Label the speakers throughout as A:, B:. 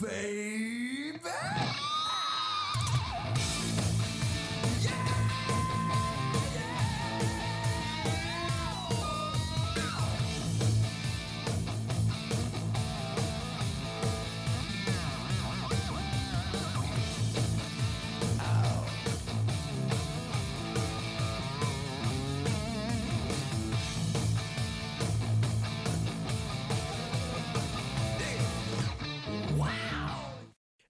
A: baby.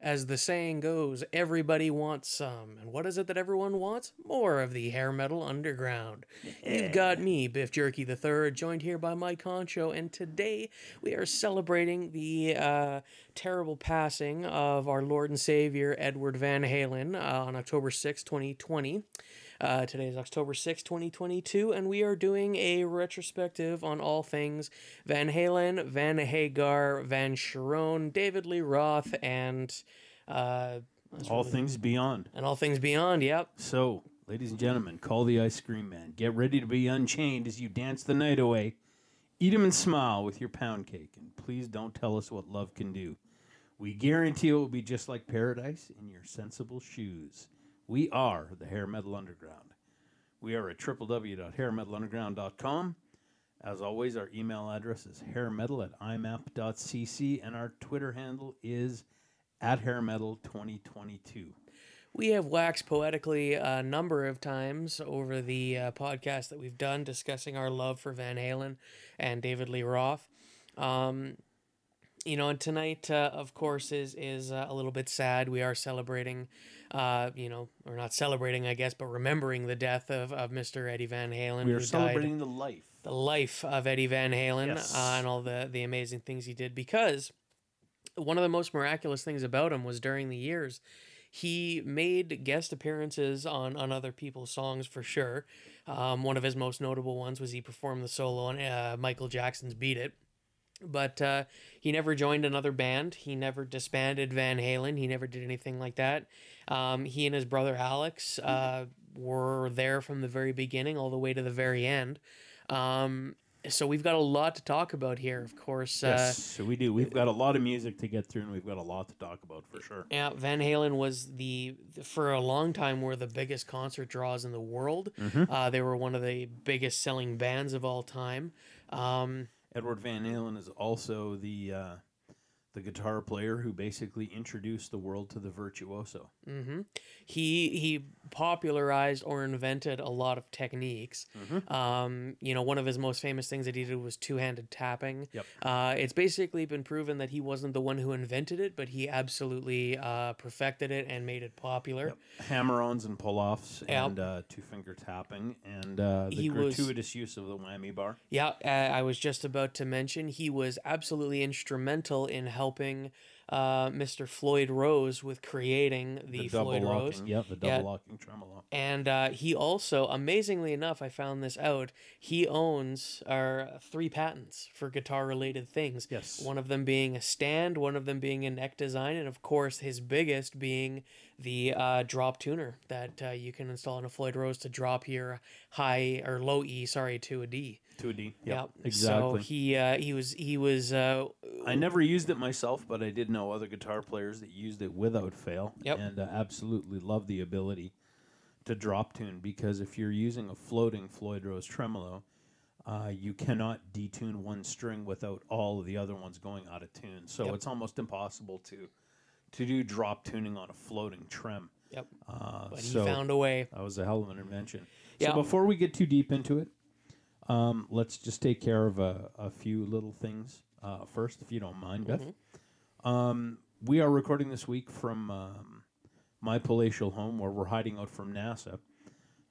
B: As the saying goes, everybody wants some. And what is it that everyone wants? More of the hair metal underground. You've got me, Biff Jerky III, joined here by Mike Concho, and today we are celebrating the uh, terrible passing of our Lord and Savior Edward Van Halen uh, on October 6, 2020. Uh, today is October 6, 2022, and we are doing a retrospective on all things Van Halen, Van Hagar, Van Cherone, David Lee Roth, and uh,
C: All things beyond.
B: and all things beyond. Yep.
C: So, ladies and gentlemen, call the ice cream man. Get ready to be unchained as you dance the night away. Eat 'em and smile with your pound cake, and please don't tell us what love can do. We guarantee it will be just like paradise in your sensible shoes. We are the Hair Metal Underground. We are at www.hairmetalunderground.com. As always, our email address is hairmetal at imap.cc, and our Twitter handle is at hairmetal2022.
B: We have waxed poetically a number of times over the uh, podcast that we've done discussing our love for Van Halen and David Lee Roth. Um, you know, and tonight, uh, of course, is is uh, a little bit sad. We are celebrating, uh, you know, or not celebrating, I guess, but remembering the death of, of Mr. Eddie Van Halen.
C: We are
B: died-
C: celebrating the life.
B: the life of Eddie Van Halen
C: Yes.
B: uh, and all the the amazing things he did because one of the most miraculous things about him was during the years he made guest appearances on on other people's songs for sure. Um, one of his most notable ones was he performed the solo on uh, Michael Jackson's "Beat It." But uh, he never joined another band. He never disbanded Van Halen. He never did anything like that. Um, he and his brother Alex uh, were there from the very beginning all the way to the very end. Um, so we've got a lot to talk about here, of course. Uh,
C: Yes, so we do. We've got a lot of music to get through, and we've got a lot to talk about for sure.
B: Yeah, Van Halen was the for a long time were the biggest concert draws in the world. Uh, they were one of the biggest selling bands of all time. Um,
C: Edward Van Halen is also the uh, the guitar player who basically introduced the world to the virtuoso. Mm-hmm.
B: he he popularized or invented a lot of techniques. Um, you know, one of his most famous things that he did was two-handed tapping.
C: Yep.
B: Uh, it's basically been proven that he wasn't the one who invented it, but he absolutely uh, perfected it and made it popular.
C: Hammer-ons and pull-offs
B: Yeah.
C: and uh, two-finger tapping and uh, the
B: He was-
C: gratuitous use of the whammy bar.
B: Yeah, uh, I was just about to mention he was absolutely instrumental in helping uh, Mr. Floyd Rose with creating the,
C: The double
B: Floyd
C: locking,
B: Rose.
C: yep, the double
B: Yeah.
C: locking tremolo.
B: And uh, he also, amazingly enough, I found this out. He owns uh, three patents for guitar-related things.
C: Yes.
B: One of them being a stand, one of them being a neck design, and of course his biggest being the uh, drop tuner that uh, you can install in a Floyd Rose to drop your high or low E, sorry, to a D.
C: To a D.
B: Yeah,
C: Yep, exactly.
B: So he uh, he was he was uh,
C: I never used it myself, but I did know other guitar players that used it without fail,
B: Yep.
C: and uh, absolutely love the ability to drop tune because if you're using a floating Floyd Rose tremolo, uh, you cannot detune one string without all of the other ones going out of tune. So
B: Yep.
C: it's almost impossible to to do drop tuning on a floating trem.
B: yep.
C: Uh,
B: but
C: so
B: he found a way.
C: that was a hell of an invention.
B: Yeah.
C: So before we get too deep into it, um, let's just take care of a, a few little things uh, first, if you don't mind, Beth.
B: Mm-hmm.
C: Um, we are recording this week from um, my palatial home, where we're hiding out from NASA.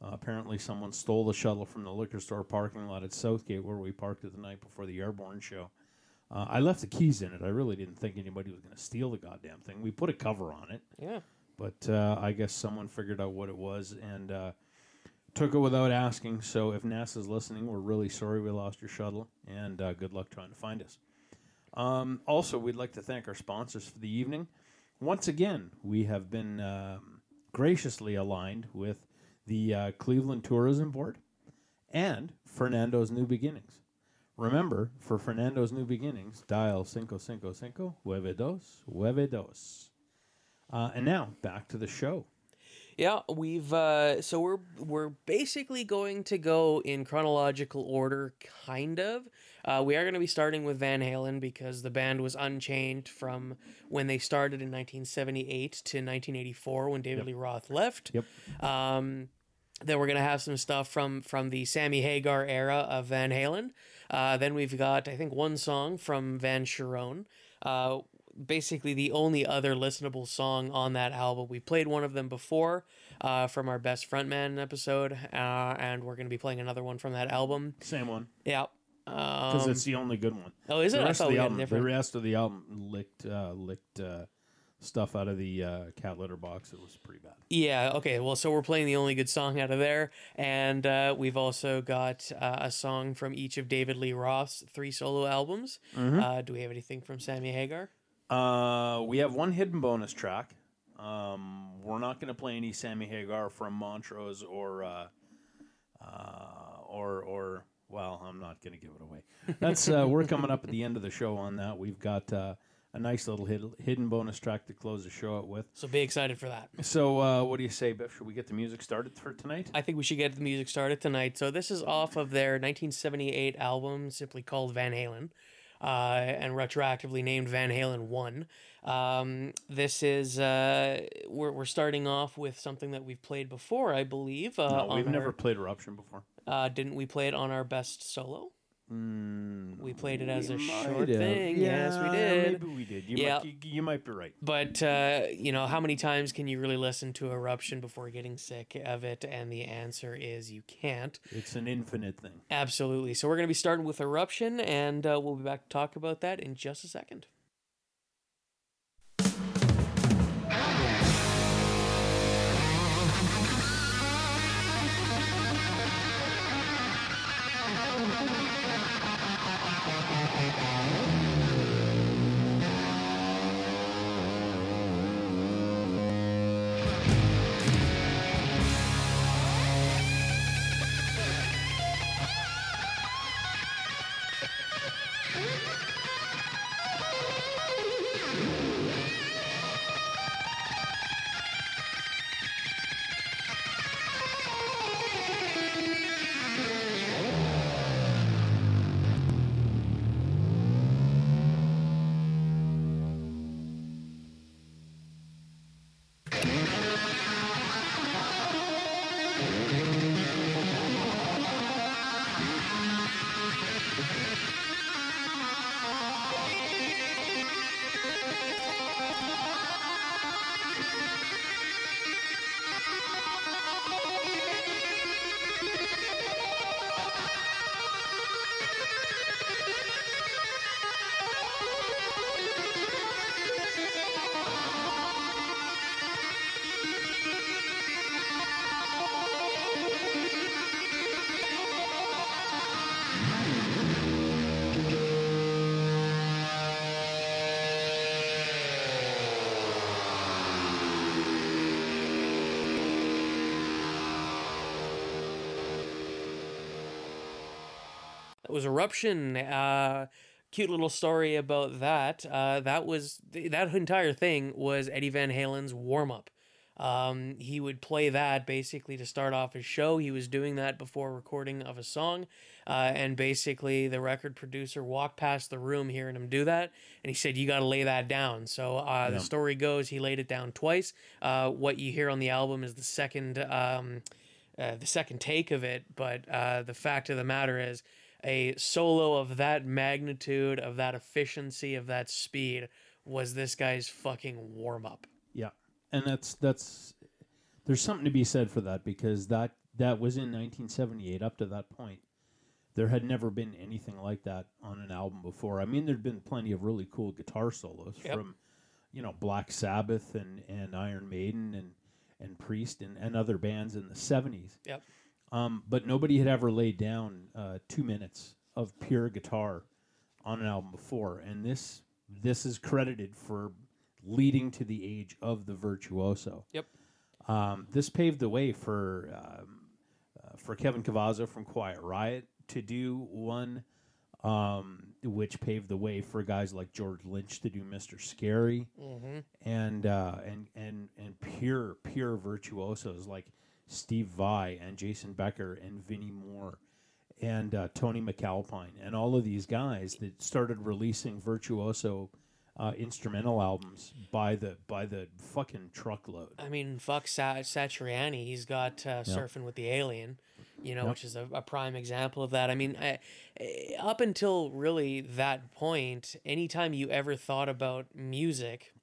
C: Uh, apparently, someone stole the shuttle from the liquor store parking lot at Southgate, where we parked it the night before the airborne show. Uh, I left the keys in it. I really didn't think anybody was going to steal the goddamn thing. We put a cover on it
B: Yeah.
C: but uh, I guess someone figured out what it was and uh, took it without asking. So if NASA's listening, we're really sorry we lost your shuttle, and uh, good luck trying to find us. Um, also, we'd like to thank our sponsors for the evening. Once again, we have been um, graciously aligned with the uh, Cleveland Tourism Board and Fernando's New Beginnings. Remember, for Fernando's new beginnings, dial cinco cinco cinco nueve dos nueve dos. Uh, and now back to the show.
B: Yeah, we've uh, so we're we're basically going to go in chronological order, kind of. Uh, we are going to be starting with Van Halen because the band was unchained from when they started in 1978 to 1984 when David Lee Roth left.
C: Yep.
B: Um, then we're gonna have some stuff from from the Sammy Hagar era of Van Halen. Uh, then we've got I think one song from Van Cherone. Uh, basically the only other listenable song on that album. We played one of them before uh, from our best frontman episode, uh, and we're gonna be playing another one from that album.
C: Same one.
B: Yeah.
C: Because
B: Um,
C: it's the only good one.
B: oh, is it?
C: The
B: I
C: rest, of the, album, the rest of the album licked uh, licked uh, stuff out of the uh, cat litter box. It was pretty bad.
B: Yeah, okay. Well, so we're playing the only good song out of there. And uh, we've also got uh, a song from each of David Lee Roth's three solo albums. Uh, do we have anything from Sammy Hagar?
C: Uh, we have one hidden bonus track. Um, we're not going to play any Sammy Hagar from Montrose or uh, uh, or or well, I'm not going to give it away. That's uh, we're coming up at the end of the show on that. We've got uh, a nice little hid- hidden bonus track to close the show out with.
B: So be excited for that.
C: So, uh, what do you say, Biff? Should we get the music started for tonight?
B: I think we should get the music started tonight. So this is off of their 1978 album, simply called Van Halen, uh, and retroactively named Van Halen One. Um, this is uh, we're we're starting off with something that we've played before, I believe. Uh,
C: no, we've never
B: our-
C: played Eruption before.
B: Uh, didn't we play it on our best solo?
C: Mm,
B: We played it as a short
C: have.
B: thing. yes, we did.
C: Maybe we did. You,
B: Yeah.
C: might, you, you might be right.
B: But uh, you know, how many times can you really listen to Eruption before getting sick of it? And the answer is you can't.
C: It's an infinite thing.
B: Absolutely. So we're going to be starting with Eruption, and uh, we'll be back to talk about that in just a second. Was Eruption. Uh, cute little story about that. Uh, that was that entire thing was Eddie Van Halen's warm up. Um, he would play that basically to start off his show. He was doing that before recording of a song, uh, and basically the record producer walked past the room hearing him do that, and he said, "You got to lay that down." So uh, the story goes, he laid it down twice. Uh, what you hear on the album is the second. Um, uh, the second take of it, but uh, the fact of the matter is, a solo of that magnitude, of that efficiency, of that speed was this guy's fucking warm up.
C: Yeah, and that's that's there's something to be said for that because that that was in 1978. Up to that point, there had never been anything like that on an album before. I mean, there'd been plenty of really cool guitar solos
B: Yep.
C: from you know Black Sabbath and and Iron Maiden and and Priest and, and other bands in the 70s.
B: Yep.
C: Um, but nobody had ever laid down uh, two minutes of pure guitar on an album before, and this this is credited for leading to the age of the virtuoso.
B: Yep.
C: Um, this paved the way for um, uh, for Kevin Cavazo from Quiet Riot to do one um, which paved the way for guys like George Lynch to do Mr. Scary,
B: Mm-hmm.
C: and uh, and and and pure pure virtuosos like Steve Vai and Jason Becker and Vinnie Moore and uh, Tony MacAlpine and all of these guys that started releasing virtuoso uh, instrumental albums by the by the fucking truckload.
B: I mean, fuck Sa- Satriani. He's got uh, Surfing with the Alien, you know,
C: Yep.
B: which is a, a prime example of that. I mean, I, I- up until really that point, anytime you ever thought about music,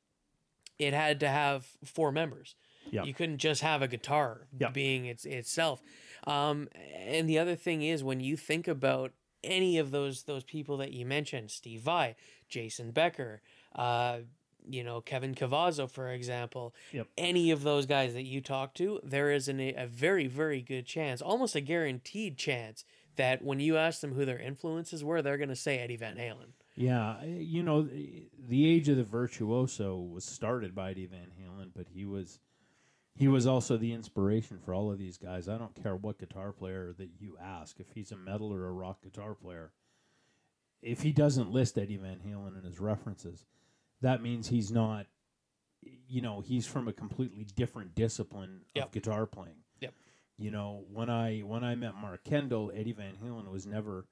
B: it had to have four members.
C: Yeah.
B: You couldn't just have a guitar
C: Yeah.
B: being its itself. Um, and the other thing is when you think about any of those those people that you mentioned, Steve Vai, Jason Becker, uh, you know, Kevin Cavazo, for example,
C: Yep.
B: any of those guys that you talk to, there is an, a very, very good chance, almost a guaranteed chance, that when you ask them who their influences were, they're going to say Eddie Van Halen.
C: Yeah, you know, the age of the virtuoso was started by Eddie Van Halen, but he was he was also the inspiration for all of these guys. I don't care what guitar player that you ask, if he's a metal or a rock guitar player, if he doesn't list Eddie Van Halen in his references, that means he's not you know, he's from a completely different discipline
B: Yep.
C: of guitar playing.
B: Yep.
C: You know, when I when I met Mark Kendall, Eddie Van Halen was never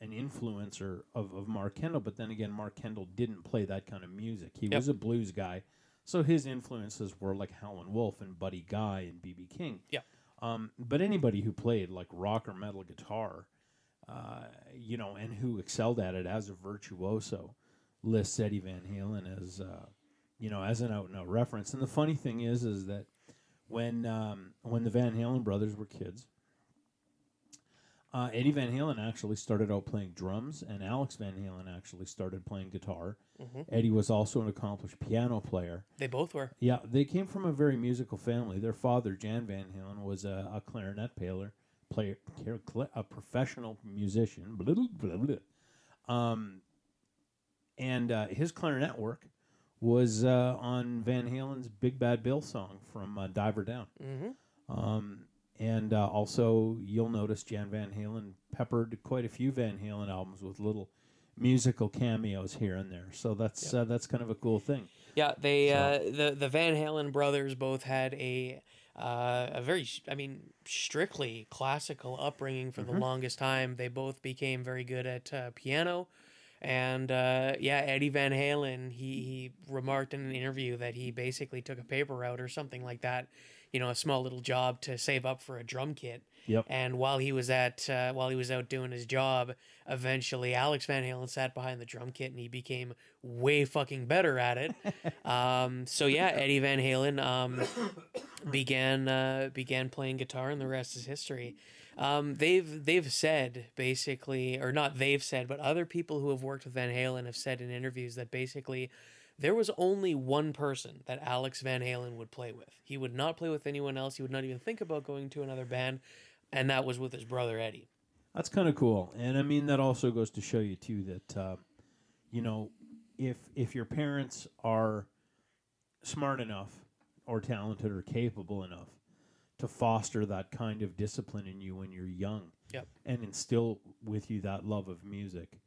C: an influencer of, of Mark Kendall, but then again, Mark Kendall didn't play that kind of music. He
B: Yep.
C: was a blues guy, so his influences were like Howlin' Wolf and Buddy Guy and BB King.
B: Yep.
C: Um, but anybody who played like rock or metal guitar, uh, you know, and who excelled at it as a virtuoso, lists Eddie Van Halen as, uh, you know, as an out and out reference. And the funny thing is, is that when um, when the Van Halen brothers were kids, uh, Eddie Van Halen actually started out playing drums, and Alex Van Halen actually started playing guitar.
B: Mhm.
C: Eddie was also an accomplished piano player.
B: They both were.
C: Yeah, they came from a very musical family. Their father, Jan Van Halen, was a, a clarinet player, player, a professional musician. Blah, blah, blah, blah. Um, and uh, his clarinet work was uh, on Van Halen's "Big Bad Bill" song from uh, "Diver Down."
B: Mm-hmm.
C: Um, and uh, also, you'll notice Jan Van Halen peppered quite a few Van Halen albums with little musical cameos here and there. So that's uh, that's kind of a cool thing.
B: Yeah, they
C: So-
B: uh, the the Van Halen brothers both had a uh, a very I mean strictly classical upbringing for the longest time. They both became very good at uh, piano, and uh, yeah, Eddie Van Halen he he remarked in an interview that he basically took a paper route or something like that, you know, a small little job to save up for a drum kit.
C: Yep.
B: And while he was at uh, while he was out doing his job, eventually Alex Van Halen sat behind the drum kit and he became way fucking better at it. um, so yeah, Eddie Van Halen um, began uh, began playing guitar, and the rest is history. Um, they've they've said basically, or not they've said, but other people who have worked with Van Halen have said in interviews that basically there was only one person that Alex Van Halen would play with. He would not play with anyone else. He would not even think about going to another band, and that was with his brother Eddie.
C: That's kind of cool, and I mean that also goes to show you too that uh, you know if if your parents are smart enough or talented or capable enough to foster that kind of discipline in you when you're young,
B: Yep.
C: and instill with you that love of music,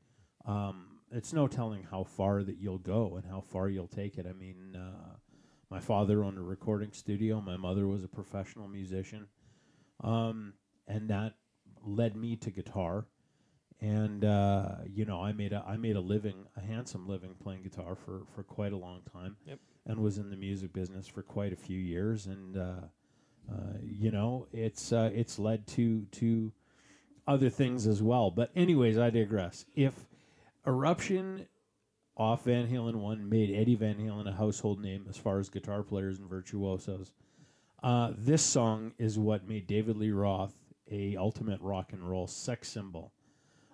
C: um, it's no telling how far that you'll go and how far you'll take it. I mean, uh, my father owned a recording studio. My mother was a professional musician, um, and that led me to guitar. And uh, you know, I made a I made a living, a handsome living playing guitar for for quite a long time,
B: Yep.
C: and was in the music business for quite a few years. And uh, uh, you know, it's uh, it's led to to other things as well. But anyways, I digress. If Eruption off Van Halen one made Eddie Van Halen a household name as far as guitar players and virtuosos. Uh, this song is what made David Lee Roth a ultimate rock and roll sex symbol.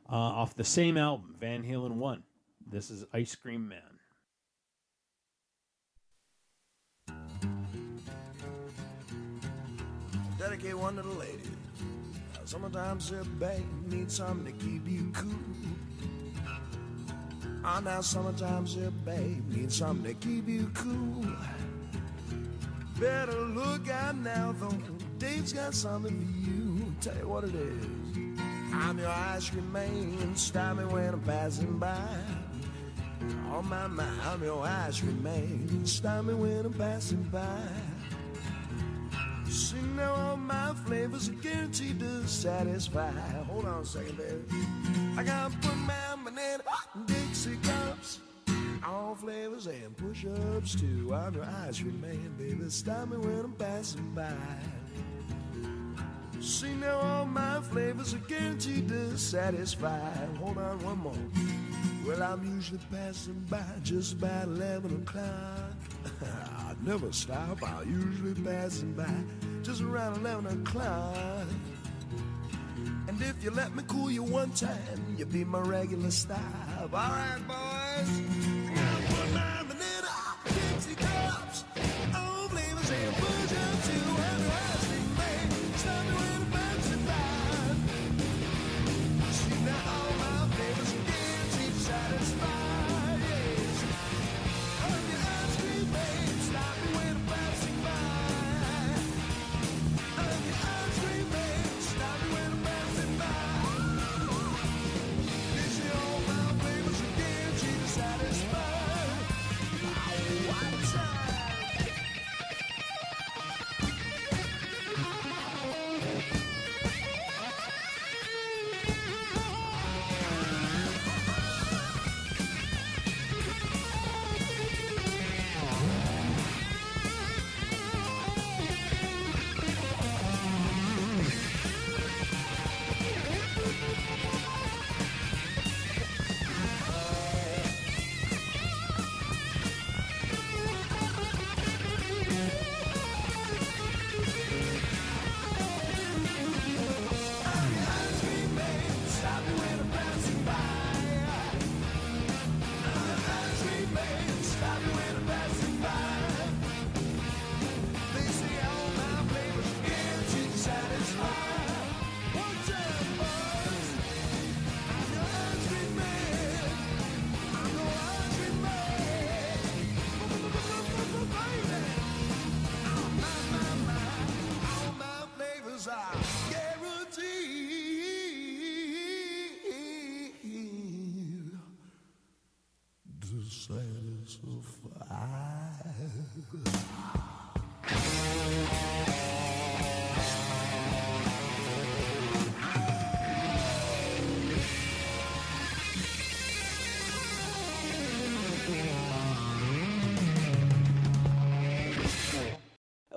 C: Uh, off the same album, Van Halen one. This is Ice Cream Man.
A: Dedicate one to the ladies. Sometimes your babe needs something to keep you cool. Ah, now sometimes your babe needs something to keep you cool. Better look out now, though. Dave's got something for you. Tell you what it is. I'm your ice cream man. Stop me when I'm passing by. On my mind, I'm your ice cream man. Stop me when I'm passing by. See now all my flavors are guaranteed to satisfy. Hold on a second, baby. I gotta put my banana Dixie cups. All flavors and push-ups too. I'm your ice cream man, baby. Stop me when I'm passing by. See now all my flavors are guaranteed to satisfy. Hold on one more. Well, I'm usually passing by just about 11 o'clock. I never stop, I'm usually passing by just around 11 o'clock. And if you let me cool you one time, you'll be my regular stop. All right, boys.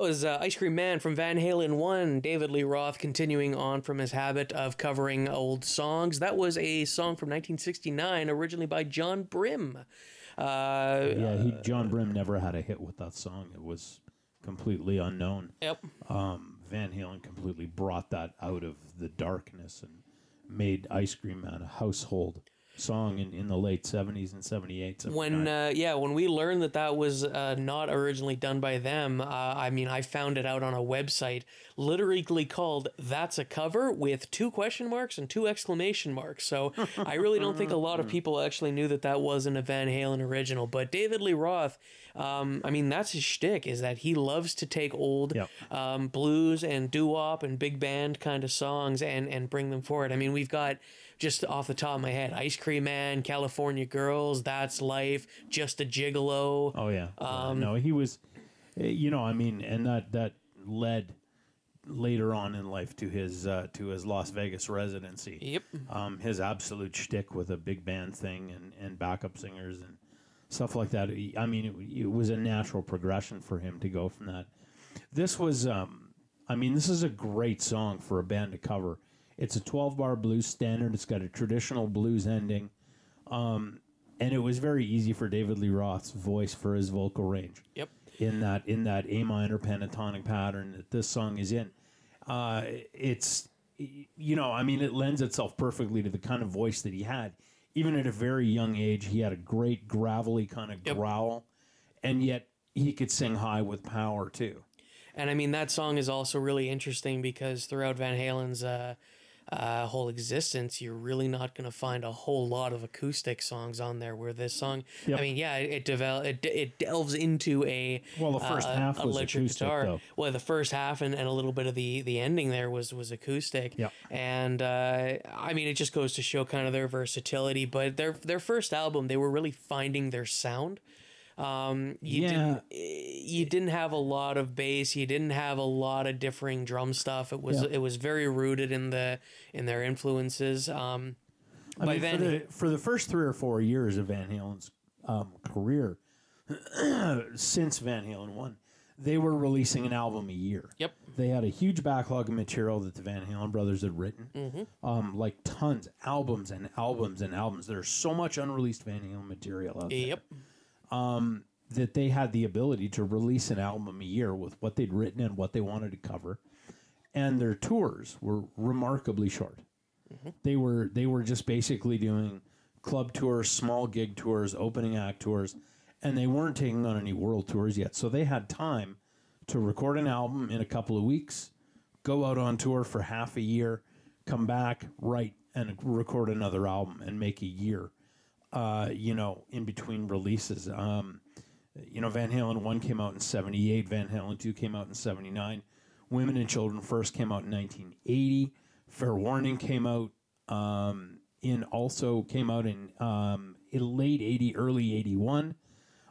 B: Was uh, Ice Cream Man from Van Halen 1, David Lee Roth continuing on from his habit of covering old songs. That was a song from 1969, originally by John Brim. Uh,
C: Yeah, he, John Brim never had a hit with that song. It was completely unknown.
B: Yep.
C: Um, Van Halen completely brought that out of the darkness and made Ice Cream Man a household song in, in the late 70s and 78.
B: When uh, yeah, when we learned that that was uh, not originally done by them, uh, I mean, I found it out on a website, literally called "That's a Cover" with two question marks and two exclamation marks. So I really don't think a lot of people actually knew that that wasn't a Van Halen original. But David Lee Roth, um, I mean, that's his shtick is that he loves to take old
C: Yep.
B: um, blues and doo wop and big band kind of songs and and bring them forward. I mean, we've got just off the top of my head, Ice Cream Man, California Girls, That's Life, Just a Gigolo.
C: Oh yeah.
B: Um,
C: no, he was. eh, You know, I mean, and that that led later on in life to his uh, to his Las Vegas residency.
B: Yep.
C: Um, his absolute shtick with a big band thing and and backup singers and stuff like that. I mean, it, it was a natural progression for him to go from that. This was, um, I mean, this is a great song for a band to cover. It's a 12 bar blues standard. It's got a traditional blues ending. Um, and it was very easy for David Lee Roth's voice for his vocal range
B: Yep.
C: in that in that A minor pentatonic pattern that this song is in. Uh, it's you know, I mean, it lends itself perfectly to the kind of voice that he had. Even at a very young age, he had a great gravelly kind of
B: Yep.
C: growl, and yet he could sing high with power too.
B: And I mean, that song is also really interesting because throughout Van Halen's uh, uh, whole existence, you're really not going to find a whole lot of acoustic songs on there. Where this song,
C: Yep.
B: I mean, yeah, it, it develop it, it delves into a
C: Well, the first
B: uh,
C: half was
B: electric
C: acoustic,
B: guitar.
C: though.
B: Well, the first half and, and a little bit of the the ending there was was acoustic.
C: Yep.
B: And uh, I mean, it just goes to show kind of their versatility. But their their first album, they were really finding their sound. Um, you
C: Yeah.
B: didn't you didn't have a lot of bass. You didn't have a lot of differing drum stuff. It was
C: Yeah.
B: it was very rooted in the in their influences. Um,
C: I
B: by
C: mean,
B: then,
C: for the, for the first three or four years of Van Halen's um, career, since Van Halen one, they were releasing an album a year.
B: Yep.
C: They had a huge backlog of material that the Van Halen brothers had written,
B: Mm-hmm.
C: um, like tons, albums and albums and albums. There's so much unreleased Van Halen material out there
B: yep.
C: Um, that they had the ability to release an album a year with what they'd written and what they wanted to cover, and mm-hmm. their tours were remarkably short. Mm-hmm. They were they were just basically doing club tours, small gig tours, opening act tours, and they weren't taking on any world tours yet. So they had time to record an album in a couple of weeks, go out on tour for half a year, come back, write and record another album and make a year. Uh, you know, in between releases. Um, you know, Van Halen 1 came out in 78, Van Halen 2 came out in 79. Women and Children First came out in 1980. Fair Warning came out um, in also came out in um, in late 80, early 81.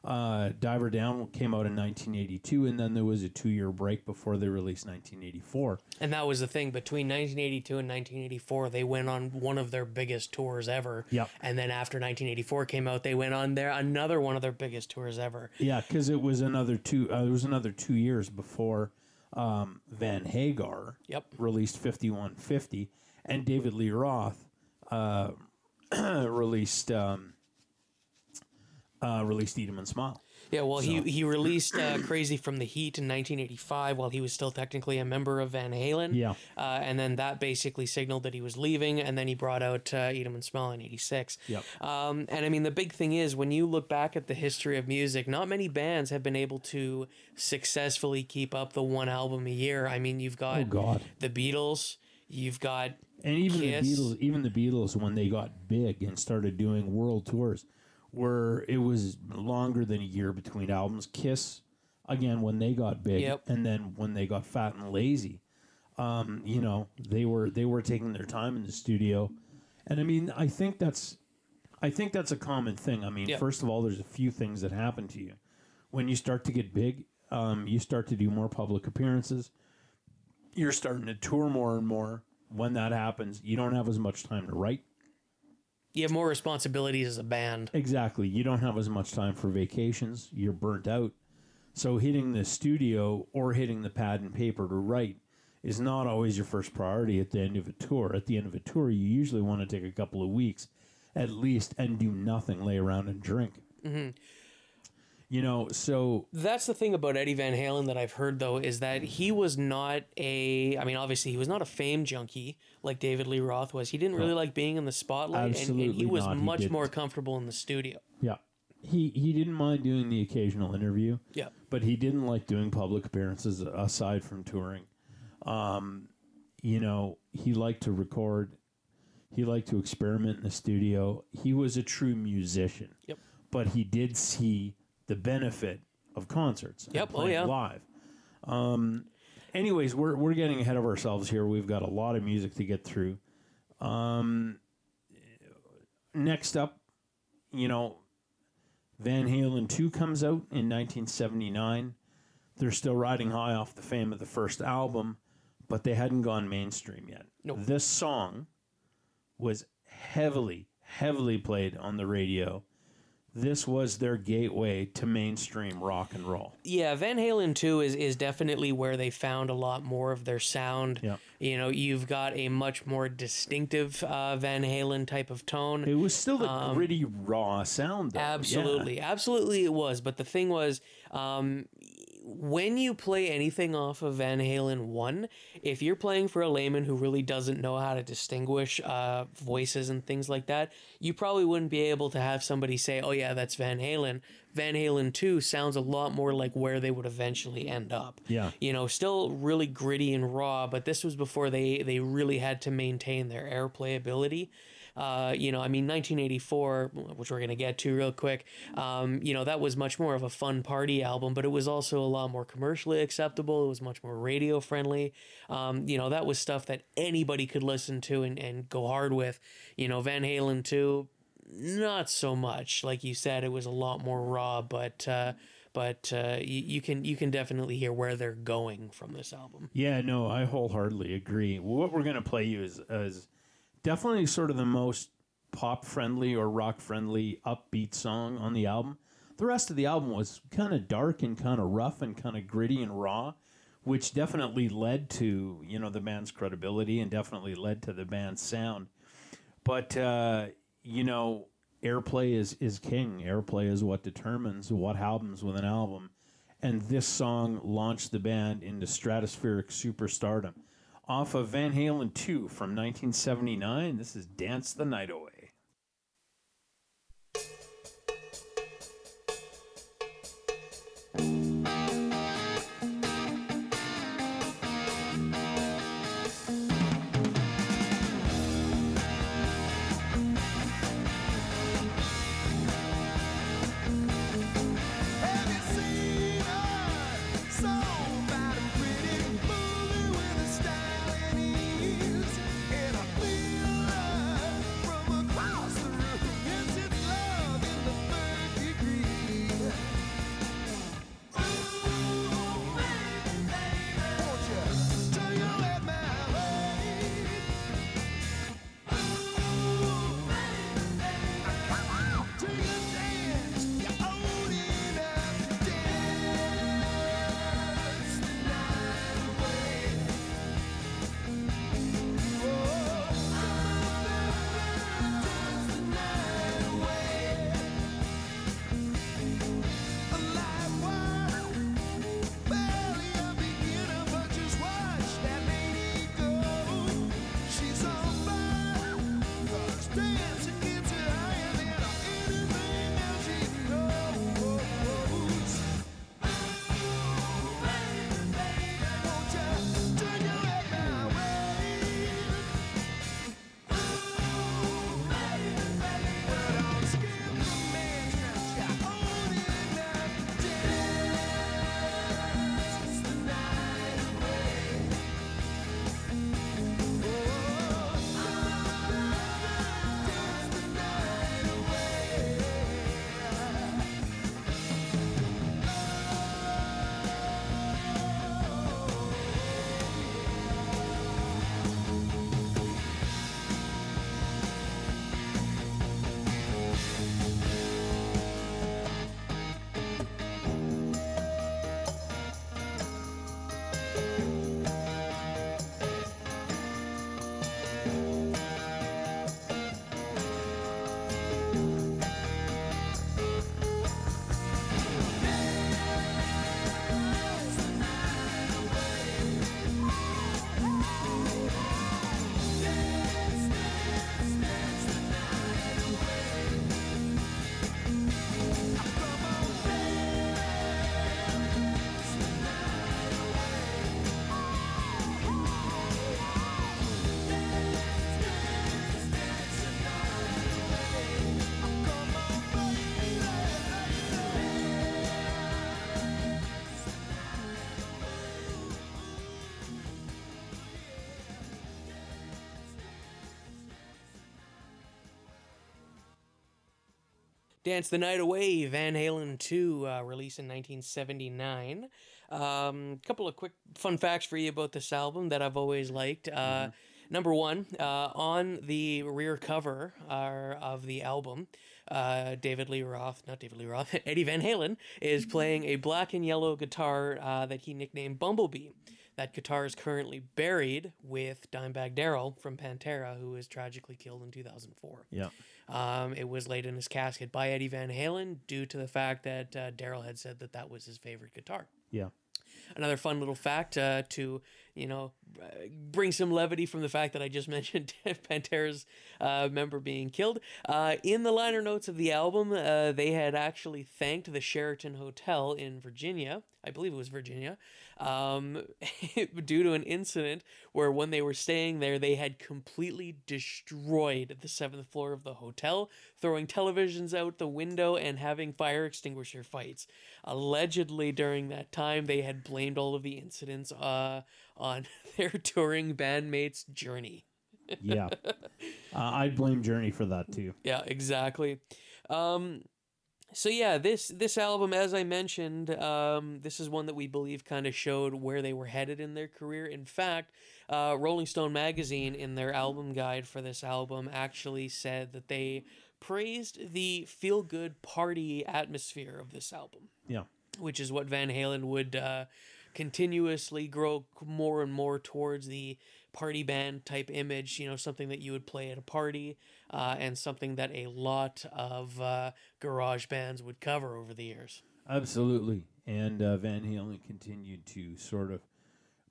C: Uh, Diver Down came out in 1982, and then there was a two year break before they released 1984.
B: And that was the thing between 1982 and 1984. They went on one of their biggest tours ever.
C: Yep.
B: And then after 1984 came out, they went on their another one of their biggest tours ever.
C: Yeah, because it was another two. Uh, it was another two years before um, Van Hagar
B: Yep.
C: released 5150, and David Lee Roth uh, released um, uh, released Eat 'em and Smile.
B: Yeah, well, he he released uh, "Crazy from the Heat" in 1985 while he was still technically a member of Van Halen.
C: Yeah.
B: uh, and then that basically signaled that he was leaving, and then he brought out uh, "Eat 'Em and Smile in '86.
C: Yep.
B: Um, and I mean, the big thing is when you look back at the history of music, not many bands have been able to successfully keep up the one album a year. I mean, you've got
C: Oh, God.
B: the Beatles, you've got
C: And even
B: Kiss.
C: the Beatles, even the Beatles, when they got big and started doing world tours, where it was longer than a year between albums. Kiss, again, when they got big,
B: Yep.
C: and then when they got fat and lazy, um, you know, they were they were taking their time in the studio, and I mean, I think that's, I think that's a common thing. I mean,
B: Yep.
C: first of all, there's a few things that happen to you when you start to get big. Um, you start to do more public appearances you're starting to tour more and more. When that happens, you don't have as much time to write.
B: You have more responsibilities as a band.
C: Exactly. You don't have as much time for vacations. You're burnt out. So hitting the studio or hitting the pad and paper to write is not always your first priority at the end of a tour. At the end of a tour, you usually want to take a couple of weeks at least and do nothing, lay around and drink. Mm-hmm. You know, so
B: That's the thing about Eddie Van Halen that I've heard though is that he was not a I mean obviously he was not a fame junkie like David Lee Roth was. He didn't really like being in the spotlight and, and he was
C: not, he
B: much more comfortable in the studio.
C: yeah, he he didn't mind doing the occasional interview.
B: Yeah.
C: but he didn't like doing public appearances aside from touring. Um, you know, he liked to record. He liked to experiment in the studio. He was a true musician.
B: Yep.
C: But he did see the benefit of concerts.
B: Yep, oh,
C: playing
B: yeah.
C: Live. Um, anyways, we're we're getting ahead of ourselves here. We've got a lot of music to get through. Um, next up, you know, Van Halen 2 comes out in 1979. They're still riding high off the fame of the first album, but they hadn't gone mainstream yet.
B: Nope.
C: This song was heavily, heavily played on the radio. This was their gateway to mainstream rock and roll.
B: Yeah, Van Halen 2 is, is definitely where they found a lot more of their sound.
C: Yeah.
B: You know, you've got a much more distinctive uh, Van Halen type of tone.
C: It was still the gritty, raw sound, though. Yeah.
B: Absolutely, absolutely, it was. But the thing was, um, when you play anything off of Van Halen 1, if you're playing for a layman who really doesn't know how to distinguish uh, voices and things like that, you probably wouldn't be able to have somebody say, oh, yeah, that's Van Halen. Van Halen 2 sounds a lot more like where they would eventually end up.
A: Yeah.
B: You know, still really gritty and raw, but this was before they, they really had to maintain their airplay ability. Uh, you know, I mean, 1984, which we're going to get to real quick, um, you know, that was much more of a fun party album, but it was also a lot more commercially acceptable. It was much more radio friendly. Um, you know, that was stuff that anybody could listen to and, and go hard with. You know, Van Halen too, not so much. Like you said, it was a lot more raw, but. Uh, but uh, you, you can you can definitely hear where they're going from this album.
A: Yeah, no, I wholeheartedly agree. What we're going to play you is, is definitely sort of the most pop friendly or rock friendly upbeat song on the album. The rest of the album was kind of dark and kind of rough and kind of gritty and raw, which definitely led to you know the band's credibility and definitely led to the band's sound. But uh, you know, airplay is is king. Airplay is what determines what happens with an album, and this song launched the band into stratospheric superstardom. Off of Van Halen 2 from 1979, this is Dance the Night Away.
D: Dance the Night Away,
B: Van Halen 2, uh, released in 1979. A um, couple of quick fun facts for you about this album that I've always liked. Uh, Number one, uh, on the rear cover uh, of the album, uh, David Lee Roth, not David Lee Roth, Eddie Van Halen is playing a black and yellow guitar uh, that he nicknamed Bumblebee. That guitar is currently buried with Dimebag Darrell from Pantera, who was tragically killed in 2004.
C: Yeah.
B: Um, it was laid in his casket by Eddie Van Halen due to the fact that uh, Darrell had said that that was his favorite guitar.
C: Yeah.
B: Another fun little fact uh, to you know uh, bring some levity from the fact that I just mentioned Pantera's uh, member being killed. Uh, in the liner notes of the album, uh, they had actually thanked the Sheraton Hotel in Virginia. I believe it was Virginia, um, due to an incident where when they were staying there, they had completely destroyed the seventh floor of the hotel, throwing televisions out the window and having fire extinguisher fights. Allegedly, during that time, they had blamed all of the incidents uh, on their touring bandmates' journey.
C: Yeah. uh, I'd blame Journey for that too.
B: Yeah, exactly. Um, so yeah, this this album, as I mentioned, um, this is one that we believe kind of showed where they were headed in their career. In fact, uh, Rolling Stone magazine, in their album guide for this album, actually said that they praised the feel good party atmosphere of this album.
C: Yeah.
B: Which is what Van Halen would uh, continuously grow more and more towards the party band type image, you know, something that you would play at a party, uh, and something that a lot of uh, garage bands would cover over the years.
C: Absolutely. And uh, Van Halen continued to sort of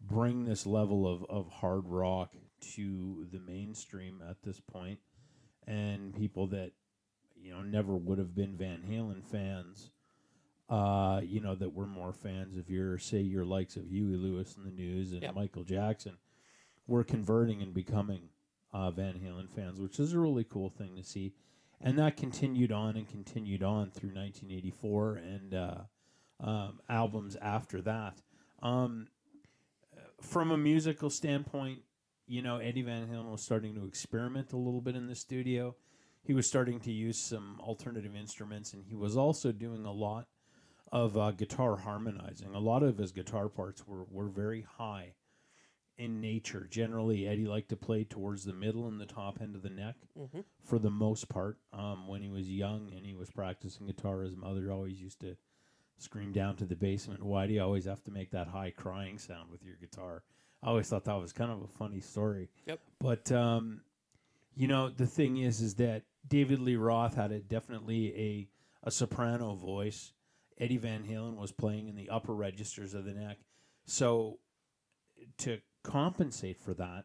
C: bring this level of, of hard rock to the mainstream at this point, and people that you know never would have been Van Halen fans. Uh, you know that were more fans of your say your likes of Huey Lewis and the News and
B: Yep.
C: Michael Jackson were converting and becoming uh, Van Halen fans, which is a really cool thing to see. And that continued on and continued on through 1984 and uh, um, albums after that. Um, from a musical standpoint, you know, Eddie Van Halen was starting to experiment a little bit in the studio. He was starting to use some alternative instruments, and he was also doing a lot of uh, guitar harmonizing. A lot of his guitar parts were, were very high in nature. Generally, Eddie liked to play towards the middle and the top end of the neck
B: Mhm.
C: for the most part. Um, when he was young and he was practicing guitar, his mother always used to scream down to the basement, Why do you always have to make that high crying sound with your guitar? I always thought that was kind of a funny story.
B: Yep.
C: But, um, you know, the thing is, is that David Lee Roth had a definitely a, a soprano voice. Eddie Van Halen was playing in the upper registers of the neck. So to compensate for that,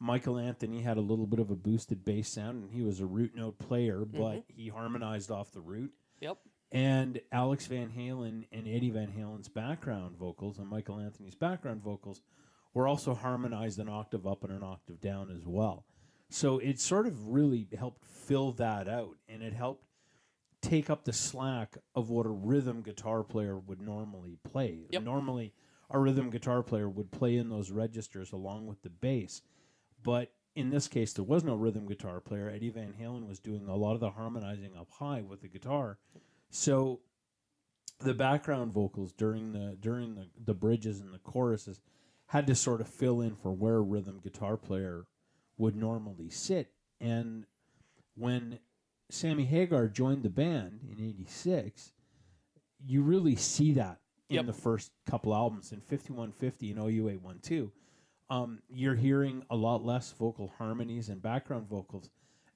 C: Michael Anthony had a little bit of a boosted bass sound, and he was a root note player, but mm-hmm. he harmonized off the root.
B: Yep.
C: And Alex Van Halen and Eddie Van Halen's background vocals and Michael Anthony's background vocals were also harmonized an octave up and an octave down as well. So it sort of really helped fill that out, and it helped take up the slack of what a rhythm guitar player would normally play.
B: Yep.
C: Normally, a rhythm guitar player would play in those registers along with the bass. But in this case, there was no rhythm guitar player. Eddie Van Halen was doing a lot of the harmonizing up high with the guitar. So the background vocals during the during the, the bridges and the choruses had to sort of fill in for where a rhythm guitar player would normally sit. And when Sammy Hagar joined the band in '86, you really see that in
B: Yep.
C: the first couple albums in 5150 and OU812. Um, you're hearing a lot less vocal harmonies and background vocals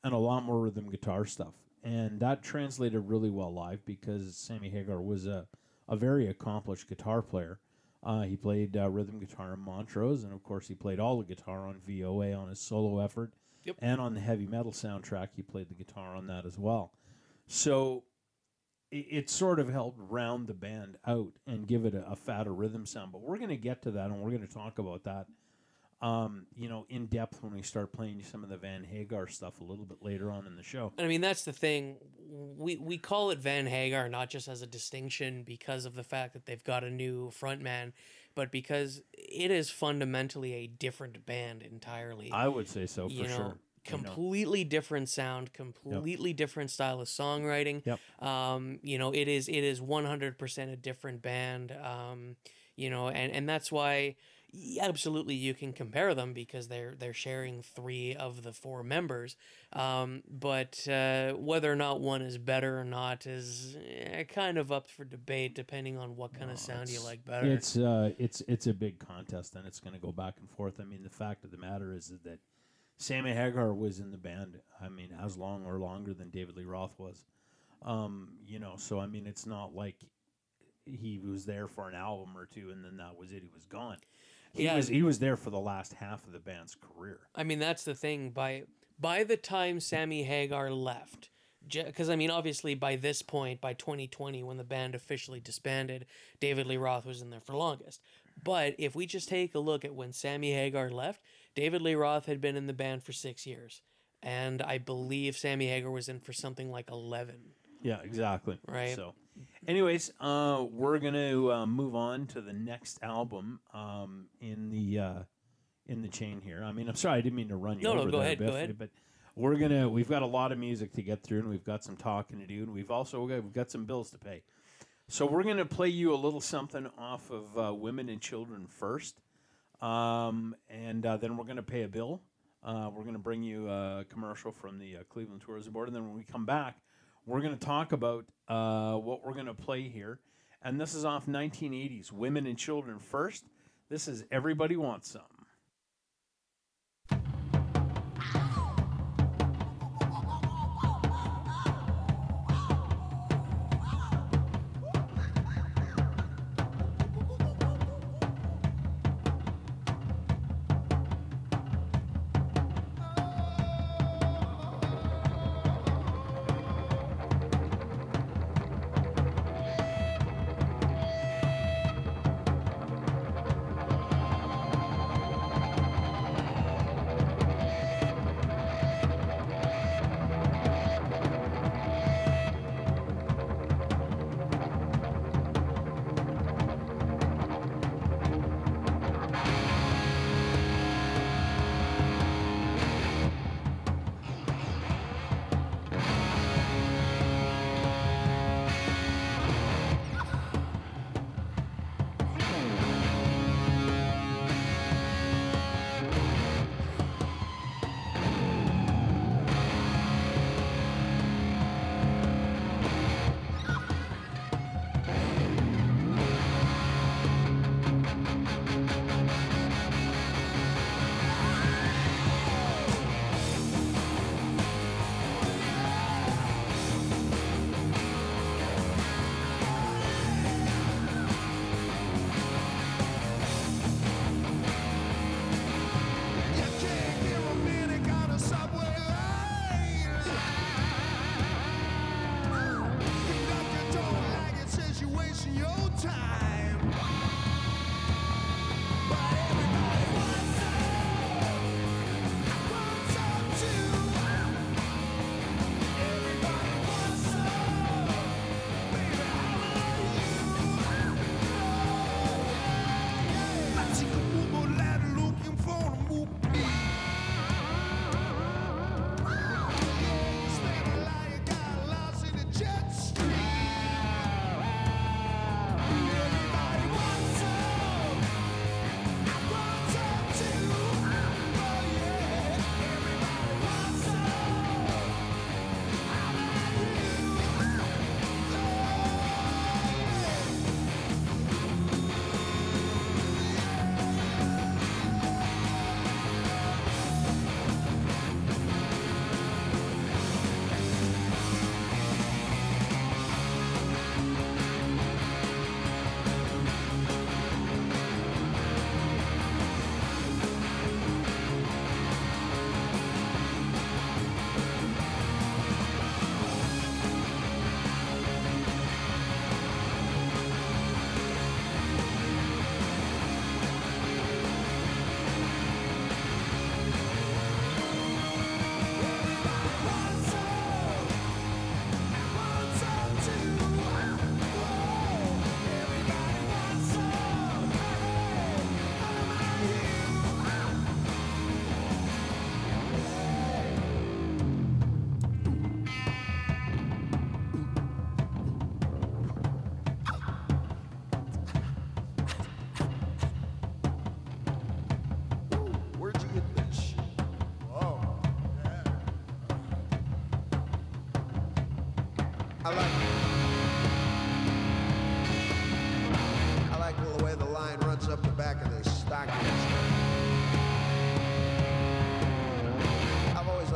C: and a lot more rhythm guitar stuff. And that translated really well live because Sammy Hagar was a, a very accomplished guitar player. Uh, he played uh, rhythm guitar in Montrose, and of course, he played all the guitar on VOA on his solo effort.
B: Yep.
C: And on the heavy metal soundtrack, he played the guitar on that as well. So it, it sort of helped round the band out and give it a, a fatter rhythm sound. But we're going to get to that, and we're going to talk about that, um, you know, in depth when we start playing some of the Van Hagar stuff a little bit later on in the show.
B: I mean, that's the thing. We we call it Van Hagar not just as a distinction because of the fact that they've got a new frontman, but because it is fundamentally a different band entirely.
C: I would say so for
B: you know,
C: sure. You know.
B: completely different sound, completely different style of songwriting.
C: Yep.
B: Um, you know, it is it is one hundred percent a different band. Um, you know, and and that's why absolutely you can compare them because they're they're sharing three of the four members. Um, but uh, whether or not one is better or not is eh, kind of up for debate depending on what kind of sound you like better.
C: It's uh, it's it's a big contest, and it's going to go back and forth. I mean, the fact of the matter is that Sammy Hagar was in the band. I mean, as long or longer than David Lee Roth was. Um, you know, so I mean, it's not like he was there for an album or two, and then that was it. He was gone. He
B: Yeah.
C: was he was there for the last half of the band's career.
B: I mean, that's the thing. By by the time Sammy Hagar left, because I mean, obviously by this point, by 2020, when the band officially disbanded, David Lee Roth was in there for longest. But if we just take a look at when Sammy Hagar left, David Lee Roth had been in the band for six years, and I believe Sammy Hagar was in for something like 11.
C: Yeah, exactly.
B: Right.
C: So, anyways, uh, we're gonna uh, move on to the next album um, in the uh, in the chain here. I mean, I'm sorry, I didn't mean to run you
B: No, no,
C: over
B: go
C: there,
B: ahead, go ahead.
C: But we're gonna we've got a lot of music to get through, and we've got some talking to do, and we've also got, we've got some bills to pay. So we're gonna play you a little something off of uh, Women and Children first, um, and uh, then we're gonna pay a bill. Uh, we're going to bring you a commercial from the uh, Cleveland Tourism Board, and then when we come back, we're going to talk about uh, what we're going to play here. And this is off 1980s Women and Children First. This is Everybody Wants Some.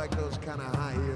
E: Liked those kind of high heels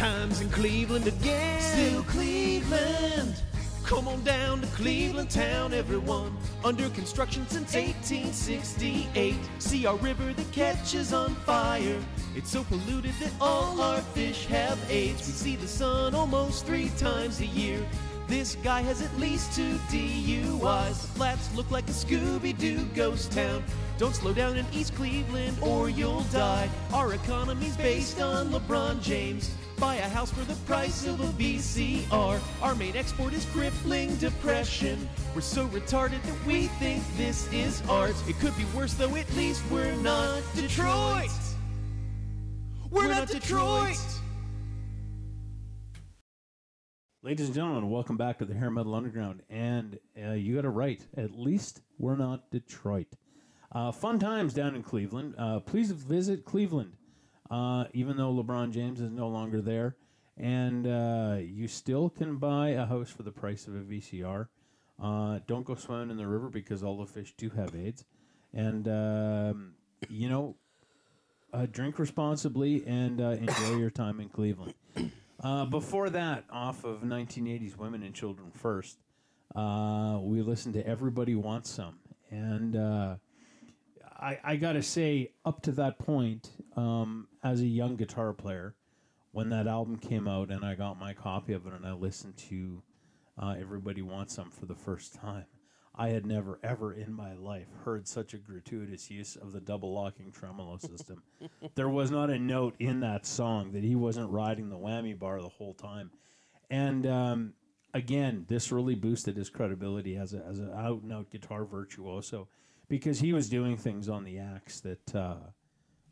F: times in Cleveland again. Still Cleveland. Come on down to Cleveland town, everyone. Under construction since 1868. See our river that catches on fire. It's so polluted that all our fish have AIDS. We see the sun almost three times a year. This guy has at least two DUIs. The flats look like a Scooby Doo ghost town. Don't slow down in East Cleveland or you'll die. Our economy's based on LeBron James. Buy a house for the price of a VCR. Our main export is crippling depression. We're so retarded that we think this is art. It could be worse though, at least we're not Detroit. We're not Detroit.
C: Ladies and gentlemen, welcome back to the Hair Metal Underground. And uh, you got it right. At least we're not Detroit. Uh, fun times down in Cleveland. Uh, please visit Cleveland, uh, even though LeBron James is no longer there. And uh, you still can buy a house for the price of a VCR. Uh, don't go swimming in the river because all the fish do have AIDS. And, um, you know, uh, drink responsibly and enjoy your time in Cleveland. Before that, off of 1980s Women and Children First, we listened to Everybody Wants Some. And I, I got to say, up to that point, um, as a young guitar player, when that album came out and I got my copy of it and I listened to uh, Everybody Wants Some for the first time, I had never, ever in my life heard such a gratuitous use of the double locking tremolo system. there was not a note in that song that he wasn't riding the whammy bar the whole time. And um, again, this really boosted his credibility as a, as an out and out guitar virtuoso because he was doing things on the axe that uh,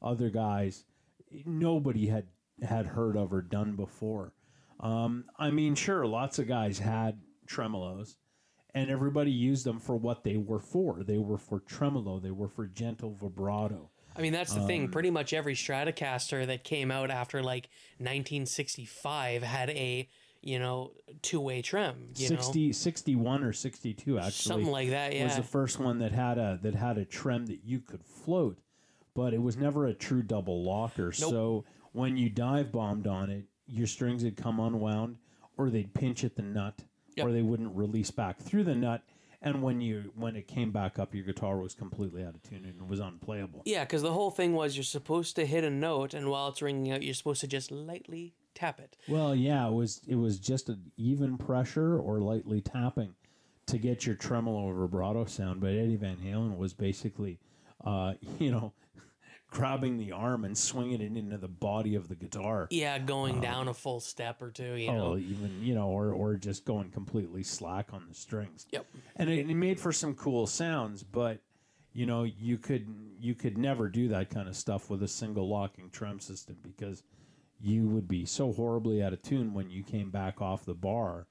C: other guys, nobody had had heard of or done before. Um, I mean, sure, lots of guys had tremolos, and everybody used them for what they were for. They were for tremolo. They were for gentle vibrato.
B: I mean, that's the
C: Um,
B: thing. Pretty much every Stratocaster that came out after like 1965 had a, you know, two way trem. You
C: 60, 61 or 62 actually
B: Something like that, yeah.
C: was the first one that had a that had a trem that you could float but it was never a true double locker so when you dive bombed on it your strings would come unwound or they'd pinch at the nut
B: Yep.
C: or they wouldn't release back through the nut and when you when it came back up your guitar was completely out of tune and it was unplayable?
B: Yeah, because the whole thing was you're supposed to hit a note, and while it's ringing out, you're supposed to just lightly tap it.
C: Well, yeah, it was it was just an even pressure or lightly tapping to get your tremolo or vibrato sound. But Eddie Van Halen was basically, uh, you know, grabbing the arm and swinging it into the body of the guitar.
B: Yeah, going down a full step or two, you know.
C: Oh, even you know, or or just going completely slack on the strings.
B: Yep.
C: And it, it made for some cool sounds, but you know, you could you could never do that kind of stuff with a single locking trem system because you would be so horribly out of tune when you came back off the bar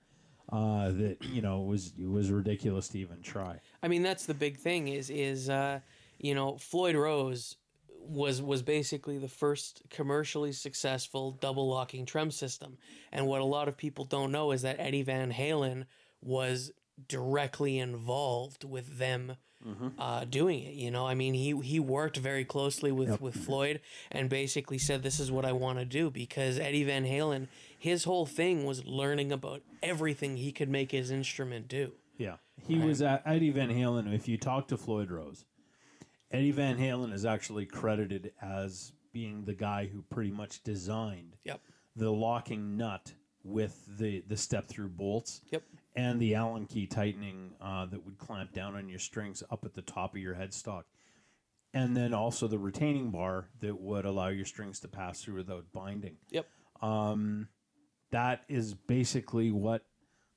C: uh, that you know it was it was ridiculous to even try.
B: I mean, that's the big thing is is uh, you know Floyd Rose was was basically the first commercially successful double locking trem system. And what a lot of people don't know is that Eddie Van Halen was directly involved with them uh, doing it. You know, I mean, he he worked very closely with with Floyd and basically said, "This is what I want to do," because Eddie Van Halen, his whole thing was learning about everything he could make his instrument do.
C: Yeah, he was at Eddie Van Halen. If you talk to Floyd Rose, Eddie Van Halen is actually credited as being the guy who pretty much designed
B: Yep.
C: the locking nut with the the step through bolts.
B: Yep.
C: And the Allen key tightening uh, that would clamp down on your strings up at the top of your headstock. And then also the retaining bar that would allow your strings to pass through without binding.
B: Yep.
C: that is basically what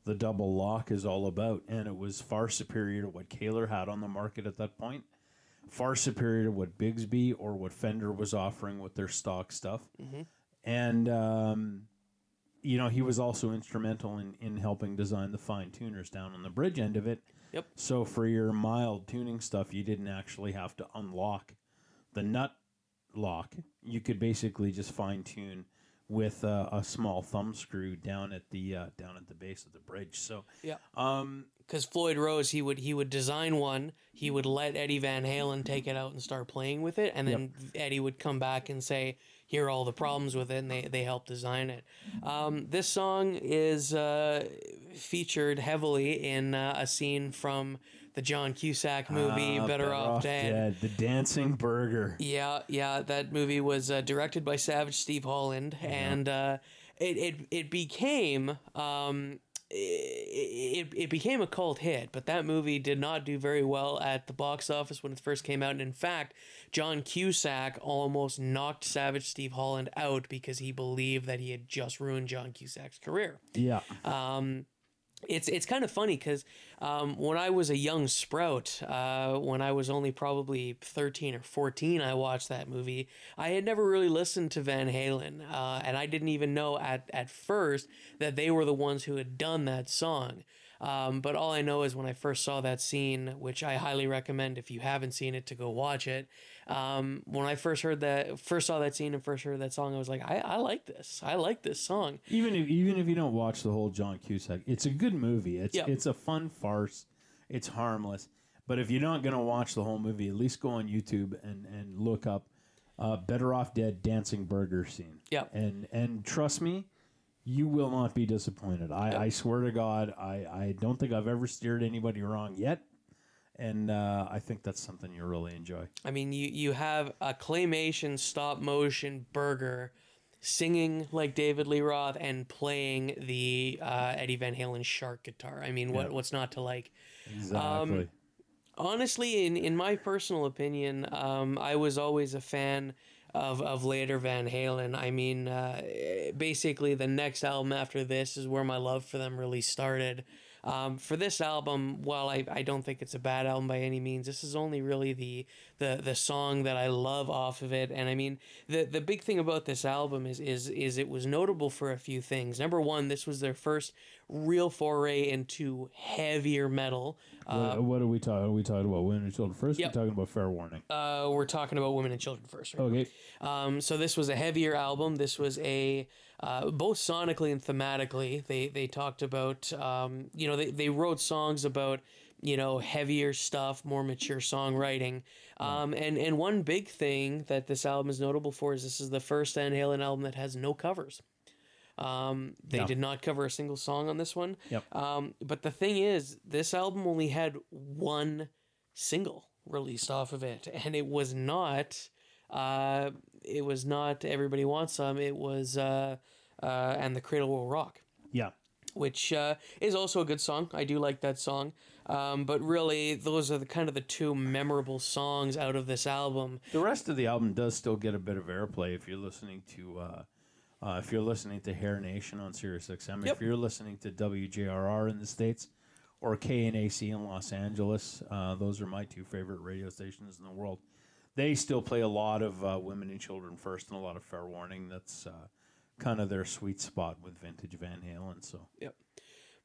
C: the double lock is all about. And it was far superior to what Kahler had on the market at that point, far superior to what Bigsby or what Fender was offering with their stock stuff. And, um, you know, he was also instrumental in, in helping design the fine tuners down on the bridge end of it.
B: Yep.
C: So for your mild tuning stuff, you didn't actually have to unlock the nut lock. You could basically just fine tune with uh, a small thumb screw down at the uh, down at the base of the bridge. So
B: Yeah.
C: um,
B: because Floyd Rose he would he would design one, he would let Eddie Van Halen take it out and start playing with it, and then Eddie would come back and say, "Here are all the problems with it," and they they helped design it. Um, this song is uh, featured heavily in uh, a scene from the John Cusack movie
C: ah,
B: Better, Off, Dead.
C: the dancing burger.
B: Yeah, yeah, that movie was uh, directed by Savage Steve Holland, and uh, it, it it became um, it, it, became a cult hit. But that movie did not do very well at the box office when it first came out. And in fact, John Cusack almost knocked Savage Steve Holland out because he believed that he had just ruined John Cusack's career
C: Yeah, um,
B: it's it's kind of funny because um, when I was a young sprout, uh, when I was only probably thirteen or fourteen, I watched that movie. I had never really listened to Van Halen, uh, and I didn't even know at at first that they were the ones who had done that song. Um, but all I know is when I first saw that scene, which I highly recommend if you haven't seen it to go watch it. Um, when I first heard that, first saw that scene and first heard that song, I was like, I, I like this. I like this song.
C: even if even if you don't watch the whole John Cusack, it's a good movie. It's
B: Yeah.
C: it's a fun farce. It's harmless. But if you're not gonna watch the whole movie, at least go on YouTube and and look up uh, "Better Off Dead" dancing burger scene.
B: Yeah.
C: and and trust me, you will not be disappointed. I, I swear to God, I I don't think I've ever steered anybody wrong yet. And uh, I think that's something you really enjoy.
B: I mean, you you have a claymation stop motion burger singing like David Lee Roth and playing the uh, Eddie Van Halen shark guitar. I mean, what what's not to like?
C: Exactly.
B: Honestly, in in my personal opinion, um, I was always a fan of of later Van Halen. I mean, uh, basically, the next album after this is where my love for them really started. Um, for this album, while I, I don't think it's a bad album by any means, this is only really the the the song that I love off of it. And I mean, the the big thing about this album is is is it was notable for a few things. Number one, this was their first real foray into heavier metal. Uh,
C: what, what are we talking? Are we talking about women and children first?
B: Yep.
C: We're talking about fair warning.
B: uh, we're talking about women and children first, right?
C: Okay.
B: Um, so this was a heavier album. This was a uh, both sonically and thematically. They they talked about um, you know they, they wrote songs about you know heavier stuff, more mature songwriting. Um, and and one big thing that this album is notable for is this is the first Van Halen album that has no covers. Um, they
C: Yeah.
B: did not cover a single song on this one.
C: Yep.
B: Um, but the thing is, this album only had one single released off of it, and it was not. Uh, it was not "Everybody Wants Some." It was uh, uh, "And the Cradle Will Rock,"
C: Yeah.
B: which uh, is also a good song. I do like that song. Um, but really, those are the kind of the two memorable songs out of this album.
C: The rest of the album does still get a bit of airplay if you're listening to uh, uh, if you're listening to Hair Nation on Sirius XM,
B: Yep.
C: if you're listening to WJRR in the states or KNAC in Los Angeles. Uh, those are my two favorite radio stations in the world. They still play a lot of uh, women and children first and a lot of fair warning. That's uh, kind of their sweet spot with vintage Van Halen. So
B: Yep.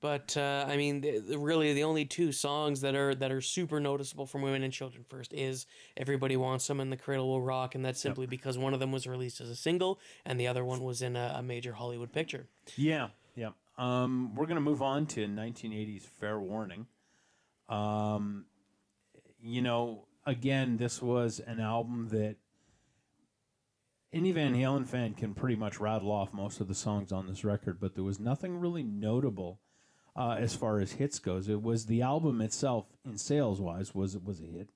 B: But uh, I mean, the, the- really, the only two songs that are that are super noticeable from Women and Children First is "Everybody Wants Them" and "The Cradle Will Rock," and that's simply because one of them was released as a single, and the other one was in a, a major Hollywood picture.
A: Yeah, yeah. Um, we're gonna move on to 1980s "Fair Warning." Um, you know, again, this was an album that any Van Halen fan can pretty much rattle off most of the songs on this record, but there was nothing really notable uh, as far as hits goes. It was the album itself, in sales wise, was was a hit.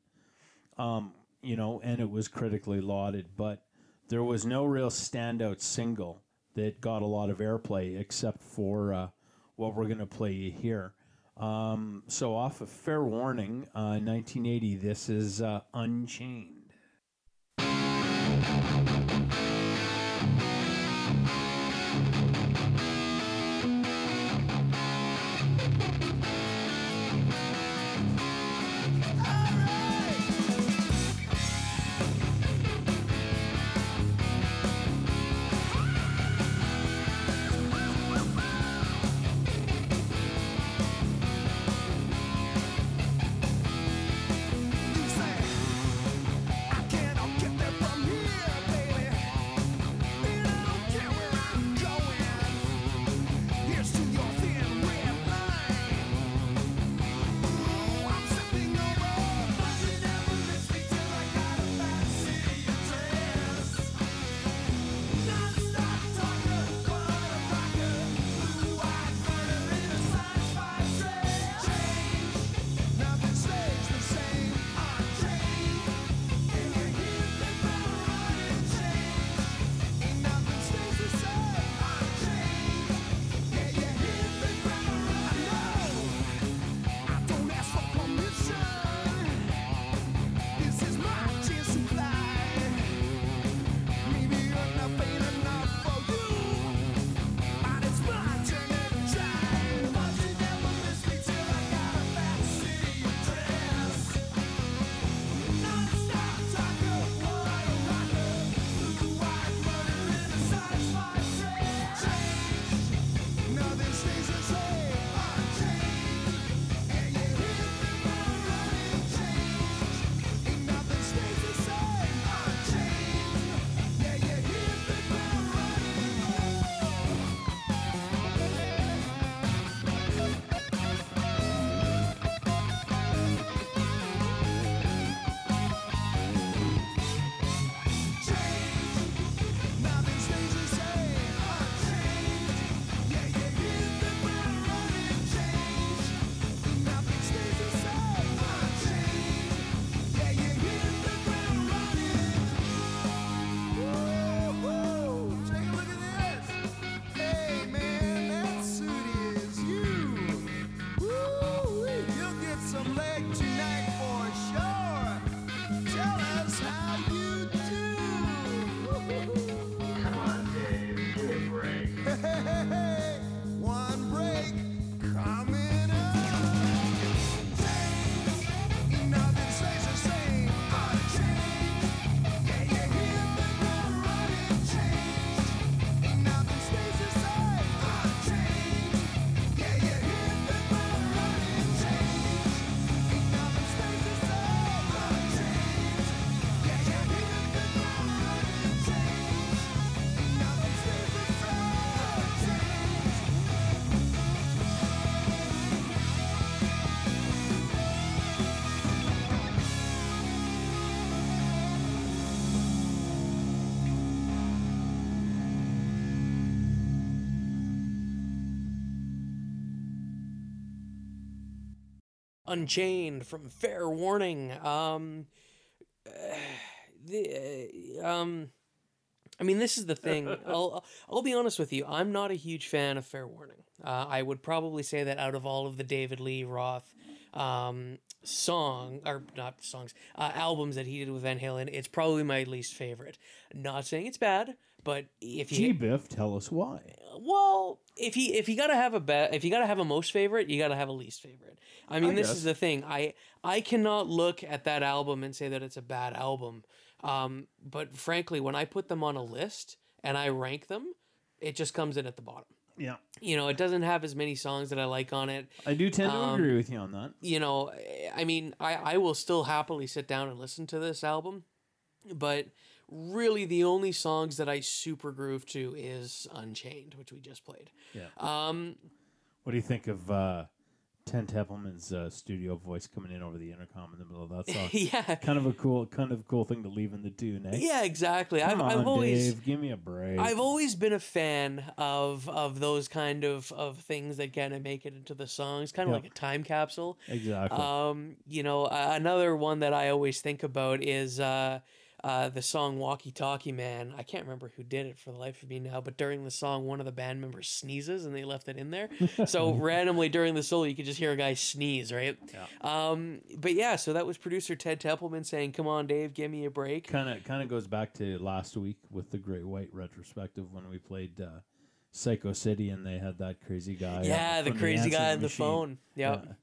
A: Um, you know, and it was critically lauded, but there was no real standout single that got a lot of airplay except for uh, what we're going to play here. Um, so, off of Fair Warning, uh, 1980, this is uh, Unchained.
B: Unchained from Fair Warning. Um, the uh, um, I mean, this is the thing. I'll I'll be honest with you. I'm not a huge fan of Fair Warning. Uh, I would probably say that out of all of the David Lee Roth um, song or not songs uh, albums that he did with Van Halen, it's probably my least favorite. Not saying it's bad, but if
A: G
B: you
A: Biff, tell us why.
B: well, if he if you gotta have a bet, if you gotta have a most favorite, you gotta have a least favorite. I mean,
A: I
B: this
A: guess.
B: is the thing. I I cannot look at that album and say that it's a bad album. Um, but frankly, when I put them on a list and I rank them, it just comes in at the bottom.
C: Yeah.
B: You know, it doesn't have as many songs that I like on it.
C: I do tend to
B: Um,
C: agree with you on that.
B: you know, I mean, I, I will still happily sit down and listen to this album, but really the only songs that I super groove to is Unchained, which we just played.
C: Yeah.
B: Um,
C: What do you think of uh, Ted Templeman's uh, studio voice coming in over the intercom in the middle of that song?
B: yeah,
C: kind of a cool, kind of cool thing to leave in the tune, eh?
B: yeah, exactly.
C: Come
B: I've,
C: on,
B: I've always.
C: Dave, give me a break.
B: I've always been a fan of of those kind of, of things that kind of make it into the songs, kind of
C: Yep.
B: like a time capsule.
C: exactly.
B: Um, you know, uh, another one that I always think about is uh, uh, the song "Walkie Talkie Man." I can't remember who did it for the life of me now, but during the song, one of the band members sneezes, and they left it in there. so randomly during the solo, you could just hear a guy sneeze, right? Yeah. Um, but yeah, so that was producer Ted Templeman saying, "Come on, Dave, give me a break."
C: kind of kind of goes back to last week with the Great White retrospective when we played uh, Psycho City and they had that crazy guy.
B: Yeah, the crazy guy
C: answering
B: on the phone. Yep.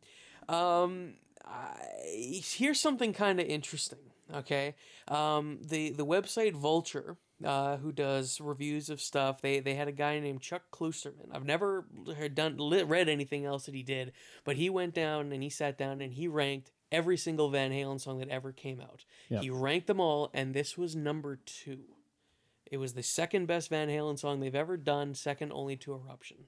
B: Um, I, here's something kind of interesting. Okay, um, the the website Vulture, uh, who does reviews of stuff, they they had a guy named Chuck Klosterman. I've never heard done li- read anything else that he did, but he went down and he sat down and he ranked every single Van Halen song that ever came out.
C: Yep.
B: He ranked them all, and this was number two. It was the second best Van Halen song they've ever done, second only to Eruption,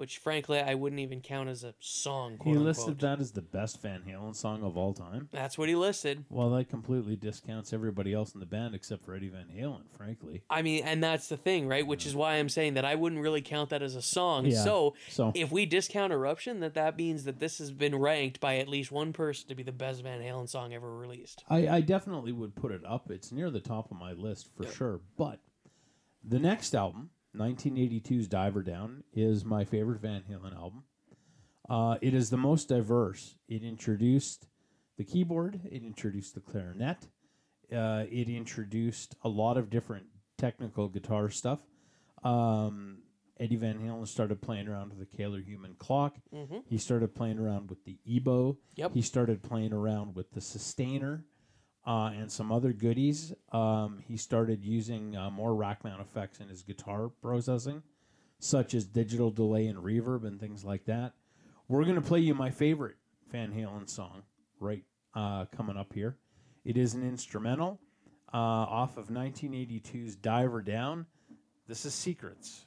B: which frankly I wouldn't even count as a song.
C: He listed
B: unquote.
C: that as the best Van Halen song of all time.
B: That's what he listed.
C: Well, that completely discounts everybody else in the band except for Eddie Van Halen, frankly.
B: I mean, and that's the thing, right? Which is why I'm saying that I wouldn't really count that as a song.
C: Yeah,
B: So,
C: so-
B: if we discount Eruption, that that means that this has been ranked by at least one person to be the best Van Halen song ever released.
C: I, I definitely would put it up. It's near the top of my list for sure. But the next album, 1982's Diver Down, is my favorite Van Halen album. Uh, it is the most diverse. It introduced the keyboard, it introduced the clarinet, uh, it introduced a lot of different technical guitar stuff. Um, Eddie Van Halen started playing around with the Kahler Human clock. He started playing around with the EBow.
B: Yep.
C: He started playing around with the sustainer uh, and some other goodies. Um, he started using uh, more rack mount effects in his guitar processing, such as digital delay and reverb and things like that. We're going to play you my favorite Van Halen song right uh, coming up here. It is an instrumental uh, off of 1982's Diver Down. This is Secrets.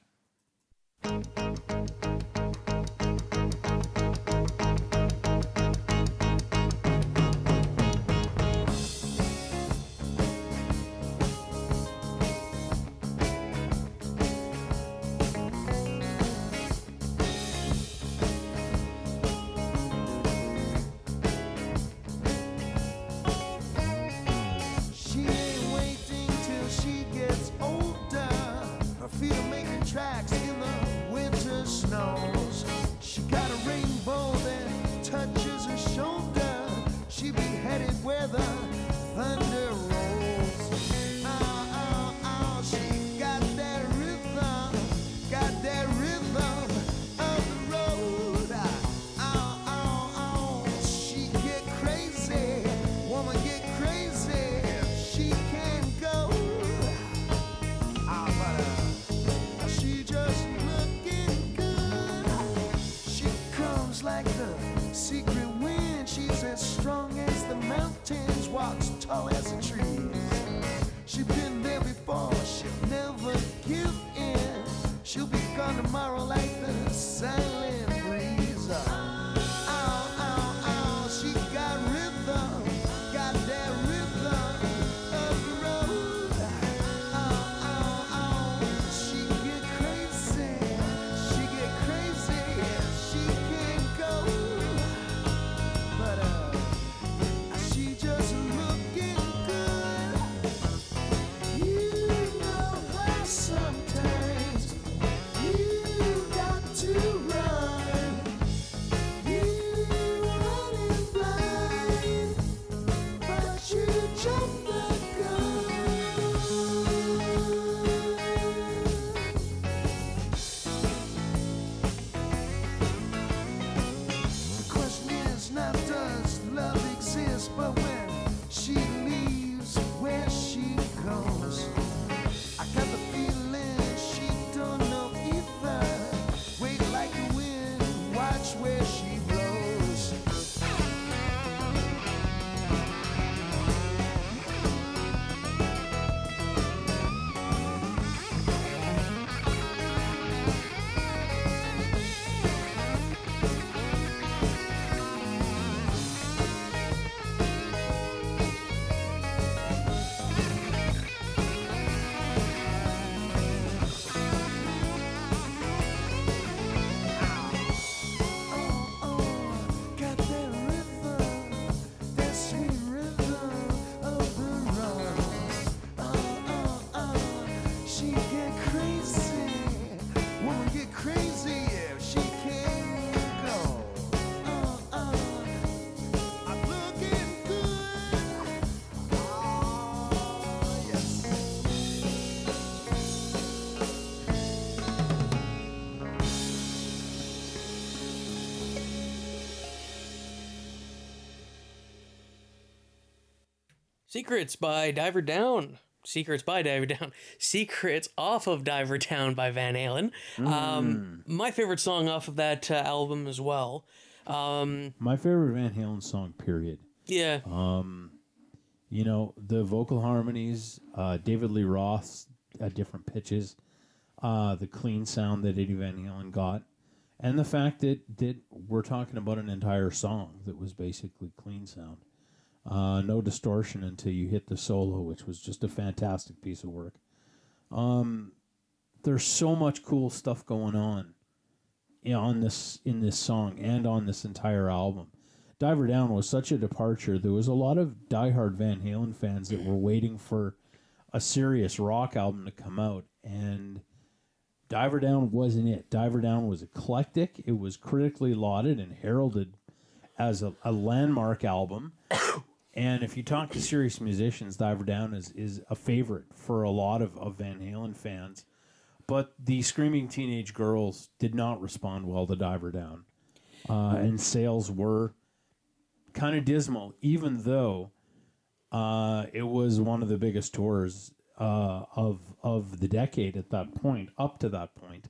B: Secrets by Diver Down. Secrets by Diver Down. Secrets off of Diver Down by Van Halen. Um, my favorite song off of that uh, album as well. Um,
C: My favorite Van Halen song, period.
B: yeah.
C: Um, You know, the vocal harmonies, uh, David Lee Roth at different pitches, uh, the clean sound that Eddie Van Halen got, and the fact that, that we're talking about an entire song that was basically clean sound. Uh, no distortion until you hit the solo, which was just a fantastic piece of work. Um, there's so much cool stuff going on in- on this in this song and on this entire album. Diver Down was such a departure. There was a lot of diehard Van Halen fans that were waiting for a serious rock album to come out, and Diver Down wasn't it. Diver Down was eclectic. It was critically lauded and heralded as a, a landmark album. And if you talk to serious musicians, Diver Down is, is a favorite for a lot of, of Van Halen fans. But the Screaming Teenage Girls did not respond well to Diver Down. Uh, and sales were kind of dismal, even though uh, it was one of the biggest tours uh, of of the decade at that point, up to that point,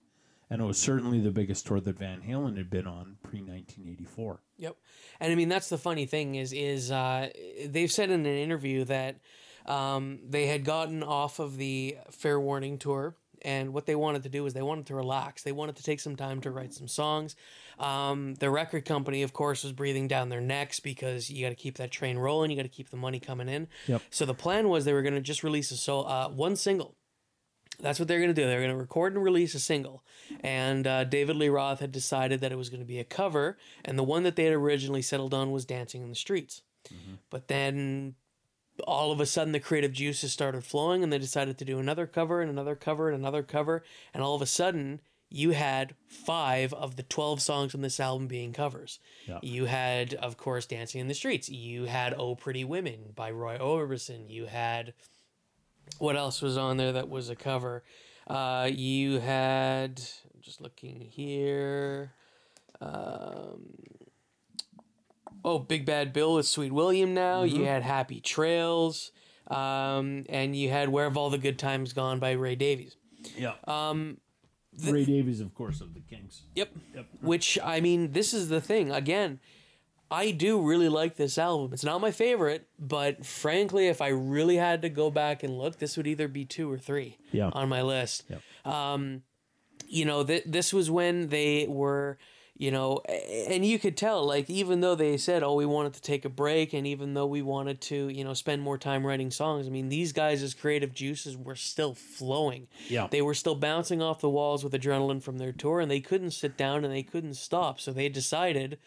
C: and it was certainly the biggest tour that Van Halen had been on pre 1984.
B: Yep. And I mean that's the funny thing is is uh, they've said in an interview that um, they had gotten off of the Fair Warning tour and what they wanted to do is they wanted to relax. They wanted to take some time to write some songs. Um, the record company, of course, was breathing down their necks because you got to keep that train rolling. You got to keep the money coming in.
C: Yep.
B: So the plan was they were going to just release a so uh, one single. That's what they're going to do. They're going to record and release a single. And uh, David Lee Roth had decided that it was going to be a cover, and the one that they had originally settled on was Dancing in the Streets. But then all of a sudden the creative juices started flowing, and they decided to do another cover and another cover and another cover. And all of a sudden, you had five of the 12 songs on this album being covers.
C: Yeah.
B: You had, of course, Dancing in the Streets. You had Oh Pretty Women by Roy Orbison. You had what else was on there that was a cover? Uh, you had just looking here. Um, oh, Big Bad Bill with Sweet William. Now you had Happy Trails, um, and you had Where Have All the Good Times Gone by Ray Davies.
C: Yeah. Um, Ray Davies, of course, of the Kinks.
B: Yep.
C: Yep.
B: Which I mean, this is the thing. Again, I do really like this album. It's not my favorite, but frankly, if I really had to go back and look, this would either be two or three
C: Yeah.
B: on my list.
C: Yep.
B: Um, you know, th- this was when they were, you know, and you could tell, like, even though they said, oh, we wanted to take a break, and even though we wanted to, you know, spend more time writing songs, I mean, these guys' creative juices were still flowing.
C: Yeah.
B: They were still bouncing off the walls with adrenaline from their tour, and they couldn't sit down and they couldn't stop. So they decided,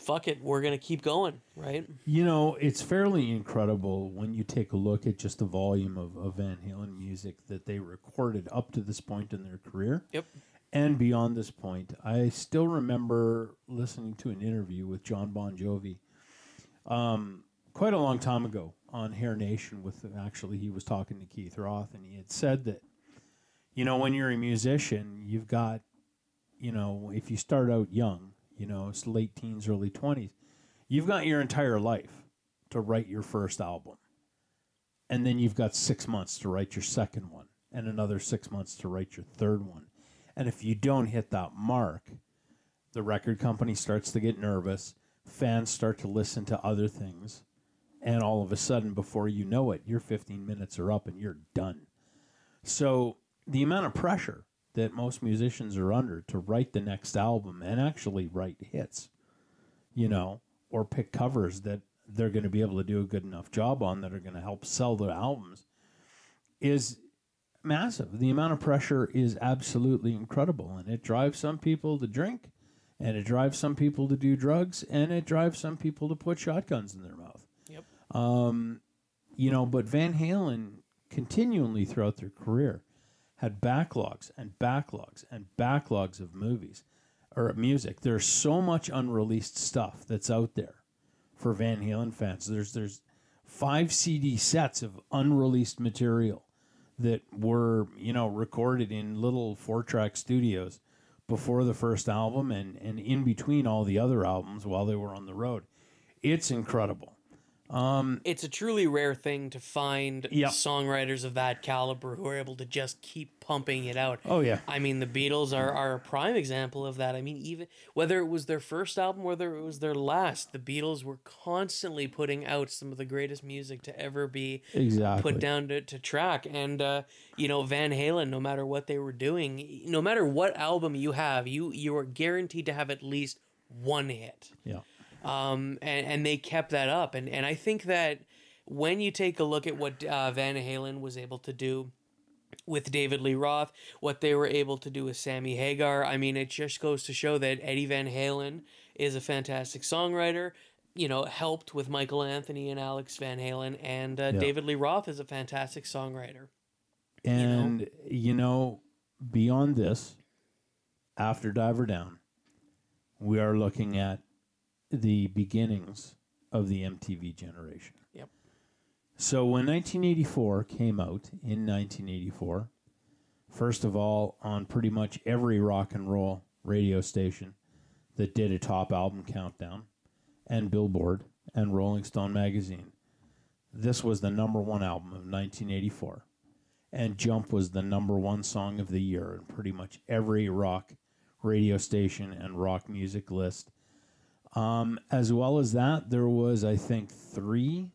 B: fuck it, we're going to keep going, right?
C: You know, it's fairly incredible when you take a look at just the volume of, of Van Halen music that they recorded up to this point in their career.
B: Yep.
C: And beyond this point, I still remember listening to an interview with Jon Bon Jovi um, quite a long time ago on Hair Nation. With actually, he was talking to Keith Roth, and he had said that, you know, when you're a musician, you've got, you know, if you start out young, you know, it's late teens, early 20s, you've got your entire life to write your first album. And then you've got six months to write your second one, and another six months to write your third one. And if you don't hit that mark, the record company starts to get nervous, fans start to listen to other things, and all of a sudden, before you know it, your 15 minutes are up and you're done. So, the amount of pressure that most musicians are under to write the next album and actually write hits, you know, or pick covers that they're going to be able to do a good enough job on that are going to help sell their albums is massive. The amount of pressure is absolutely incredible, and it drives some people to drink, and it drives some people to do drugs, and it drives some people to put shotguns in their mouth.
B: Yep.
C: Um, you know, but Van Halen continually throughout their career had backlogs and backlogs and backlogs of movies or music. There's so much unreleased stuff that's out there for Van Halen fans. There's there's five CD sets of unreleased material that were you know recorded in little four track studios before the first album and and in between all the other albums while they were on the road. It's incredible. Um,
B: It's a truly rare thing to find
C: Yep.
B: songwriters of that caliber who are able to just keep pumping it out.
C: oh yeah,
B: I mean, the Beatles are, are a prime example of that. I mean, even whether it was their first album, whether it was their last, the Beatles were constantly putting out some of the greatest music to ever be
C: exactly.
B: put down to, to track. And, uh, you know, Van Halen, no matter what they were doing, no matter what album you have, you, you are guaranteed to have at least one hit
C: Yeah.
B: Um, and, and they kept that up. And, and I think that when you take a look at what uh, Van Halen was able to do with David Lee Roth, what they were able to do with Sammy Hagar, I mean, it just goes to show that Eddie Van Halen is a fantastic songwriter. You know, helped with Michael Anthony and Alex Van Halen, and uh, David Lee Roth is a fantastic songwriter.
C: And you know, beyond this, after Diver Down, we are looking at the beginnings of the MTV generation.
B: Yep.
C: So when 1984 came out in 1984, first of all, on pretty much every rock and roll radio station that did a top album countdown, and Billboard and Rolling Stone magazine, this was the number one album of 1984 and Jump was the number one song of the year in pretty much every rock radio station and rock music list. Um, as well as that, there was I think three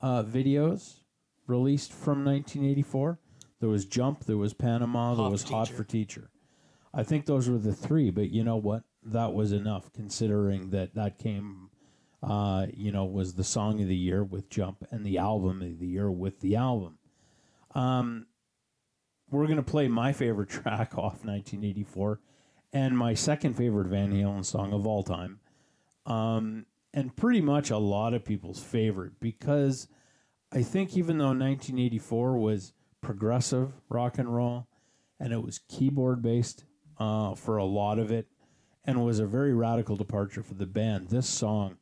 C: uh, videos released from 1984. There was Jump, there was Panama, there
B: Hot
C: was
B: for
C: Hot
B: Teacher.
C: for Teacher. I think those were the three, but you know what? That was enough considering that that came, uh, you know, was the song of the year with Jump and the album of the year with the album. Um, we're going to play my favorite track off 1984 and my second favorite Van Halen song of all time. Um, and pretty much a lot of people's favorite because I think even though 1984 was progressive rock and roll and it was keyboard based uh, for a lot of it and was a very radical departure for the band, this song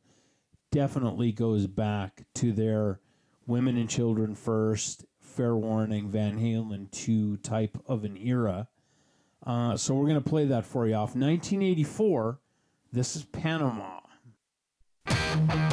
C: definitely goes back to their women and children first, fair warning, Van Halen 2 type of an era. Uh, so we're going to play that for you off 1984. This is Panama.
B: That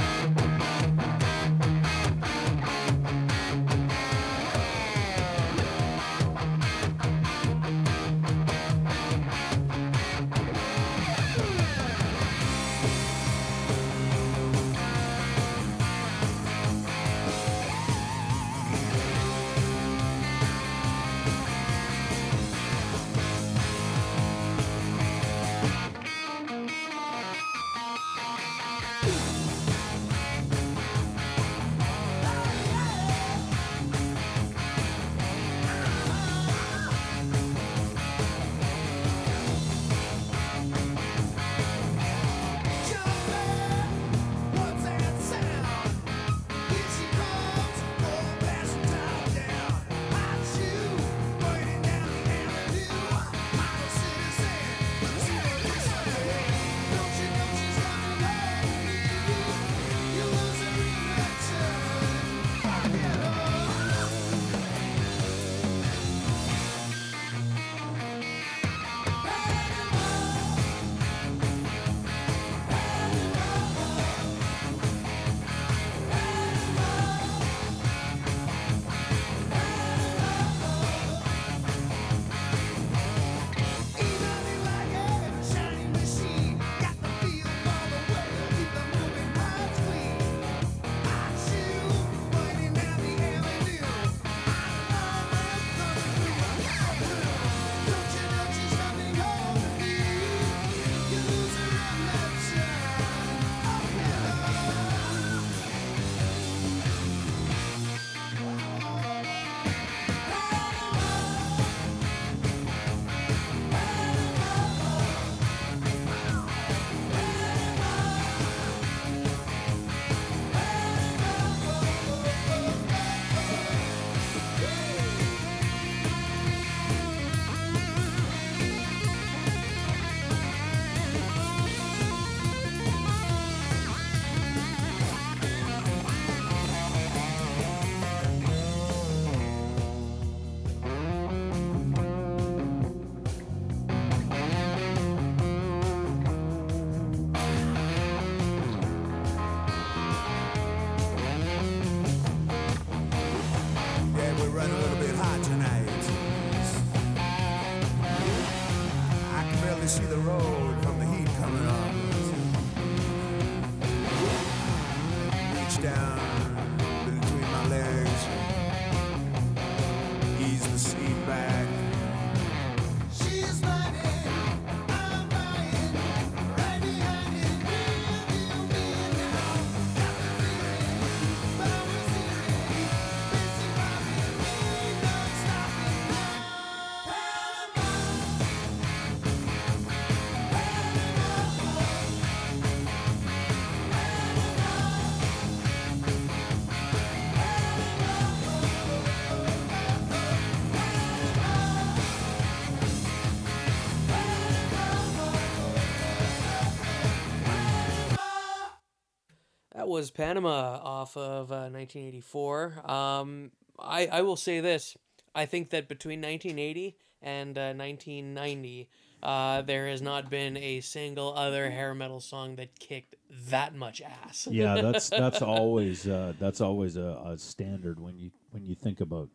B: was Panama off of uh, 1984. Um, I, I will say this. I think that between 1980 and uh, 1990, uh, there has not been a single other hair metal song that kicked that much ass.
C: Yeah, that's that's always uh, that's always a, a standard when you when you think about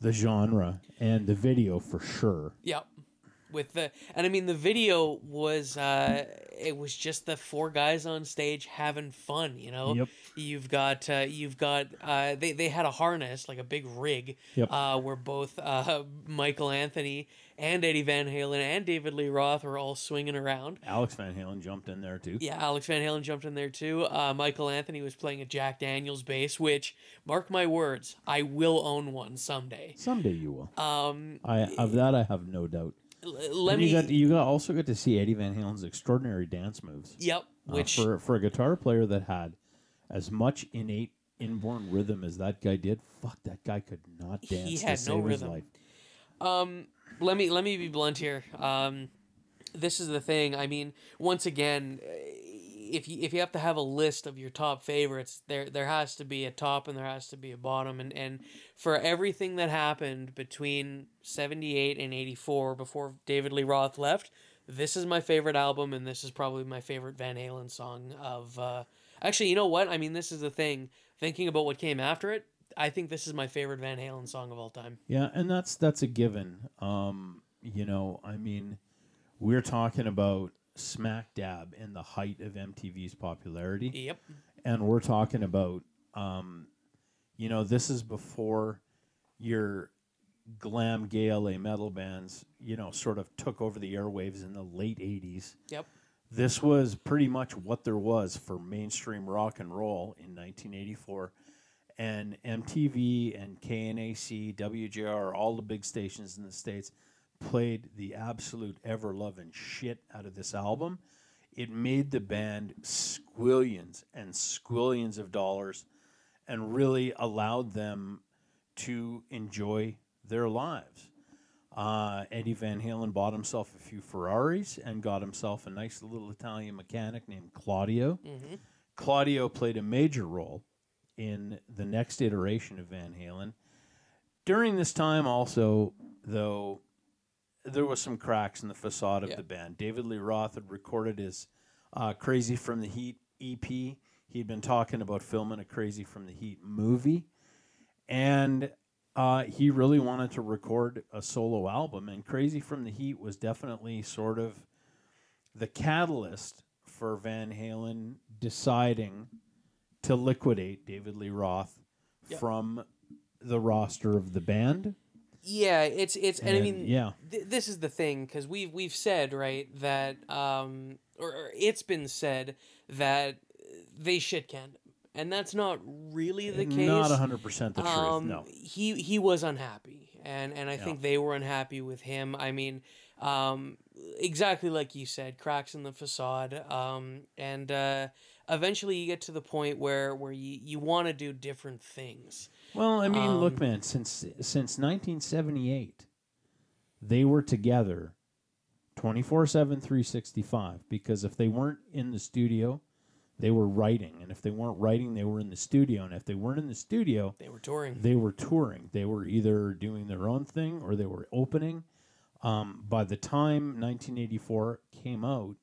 C: the genre and the video for sure.
B: Yep. With the and I mean the video was uh it was just the four guys on stage having fun, you know.
C: Yep.
B: You've got uh you've got uh they they had a harness like a big rig
C: Yep.
B: uh where both uh Michael Anthony and Eddie Van Halen and David Lee Roth were all swinging around.
C: Alex Van Halen jumped in there too.
B: Yeah, Alex Van Halen jumped in there too. Uh, Michael Anthony was playing a Jack Daniels bass, which, mark my words, I will own one someday.
C: Someday you will.
B: Um,
C: I of that I have no doubt.
B: Let
C: And
B: me.
C: you got you got also got to see Eddie Van Halen's extraordinary dance moves.
B: yep.
C: Uh,
B: Which
C: for for a guitar player that had as much innate inborn rhythm as that guy did, fuck that guy could not dance.
B: He
C: had
B: no rhythm.
C: life.
B: um, let me let me be blunt here. Um, this is the thing. I mean, once again, uh, if you if you have to have a list of your top favorites, there there has to be a top and there has to be a bottom, and and for everything that happened between seventy eight and eighty four before David Lee Roth left, this is my favorite album, and this is probably my favorite Van Halen song of. Uh, actually, you know what? I mean, this is the thing. Thinking about what came after it, I think this is my favorite Van Halen song of all time.
C: Yeah, and that's that's a given. Um, you know, I mean, we're talking about smack dab in the height of MTV's popularity.
B: Yep.
C: and we're talking about um, you know this is before your glam gay LA metal bands you know sort of took over the airwaves in the late 80s
B: Yep.
C: this was pretty much what there was for mainstream rock and roll in 1984 and MTV and KNAC WJR all the big stations in the states played the absolute ever loving shit out of this album it made the band squillions and squillions of dollars and really allowed them to enjoy their lives. Uh, Eddie Van Halen bought himself a few Ferraris and got himself a nice little Italian mechanic named Claudio. Claudio played a major role in the next iteration of Van Halen. During this time, also, though, there was some cracks in the facade of
B: Yeah.
C: the band. David Lee Roth had recorded his uh, "Crazy from the Heat" EP. He'd been talking about filming a "Crazy from the Heat" movie, and uh, he really wanted to record a solo album. And "Crazy from the Heat" was definitely sort of the catalyst for Van Halen deciding to liquidate David Lee Roth
B: Yep.
C: from the roster of the band.
B: Yeah, it's it's and, I mean
C: yeah.
B: th- this is the thing because we've we've said right that um or, or it's been said that they shit canned him, and that's not really the case.
C: Not hundred percent the truth.
B: um,
C: no.
B: he he was unhappy, and and I think they were unhappy with him. I mean, um, exactly like you said, cracks in the facade, um, and uh, eventually you get to the point where where you you want to do different things.
C: Well, I mean, look,
B: um,
C: man. Since since 1978, they were together 24 7 365 because if they weren't in the studio they were writing and if they weren't writing they were in the studio and if they weren't in the studio
B: They were touring.
C: they were touring they were either doing their own thing or they were opening um, by the time 1984 came out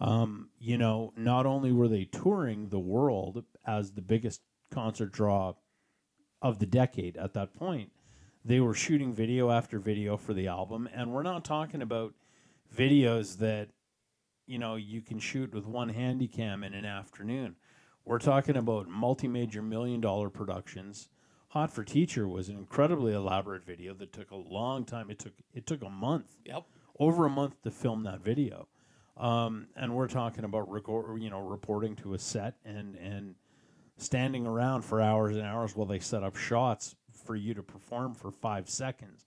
C: um, you know not only were they touring the world as the biggest concert draw of the decade at that point they were shooting video after video for the album. And we're not talking about videos that you know you can shoot with one handy cam in an afternoon. We're talking about multi-major million dollar productions. Hot for teacher was an incredibly elaborate video that took a long time. It took it took a month
B: Yep.
C: over a month to film that video. Um, and we're talking about record, you know reporting to a set and and standing around for hours and hours while they set up shots for you to perform for five seconds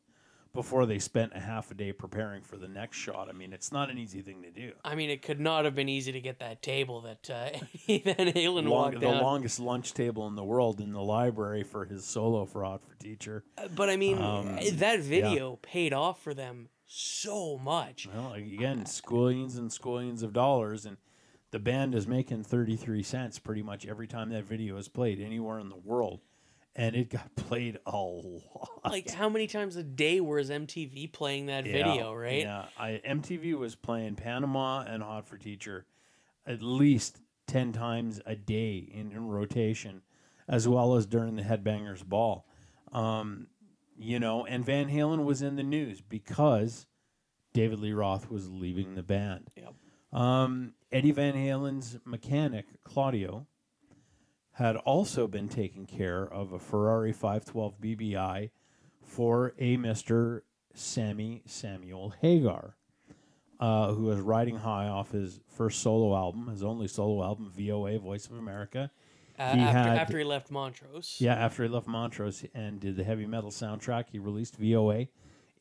C: before they spent a half a day preparing for the next shot. I mean, it's not an easy thing to do.
B: I mean, it could not have been easy to get that table that uh, Van Halen
C: Long,
B: walked
C: the
B: down.
C: longest lunch table in the world in the library for his solo for Hot for Teacher.
B: But I mean,
C: Um,
B: that video paid off for them so much.
C: Well, again, squillions and squillions of dollars, and the band is making 33 cents pretty much every time that video is played anywhere in the world. And it got played a lot.
B: Like how many times a day was MTV playing that
C: Yeah,
B: video, right?
C: Yeah, I, MTV was playing Panama and Hot for Teacher at least 10 times a day in, in rotation, as well as during the Headbangers Ball. Um, you know, and Van Halen was in the news because David Lee Roth was leaving the band.
B: Yep.
C: Um, Eddie Van Halen's mechanic, Claudio, had also been taking care of a Ferrari 512 BBI for a Mr. Sammy Samuel Hagar, uh, who was riding high off his first solo album, his only solo album, VOA, Voice of America.
B: Uh,
C: He
B: after,
C: had-
B: after he left Montrose.
C: Yeah, after he left Montrose and did the heavy metal soundtrack, he released VOA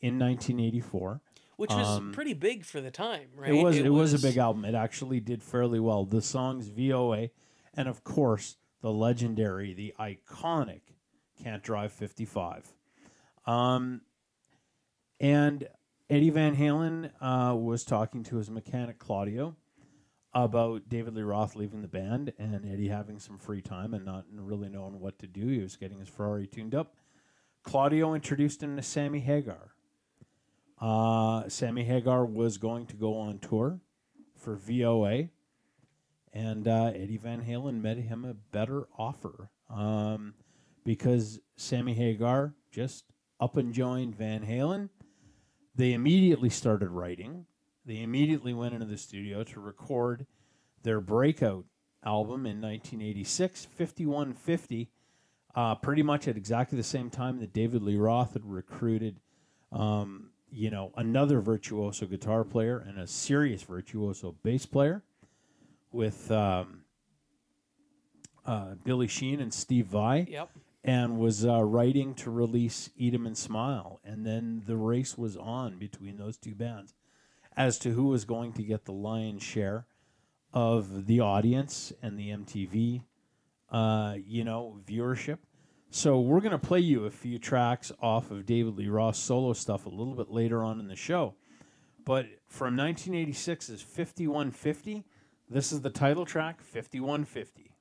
C: in 1984.
B: Which was
C: Um,
B: pretty big for the time, right?
C: It was it, was, a big album. It actually did fairly well. The songs VOA, and of course the legendary, the iconic "Can't Drive 55." Um, and Eddie Van Halen uh, was talking to his mechanic Claudio about David Lee Roth leaving the band and Eddie having some free time and not really knowing what to do. He was getting his Ferrari tuned up. Claudio introduced him to Sammy Hagar. Uh, Sammy Hagar was going to go on tour for VOA, and uh, Eddie Van Halen made him a better offer um, because Sammy Hagar just up and joined Van Halen. They immediately started writing. They immediately went into the studio to record their breakout album in 1986, 5150, uh, pretty much at exactly the same time that David Lee Roth had recruited um, you know, another virtuoso guitar player and a serious virtuoso bass player with um, uh, Billy Sheehan and Steve Vai,
B: Yep.
C: and was uh, writing to release Eat 'em and Smile. And then the race was on between those two bands as to who was going to get the lion's share of the audience and the MTV, uh, you know, viewership. So we're going to play you a few tracks off of David Lee Roth's solo stuff a little bit later on in the show. But from 1986's 5150, this is the title track, 5150.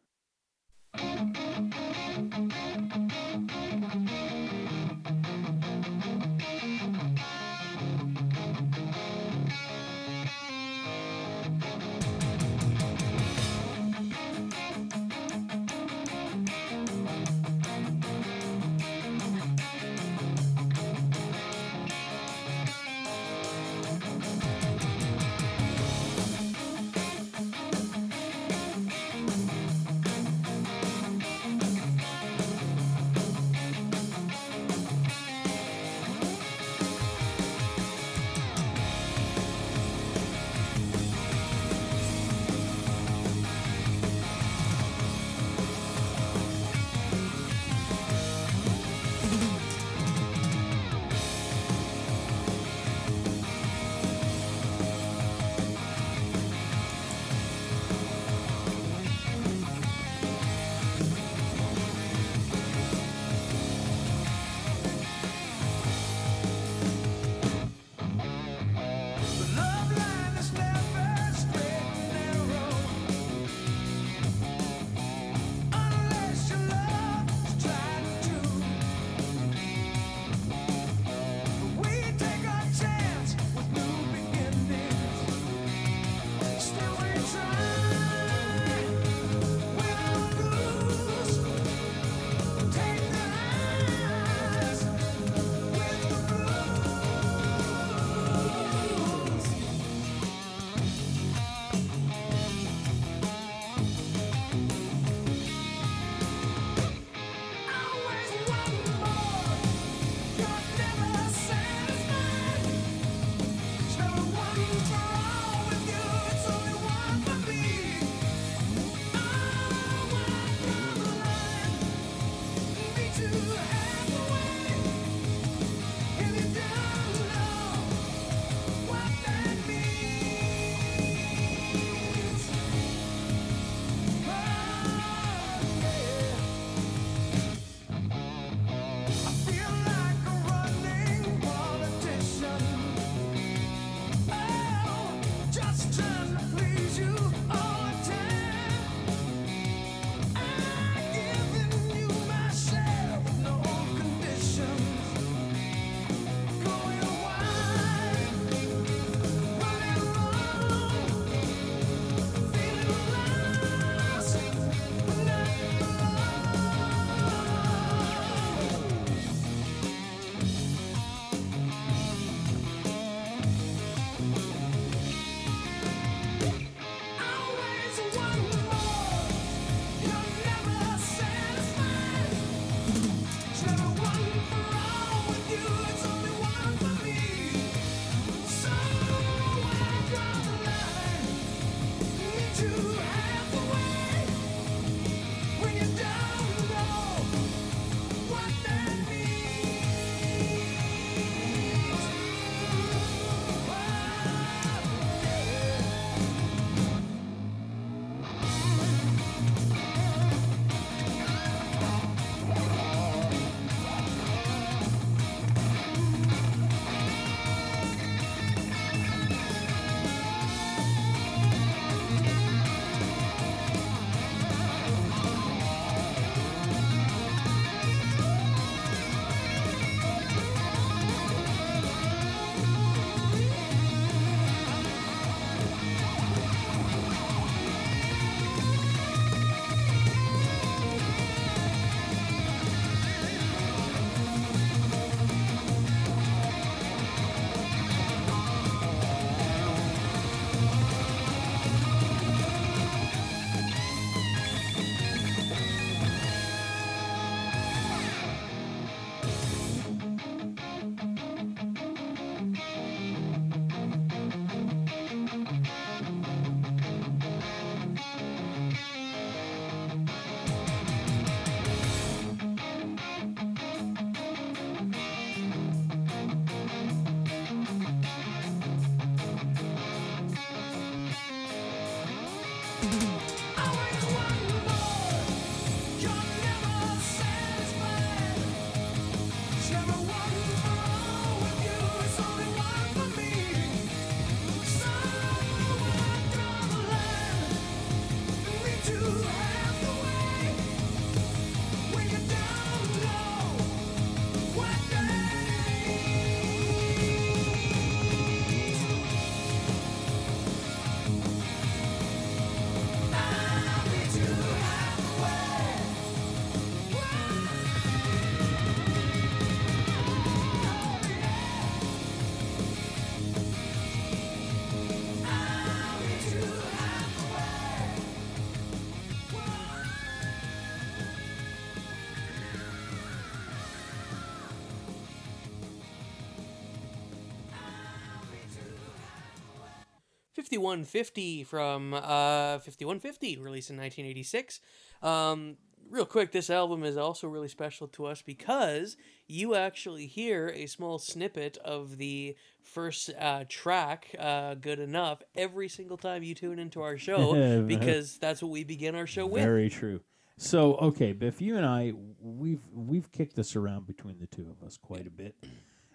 B: 5150 from uh, 5150, released in 1986. Um, real quick, this album is also really special to us because you actually hear a small snippet of the first uh, track, uh, Good Enough, every single time you tune into our show because that's what we begin our show with.
C: Very true. So, okay, Biff, you and I, we've we've kicked this around between the two of us quite a bit,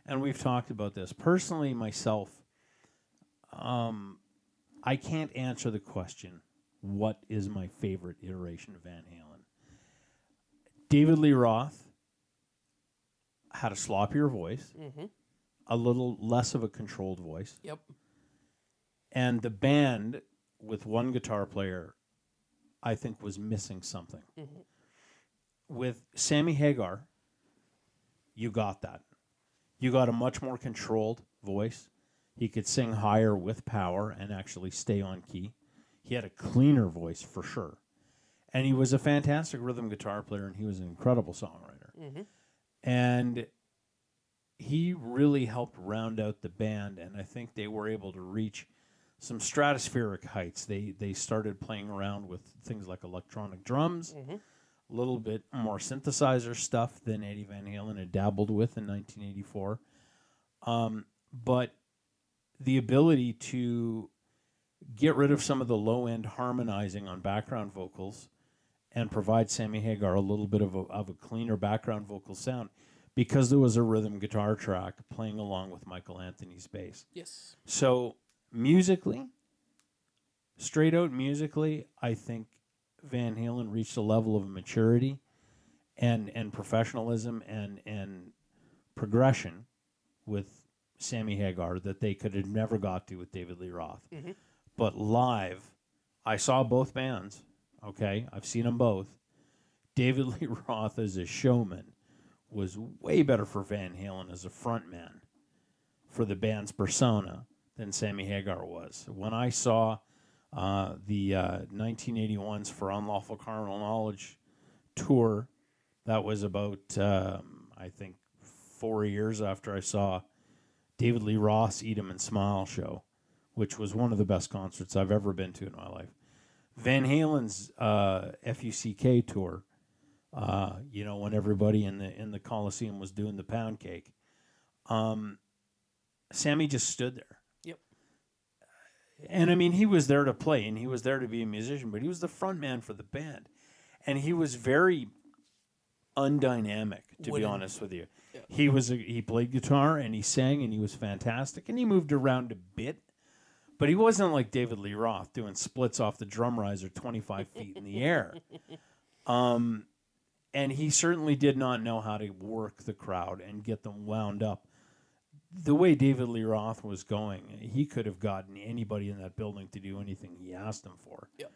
C: and we've talked about this. Personally, myself, um, I can't answer the question, "What is my favorite iteration of Van Halen?" David Lee Roth had a sloppier voice,
B: Mhm.
C: a little less of a controlled voice,
B: Yep.
C: and the band with one guitar player i think was missing something
B: Mhm.
C: with sammy hagar you got that you got a much more controlled voice he could sing higher with power and actually stay on key. He had a cleaner voice for sure. And he was a fantastic rhythm guitar player and he was an incredible songwriter.
B: Mhm.
C: and he really helped round out the band and i think they were able to reach some stratospheric heights. They they started playing around with things like electronic drums
B: Mhm.
C: a little bit more synthesizer stuff than eddie van halen had dabbled with in 1984 um, but the ability to get rid of some of the low end harmonizing on background vocals and provide Sammy Hagar a little bit of a, of a cleaner background vocal sound because there was a rhythm guitar track playing along with Michael Anthony's bass.
B: Yes.
C: So musically, straight out musically, I think Van Halen reached a level of maturity and and professionalism and and progression with Sammy Hagar that they could have never got to with David Lee Roth.
B: Mhm.
C: But live, I saw both bands. Okay, I've seen them both. David Lee Roth as a showman was way better for Van Halen as a frontman for the band's persona than Sammy Hagar was. When I saw uh, the uh, 1981's For Unlawful Carnal Knowledge tour, that was about, um, I think, four years after I saw David Lee Roth's Eat 'em and Smile show, which was one of the best concerts I've ever been to in my life. Van Halen's uh, FUCK tour, uh, you know, when everybody in the in the Coliseum was doing the pound cake, um, Sammy just stood there.
B: Yep.
C: And I mean, he was there to play and he was there to be a musician, but he was the front man for the band. And he was very undynamic, to be honest with you.
B: Yeah.
C: He was a, he played guitar and he sang and he was fantastic and he moved around a bit, but he wasn't like David Lee Roth doing splits off the drum riser 25 feet in the air. Um, and he certainly did not know how to work the crowd and get them wound up. The way David Lee Roth was going, he could have gotten anybody in that building to do anything he asked them for.
B: Yep.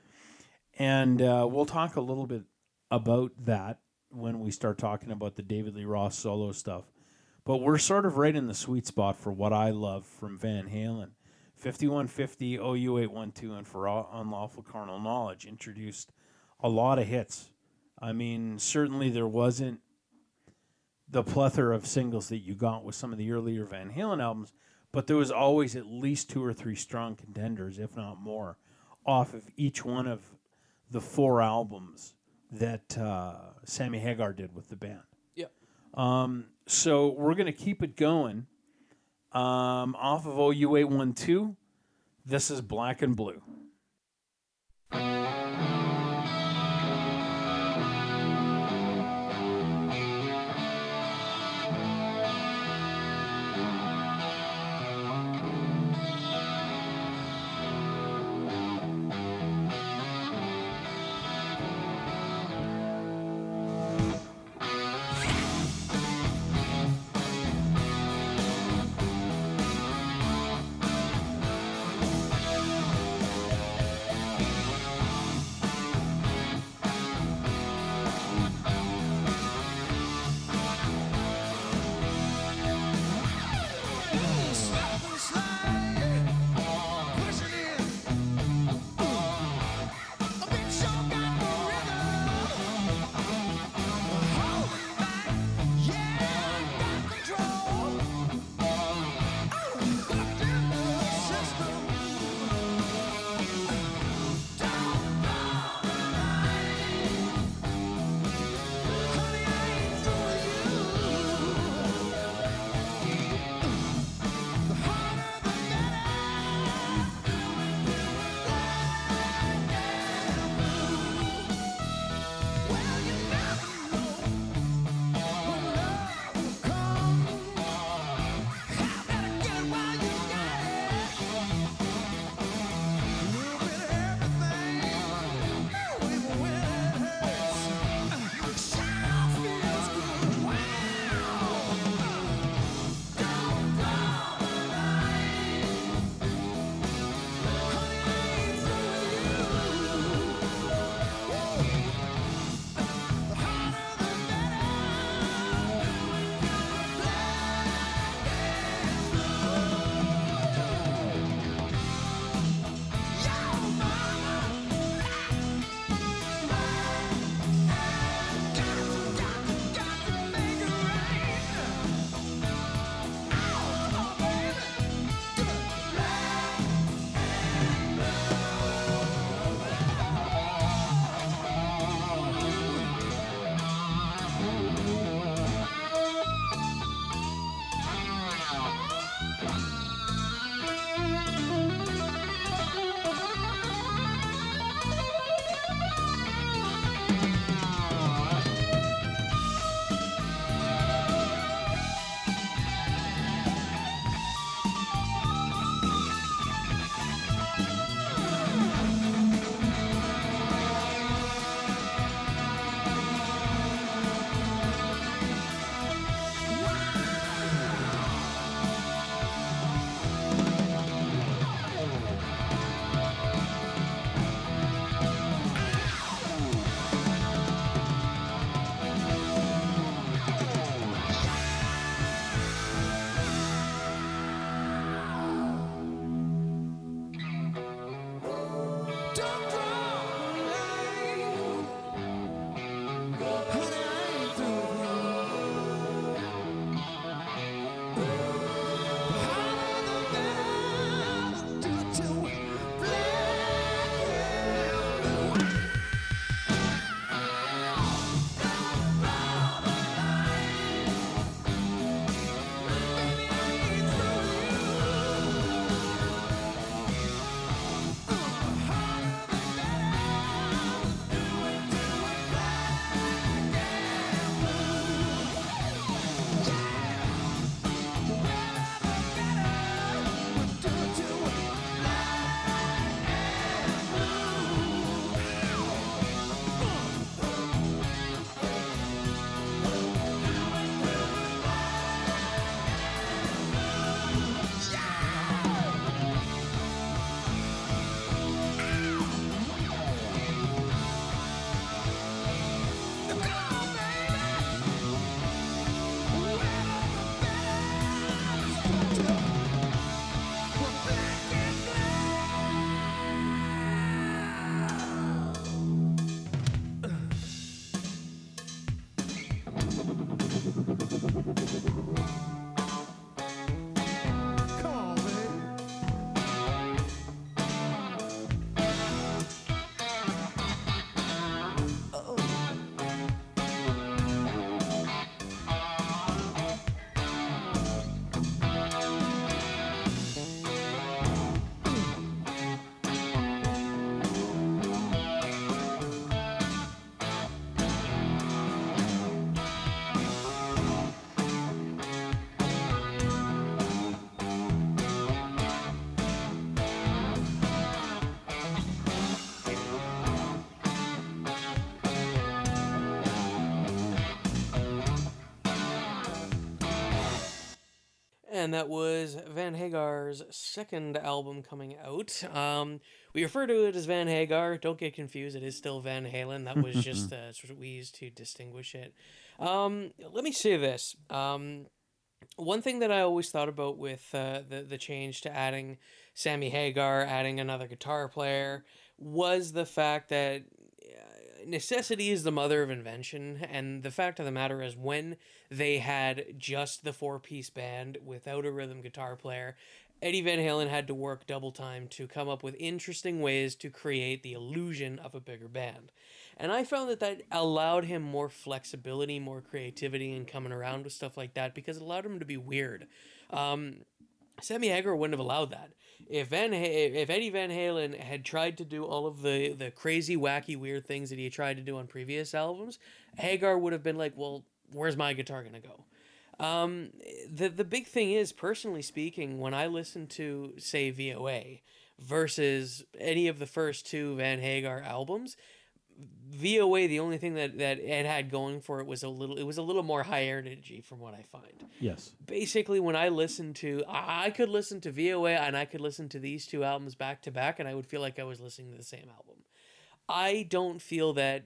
C: And uh, we'll talk a little bit about that when we start talking about the David Lee Roth solo stuff. But we're sort of right in the sweet spot for what I love from Van Halen. 5150, OU812, and for All- Unlawful Carnal Knowledge introduced a lot of hits. I mean, certainly there wasn't the plethora of singles that you got with some of the earlier Van Halen albums, but there was always at least two or three strong contenders, if not more, off of each one of the four albums that uh, Sammy Hagar did with the band.
B: Yep.
C: Um, so we're going to keep it going. Um, off of OU812, this is Black and Blue.
B: That was Van Hagar's second album coming out. Um, we refer to it as Van Hagar. Don't get confused; it is still Van Halen. That was just uh, sort of we used to distinguish it. Um, let me say this. Um, one thing that I always thought about with uh, the the change to adding Sammy Hagar, adding another guitar player, was the fact that necessity is the mother of invention, and the fact of the matter is, when they had just the four piece band without a rhythm guitar player, Eddie Van Halen had to work double time to come up with interesting ways to create the illusion of a bigger band. And I found that that allowed him more flexibility, more creativity, and coming around with stuff like that because it allowed him to be weird. Um, Sammy Hagar wouldn't have allowed that. If Van if Eddie Van Halen had tried to do all of the the crazy, wacky, weird things that he tried to do on previous albums, Hagar would have been like, "Well, where's my guitar gonna go?" Um, the the big thing is, personally speaking, when I listen to say VOA versus any of the first two Van Hagar albums, VOA the only thing that that it had going for it was a little it was a little more high energy from what I find.
C: Yes.
B: Basically, when I listen to I, I could listen to VOA and I could listen to these two albums back to back, and I would feel like I was listening to the same album. I don't feel that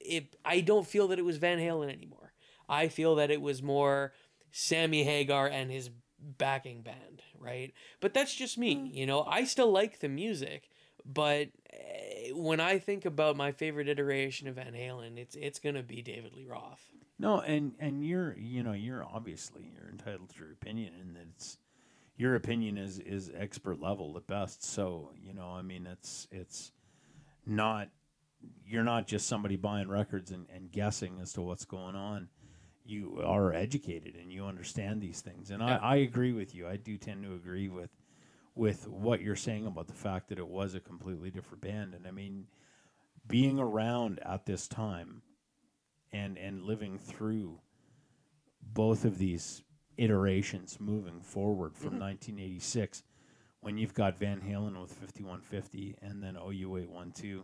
B: it. I don't feel that it was Van Halen anymore. I feel that it was more Sammy Hagar and his backing band, right? But that's just me, mm. you know. I still like the music, but when I think about my favorite iteration of Van Halen, it's it's gonna be David Lee Roth.
C: No, and and you're you know you're obviously you're entitled to your opinion, and it's your opinion is is expert level at best. So you know, I mean, it's it's not you're not just somebody buying records and, and guessing as to what's going on. You are educated and you understand these things, and
B: Yeah.
C: I, I agree with you. I do tend to agree with with what you're saying about the fact that it was a completely different band, and I mean, being around at this time and and living through both of these iterations moving forward from 1986 when you've got Van Halen with 5150 and then OU812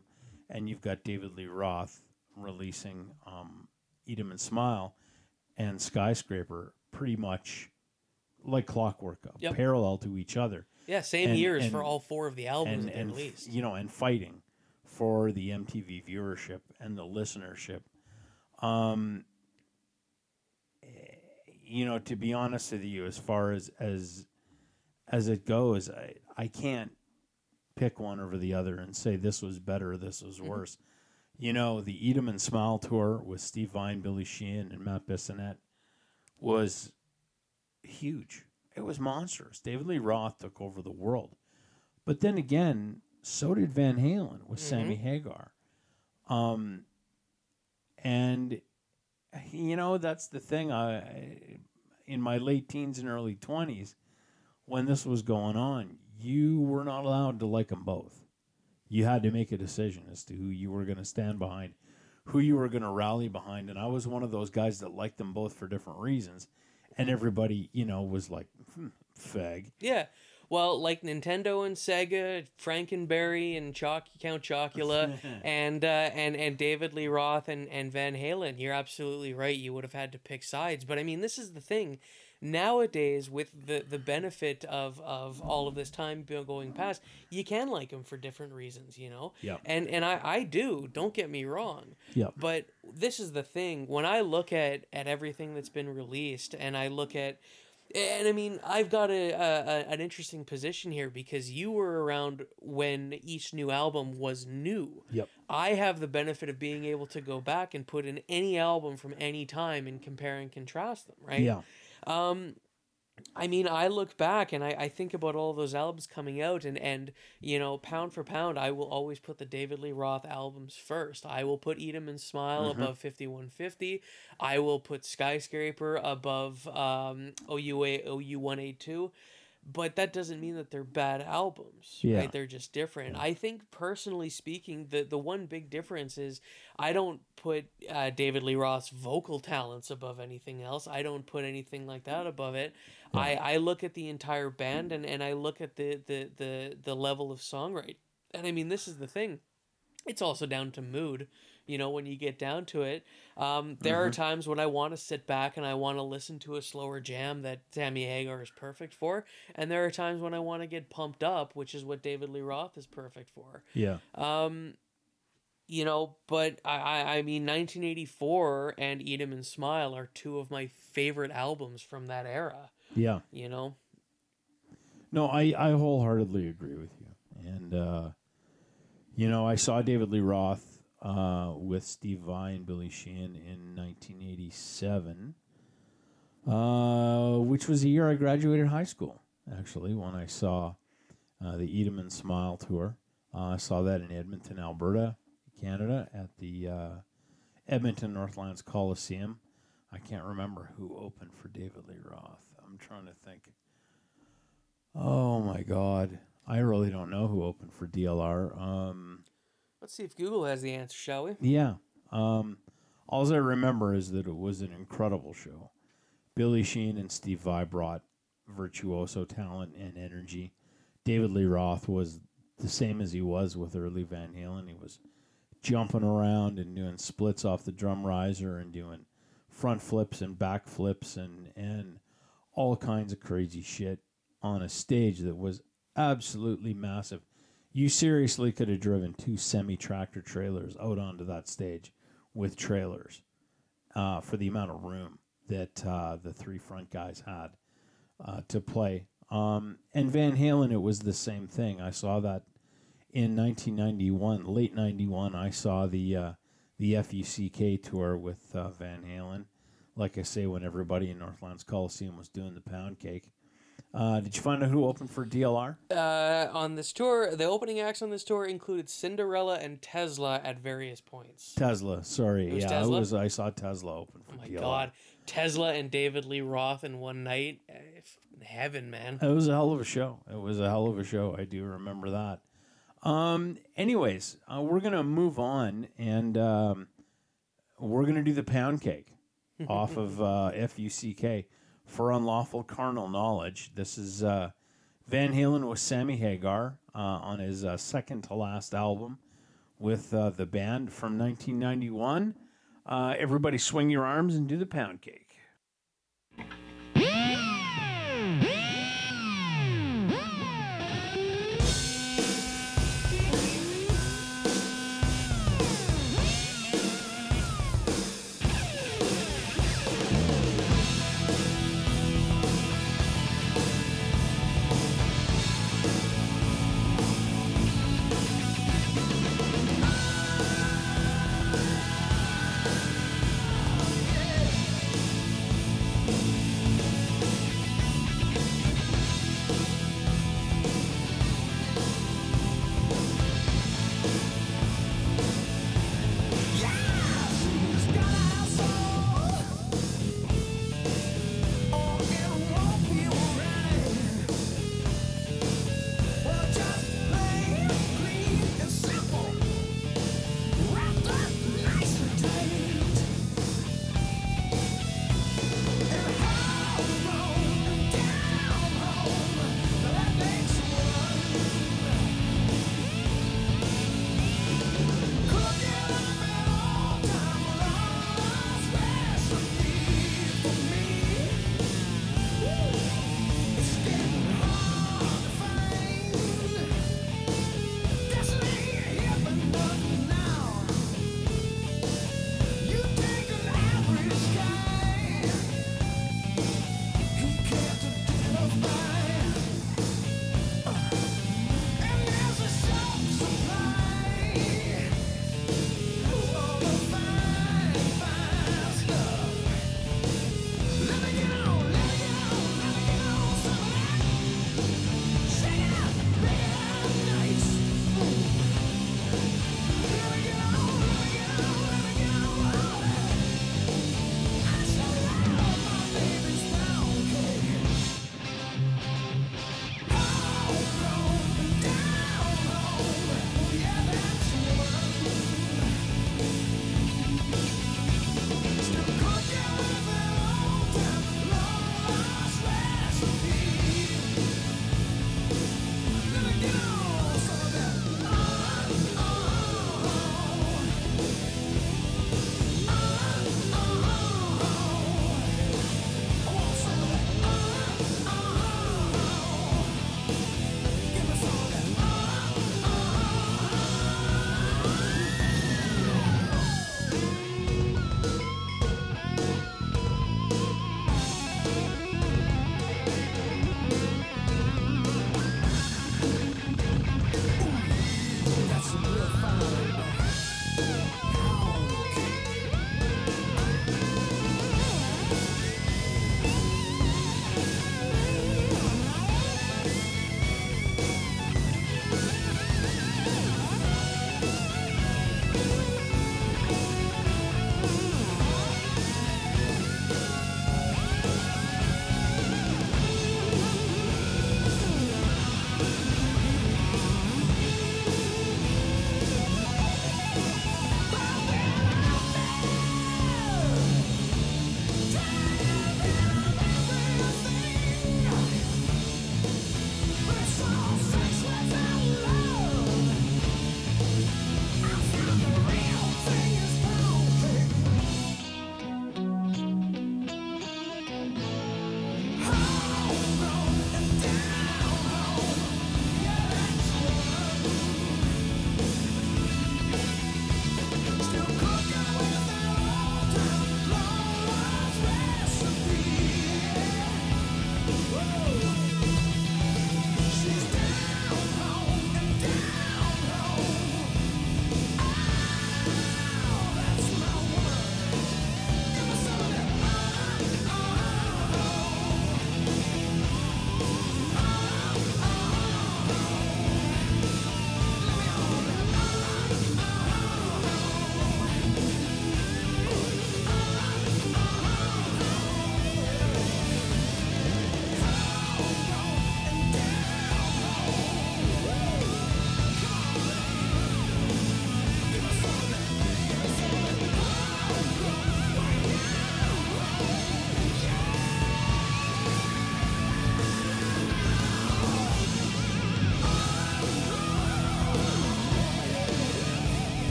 C: and you've got David Lee Roth releasing um, Eat 'em and Smile and Skyscraper pretty much like clockwork
B: Yep.
C: parallel to each other
B: Yeah, same
C: And-
B: years
C: and-
B: for all four of the albums
C: and
B: that they
C: and f-
B: released.
C: you know and fighting for the MTV viewership and the listenership. Um, you know, to be honest with you, as far as as as it goes, I I can't pick one over the other and say this was better, this was
B: Mm-hmm.
C: worse. You know, the Eat 'em and Smile tour with Steve Vai, Billy Sheehan, and Matt Bissonette was huge. It was monstrous. David Lee Roth took over the world. But then again, so did Van Halen with Sammy Hagar. Um, and you know that's the thing. I in my late teens and early twenties, when this was going on, you were not allowed to like them both. You had to make a decision as to who you were going to stand behind, who you were going to rally behind. And I was one of those guys that liked them both for different reasons. And everybody, you know, was like, fag.
B: Yeah. Well, like Nintendo and Sega, Frankenberry and Chalk, Count Chocula, and uh, and and David Lee Roth and, and Van Halen. You're absolutely right. You would have had to pick sides, but I mean, this is the thing. Nowadays, with the the benefit of of all of this time going past, you can like them for different reasons, you know.
C: Yeah.
B: And and I I do. Don't get me wrong.
C: Yep.
B: But this is the thing. When I look at at everything that's been released, and I look at, and I mean, I've got a, a, a an interesting position here because you were around when each new album was new.
C: Yep.
B: I have the benefit of being able to go back and put in any album from any time and compare and contrast them. Right.
C: Yeah.
B: Um, I mean, I look back and I, I think about all those albums coming out, and, and you know, pound for pound, I will always put the David Lee Roth albums first. I will put Eat 'em and Smile above 5150. I will put Skyscraper above um, OUA, OU182. But that doesn't mean that they're bad albums,
C: Yeah.
B: right? They're just different. I think, personally speaking, the, the one big difference is I don't put uh, David Lee Roth's vocal talents above anything else. I don't put anything like that above it. I, I look at the entire band and, and I look at the, the, the, the level of songwriting. And I mean, this is the thing. it's also down to mood you know when you get down to it um, there are times when i want to sit back and i want to listen to a slower jam that sammy hagar is perfect for and there are times when i want to get pumped up which is what david lee roth is perfect for
C: Yeah.
B: um, you know, but I, I, I mean, 1984 and Eat 'Em and Smile are two of my favorite albums from that era.
C: Yeah.
B: You know,
C: No, I, I wholeheartedly agree with you. And, uh, you know, I saw David Lee Roth uh, with Steve Vai and Billy Sheehan in 1987, uh, which was the year I graduated high school, actually, when I saw uh, the Eat 'em and Smile tour. Uh, I saw that in Edmonton, Alberta, Canada, at the uh, Edmonton Northlands Coliseum. I can't remember who opened for David Lee Roth. I'm trying to think. Oh my God. I really don't know who opened for DLR. Um,
B: let's see if Google has the answer, shall we?
C: yeah. Um, all I remember is that it was an incredible show. Billy Sheehan and Steve Vai brought virtuoso talent and energy. David Lee Roth was the same as he was with early Van Halen. He was jumping around and doing splits off the drum riser and doing front flips and back flips and, and all kinds of crazy shit on a stage that was absolutely massive. You seriously could have driven two semi tractor trailers out onto that stage with trailers uh, for the amount of room that uh, the three front guys had uh, to play. Um, and Van Halen, it was the same thing. I saw that in 1991, late 91. I saw the uh, the FUCK tour with uh, Van Halen. Like I say, when everybody in Northlands Coliseum was doing the pound cake. Uh, did you find out who opened for DLR?
B: Uh, on this tour, the opening acts on this tour included Cinderella and Tesla at various points.
C: Tesla. Sorry, yeah,
B: Tesla?
C: it was. I saw Tesla open for
B: Oh my
C: DLR.
B: god. Tesla and David Lee Roth in one night. Eh, Heaven, man.
C: It was a hell of a show. It was a hell of a show. I do remember that. Um, anyways, uh, we're gonna move on, and um, we're gonna do the pound cake off of uh, FUCK for unlawful carnal knowledge. This is uh, Van Halen with Sammy Hagar uh, on his uh, second to last album with uh, the band from 1991. Uh, everybody, swing your arms and do the pound cake.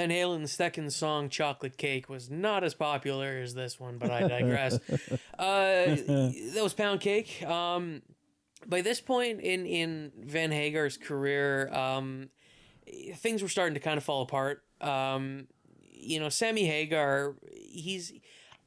B: Van Halen's second song, Chocolate Cake, was not as popular as this one, but I digress. uh, that was Pound Cake. Um, by this point in, in Van Hagar's career, um, things were starting to kind of fall apart. Um, you know, Sammy Hagar, he's.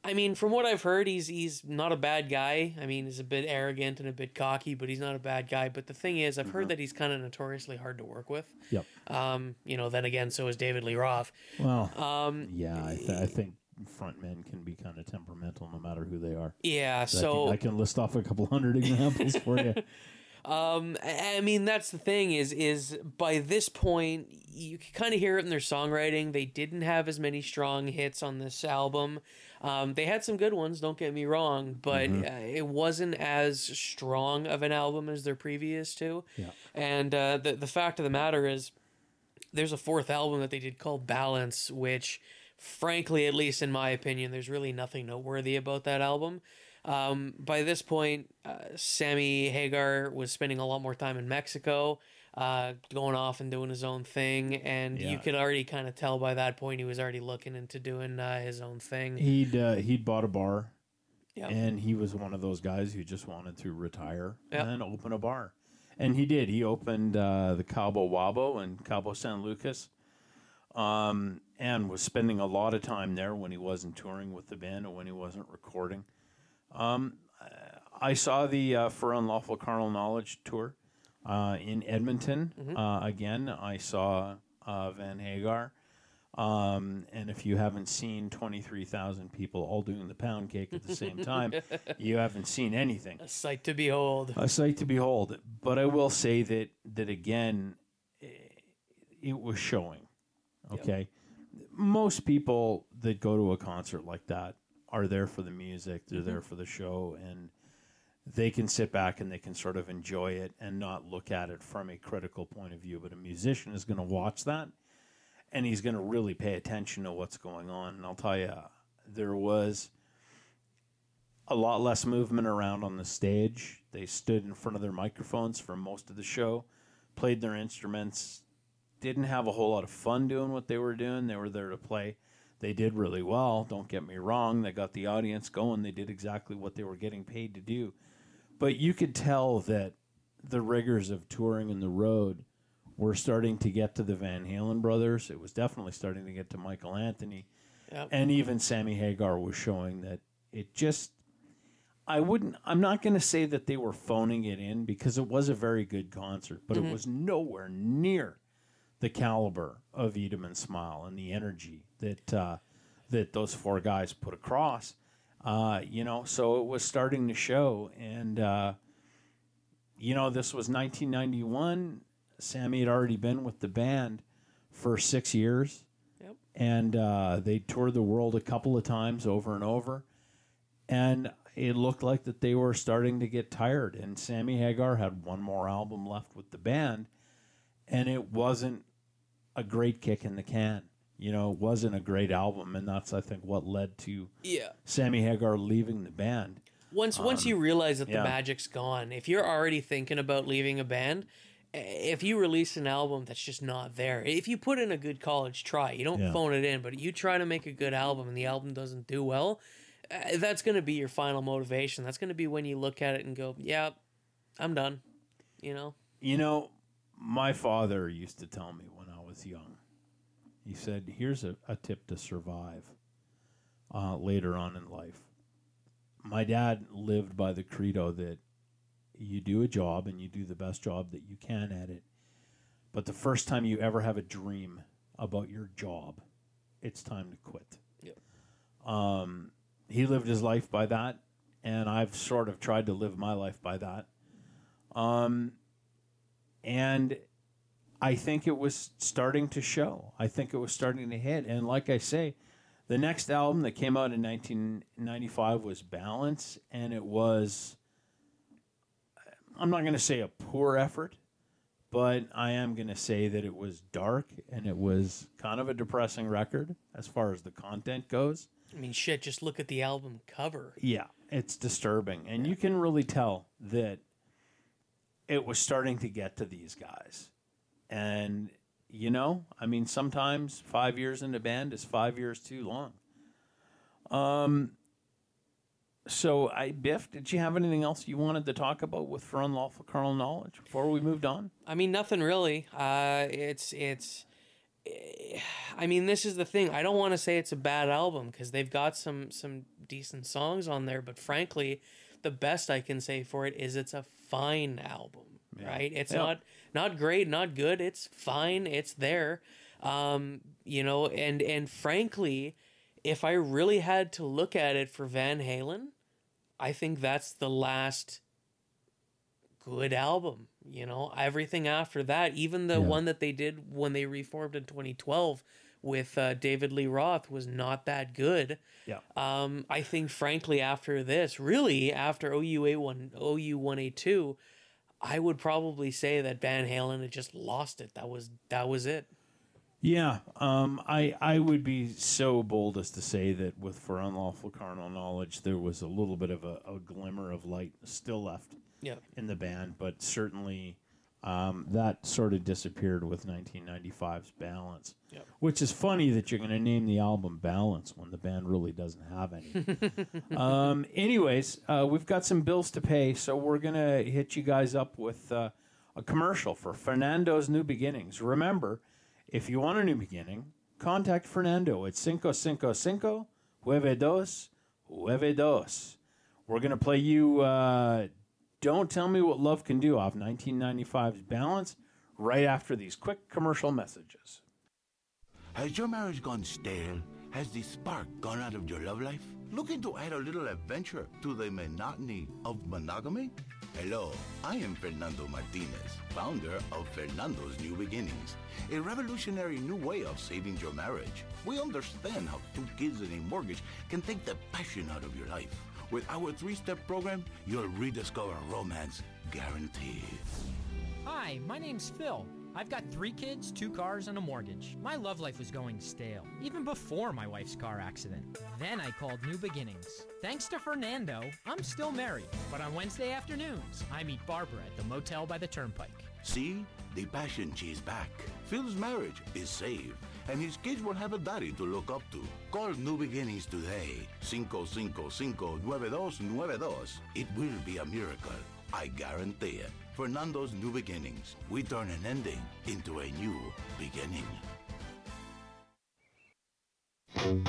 B: I mean, from what I've heard, he's he's not a bad guy. I mean, he's a bit arrogant and a bit cocky, but he's not a bad guy. But the thing is, I've heard that he's kind of notoriously hard to work with.
C: Yep.
B: Um, you know, then again, so is David Lee Roth.
C: Well,
B: Um,
C: yeah, I, th- I think frontmen can be kind of temperamental no matter who they are.
B: yeah,
C: So
B: so
C: I can, I can list off a couple hundred examples for you.
B: Um, I I mean, that's the thing is is by this point you can kind of hear it in their songwriting. They didn't have as many strong hits on this album. Um, they had some good ones, don't get me wrong, but uh, it wasn't as strong of an album as their previous two.
C: Yeah.
B: And uh, the the fact of the matter is, there's a fourth album that they did called Balance, which, frankly, at least in my opinion, there's really nothing noteworthy about that album. Um, by this point, uh, Sammy Hagar was spending a lot more time in Mexico, uh, going off and doing his own thing, and you could already kind of tell by that point he was already looking into doing uh, his own thing.
C: He'd uh, he'd bought a bar,
B: Yeah.
C: and he was one of those guys who just wanted to retire
B: Yeah.
C: and open a bar, and he did. He opened uh, the Cabo Wabo in Cabo San Lucas, um, and was spending a lot of time there when he wasn't touring with the band or when he wasn't recording. Um, I saw the uh, For Unlawful Carnal Knowledge tour uh, in Edmonton. Uh, again, I saw uh, Van Hagar. Um, and if you haven't seen 23,000 people all doing the pound cake at the same time, you haven't seen anything.
B: A sight to behold.
C: A sight to behold. But I will say that, that again, it was showing. Okay. Most people that go to a concert like that are there for the music, they're there for the show, and they can sit back and they can sort of enjoy it and not look at it from a critical point of view. But a musician is going to watch that and he's going to really pay attention to what's going on. And I'll tell you, there was a lot less movement around on the stage. They stood in front of their microphones for most of the show, played their instruments, didn't have a whole lot of fun doing what they were doing. They were there to play. They did really well, don't get me wrong. They got the audience going. They did exactly what they were getting paid to do. But you could tell that the rigors of touring and the road were starting to get to the Van Halen brothers. It was definitely starting to get to Michael Anthony.
B: Yep.
C: And even Sammy Hagar was showing that it just I wouldn't I'm not going to say that they were phoning it in because it was a very good concert, but it was nowhere near the caliber of Eat 'em and Smile and the energy that uh, that those four guys put across. Uh, you know, so it was starting to show, and uh, you know, this was 1991. Sammy had already been with the band for six years,
B: Yep.
C: and uh, they toured the world a couple of times over and over, and it looked like that they were starting to get tired. And Sammy Hagar had one more album left with the band, and it wasn't a great kick in the can. You know, it wasn't a great album, and that's I think what led to
B: Yeah.
C: Sammy Hagar leaving the band.
B: Once once you realize that
C: yeah.
B: the magic's gone, if you're already thinking about leaving a band, if you release an album that's just not there, if you put in a good college try, you don't
C: Yeah.
B: phone it in, but you try to make a good album and the album doesn't do well, uh, that's going to be your final motivation. That's going to be when you look at it and go, "Yeah, I'm done." You know?
C: You know, my father used to tell me when I was young. He said, "Here's a, a tip to survive uh, later on in life." My dad lived by the credo that you do a job and you do the best job that you can at it. But the first time you ever have a dream about your job, it's time to quit.
B: Yep.
C: Um, he lived his life by that, and I've sort of tried to live my life by that. Um, and I think it was starting to show. I think it was starting to hit. And like I say, the next album that came out in 1995 was Balance, and it was, I'm not going to say a poor effort, but I am going to say that it was dark and it was kind of a depressing record as far as the content goes.
B: I mean, shit, just look at the album cover.
C: Yeah, it's disturbing. And you can really tell that it was starting to get to these guys. And, you know, I mean, sometimes five years in a band is five years too long. Um, so I Biff, did you have anything else you wanted to talk about with for unlawful carnal knowledge before we moved on?
B: I mean, nothing really. Uh, it's it's. eh, I mean, this is the thing. I don't want to say it's a bad album because they've got some some decent songs on there, but frankly, the best I can say for it is it's a fine album. Right? It's
C: Yeah.
B: not not great, not good. It's fine. It's there. Um, you know, and and frankly, if I really had to look at it for Van Halen, I think that's the last good album. You know, everything after that, even the one that they did when they reformed in 2012 with uh, David Lee Roth, was not that good.
C: Yeah.
B: Um, I think, frankly, after this, really after OU one, OU one A two, I would probably say that Van Halen had just lost it. That was that was it.
C: Yeah, um, I I would be so bold as to say that with for unlawful carnal knowledge, there was a little bit of a, a glimmer of light still left
B: Yeah.
C: in the band, but certainly um, that sort of disappeared with 1995's Balance.
B: Yep.
C: Which is funny that you're going to name the album Balance when the band really doesn't have any. um, anyways, uh, we've got some bills to pay, so we're going to hit you guys up with uh, a commercial for Fernando's New Beginnings. Remember, if you want a new beginning, contact Fernando at 555 92 92. We're going to play you uh, Don't Tell Me What Love Can Do off 1995's Balance right after these quick commercial messages.
G: Has your marriage gone stale? Has the spark gone out of your love life? Looking to add a little adventure to the monotony of monogamy? Hello, I am Fernando Martinez, founder of Fernando's New Beginnings, a revolutionary new way of saving your marriage. We understand how two kids and a mortgage can take the passion out of your life. With our three step program, you'll rediscover romance guaranteed.
H: Hi, my name's Phil. I've got three kids, two cars, and a mortgage. My love life was going stale, even before my wife's car accident. Then I called New Beginnings. Thanks to Fernando, I'm still married. But on Wednesday afternoons, I meet Barbara at the motel by the turnpike.
G: See, the passion is back. Phil's marriage is saved, and his kids will have a daddy to look up to. Call New Beginnings today. 555-9292. It will be a miracle. I guarantee it. Fernando's New Beginnings. We turn an ending into a new beginning.
A: It's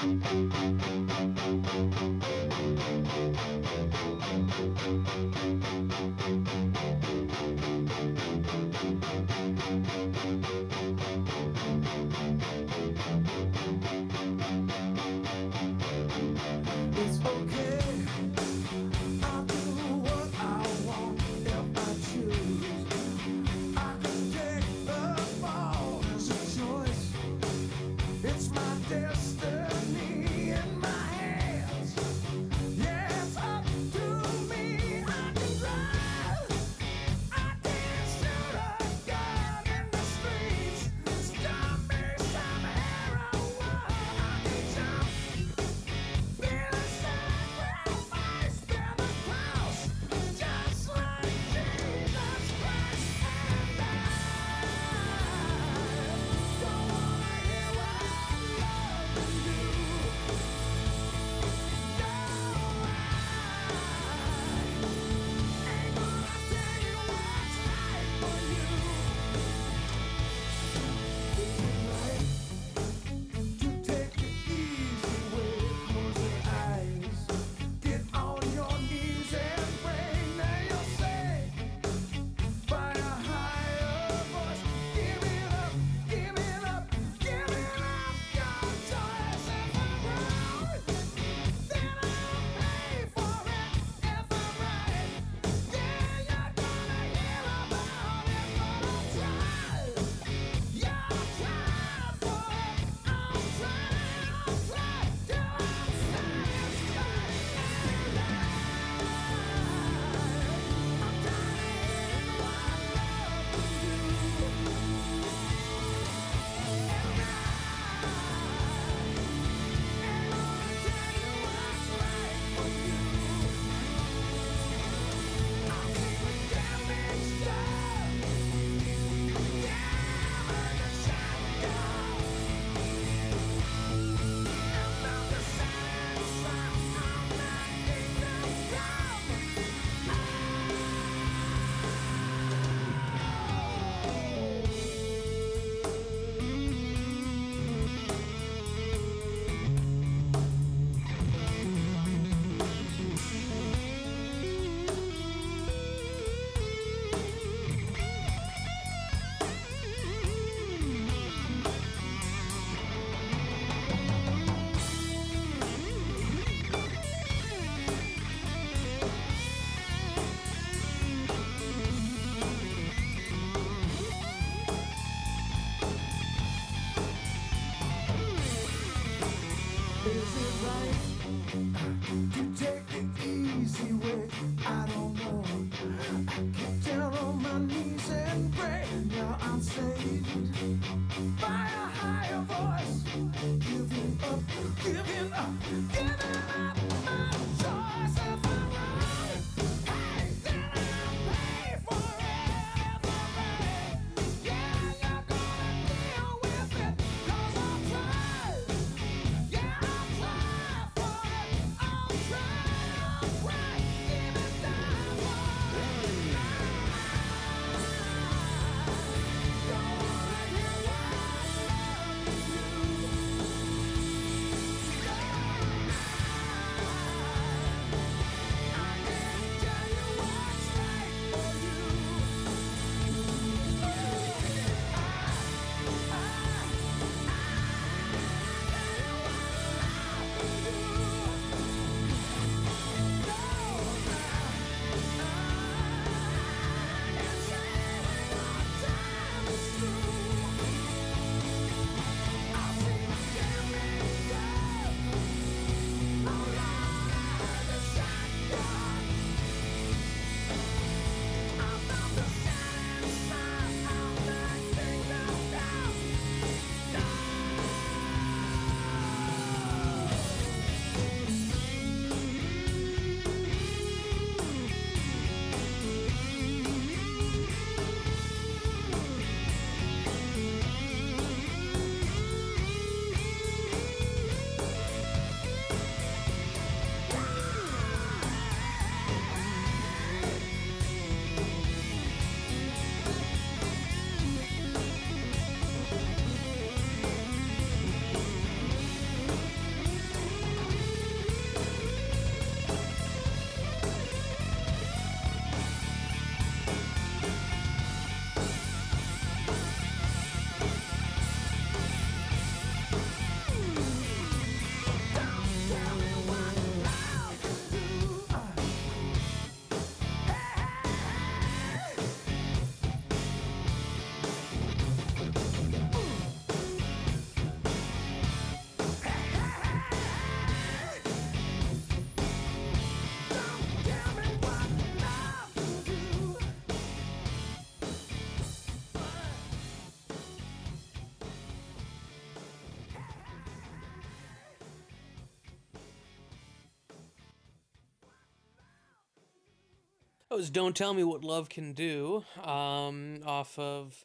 B: That was "Don't Tell Me What Love Can Do" um, off of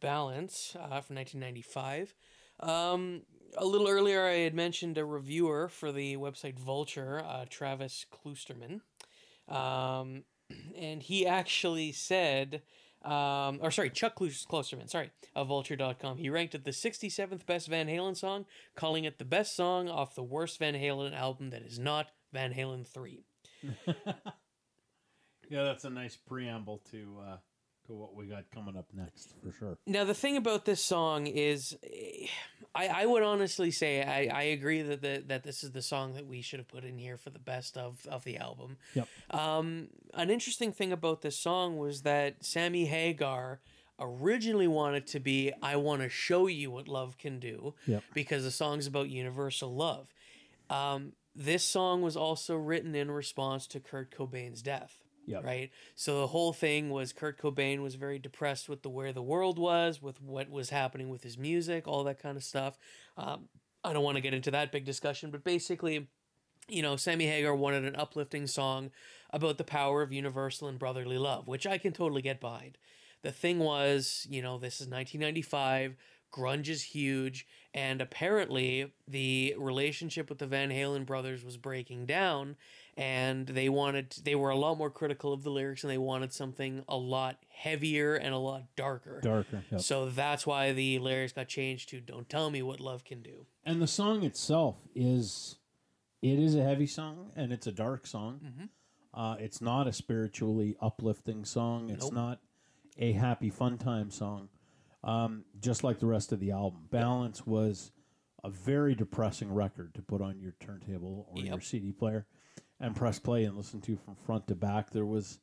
B: Balance uh, from 1995. Um, a little earlier, I had mentioned a reviewer for the website Vulture, uh, Travis Klosterman, um, and he actually said. Um, or sorry, Chuck Klosterman, sorry, of Vulture.com. He ranked it the 67th best Van Halen song, calling it the best song off the worst Van Halen album that is not Van Halen 3.
C: Yeah, that's a nice preamble to uh, to what we got coming up next for sure.
B: Now, the thing about this song is, I, I would honestly say I, I agree that the, that this is the song that we should have put in here for the best of, of the album.
C: Yep.
B: Um, an interesting thing about this song was that Sammy Hagar originally wanted to be I want to show you what love can do
C: Yep.
B: because the song's about universal love. Um, this song was also written in response to Kurt Cobain's death.
C: Yep.
B: Right. So the whole thing was Kurt Cobain was very depressed with the where the world was, with what was happening with his music, all that kind of stuff. Um, I don't want to get into that big discussion, but basically, you know, Sammy Hagar wanted an uplifting song about the power of universal and brotherly love, which I can totally get behind. The thing was, you know, this is 1995. Grunge is huge, and apparently the relationship with the Van Halen brothers was breaking down, and they wanted they were a lot more critical of the lyrics, and they wanted something a lot heavier and a lot darker.
C: Darker. Yep.
B: So that's why the lyrics got changed to "Don't tell me what love can do."
C: and the song itself is it is a heavy song and it's a dark song. Uh, it's not a spiritually uplifting song. It's
B: Nope.
C: not a happy fun time song. Um, just like the rest of the album, Balance was a very depressing record to put on your turntable or your CD player and press play and listen to from front to back. There was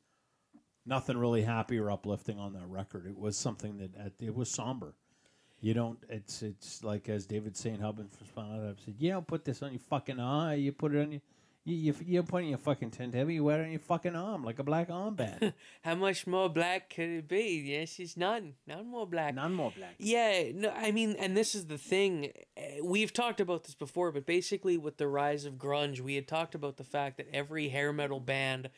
C: nothing really happy or uplifting on that record. It was something that it was somber. You don't. It's it's like as David St. Hubbins from Spinal Tap said. You don't put this on your fucking eye. You put it on your. You you, you don't put it in your fucking tent heavy. You wear it on your fucking arm like a black armband.
B: How much more black could it be? Yes, it's none. None more black.
C: None more black.
B: Yeah, no, I mean, and this is the thing. eh, We've talked about this before, but basically, with the rise of grunge, we had talked about the fact that every hair metal band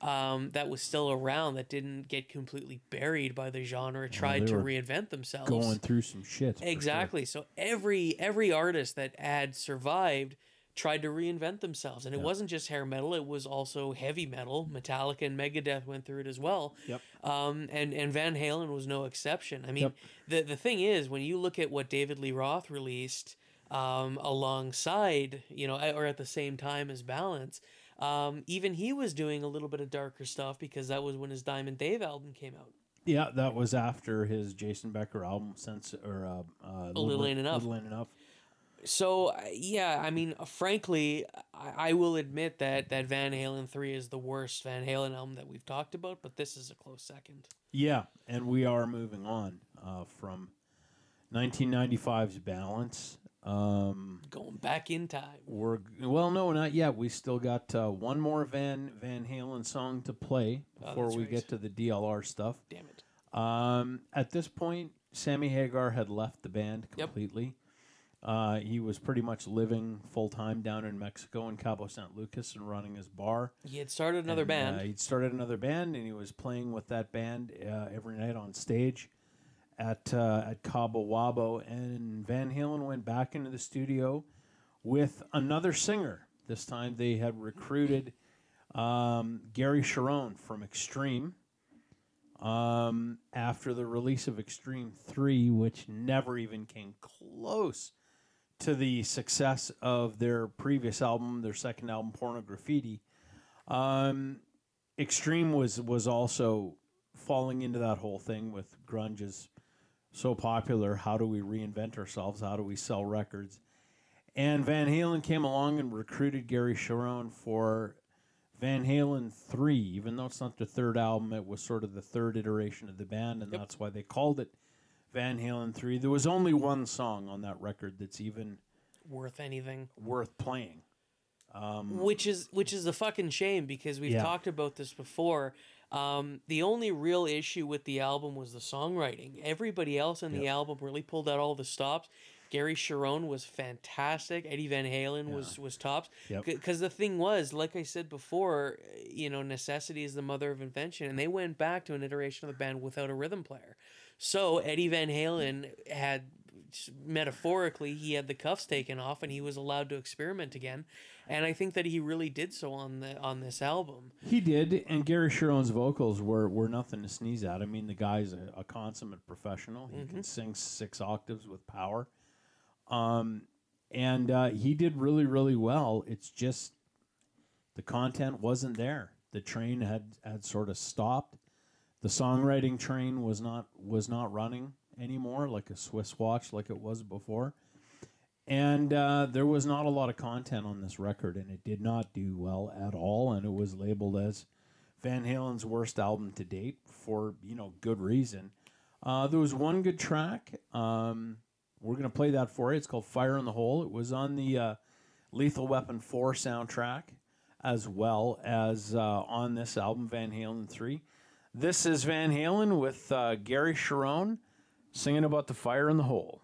B: um, that was still around that didn't get completely buried by the genre tried
C: they
B: to reinvent themselves.
C: Going through some shit. for sure.
B: exactly. So every every artist that had survived tried to reinvent themselves, and it wasn't just hair metal; it was also heavy metal. Metallica and Megadeth went through it as well.
C: Yep.
B: Um, and and Van Halen was no exception. I mean,
C: Yep.
B: the the thing is, when you look at what David Lee Roth released um, alongside, you know, or at the same time as Balance, um, even he was doing a little bit of darker stuff because that was when his Diamond Dave album came out.
C: Yeah, that was after his Jason Becker album, Sense or uh, uh,
B: Little Ain't Enough.
C: Little Ain't enough.
B: So uh, yeah, I mean, uh, frankly, I, I will admit that that Van Halen three is the worst Van Halen album that we've talked about, but this is a close second.
C: Yeah, and we are moving on uh, from 1995's Balance. Um,
B: Going back in time.
C: we're well, no, not yet. We still got uh, one more Van Van Halen song to play before
B: Oh,
C: we
B: right.
C: get to the DLR stuff.
B: Damn it.
C: Um, at this point, Sammy Hagar had left the band
B: Yep.
C: Uh, he was pretty much living full time down in Mexico in Cabo San Lucas and running his bar.
B: He had started another
C: And,
B: band.
C: Uh, he'd started another band, and he was playing with that band uh, every night on stage at uh, at Cabo Wabo. And Van Halen went back into the studio with another singer. This time they had recruited um, Gary Cherone from Extreme. Um, after the release of Extreme 3, which never even came close to the success of their previous album, their second album, Pornograffitti. Um, Extreme was was also falling into that whole thing with grunge is so popular. How do we reinvent ourselves? How do we sell records? And Van Halen came along and recruited Gary Cherone for Van Halen 3, even though it's not the third album, it was sort of the third iteration of the band, and that's why they called it Van Halen 3. There was only one song on that record that's even
B: worth anything.
C: worth playing.
B: which is which is a fucking shame because we've
C: Yeah.
B: talked about this before. Um, the only real issue with the album was the songwriting. Everybody else in the album really pulled out all the stops. Gary Cherone was fantastic. Eddie Van Halen was was tops.
C: Yep.
B: Because the thing was, like I said before, you know, necessity is the mother of invention, and they went back to an iteration of the band without a rhythm player. So Eddie Van Halen had metaphorically he had the cuffs taken off and he was allowed to experiment again and i think that he really did so on the on this album
C: He did, and Gary Cherone's vocals were, were nothing to sneeze at. I mean, the guy's a, a consummate professional. He can sing six octaves with power. Um, and uh, he did really, really well. It's just the content wasn't there. The train had, had sort of stopped. The songwriting train was not was not running anymore like a Swiss watch like it was before. And uh, there was not a lot of content on this record, and it did not do well at all. And it was labeled as Van Halen's worst album to date for you know good reason. Uh, there was one good track. Um, we're gonna play that for you. It's called "Fire in the Hole." It was on the uh, Lethal Weapon Four soundtrack, as well as uh, on this album, Van Halen Three. This is Van Halen with uh, Gary Cherone singing about the fire in the hole.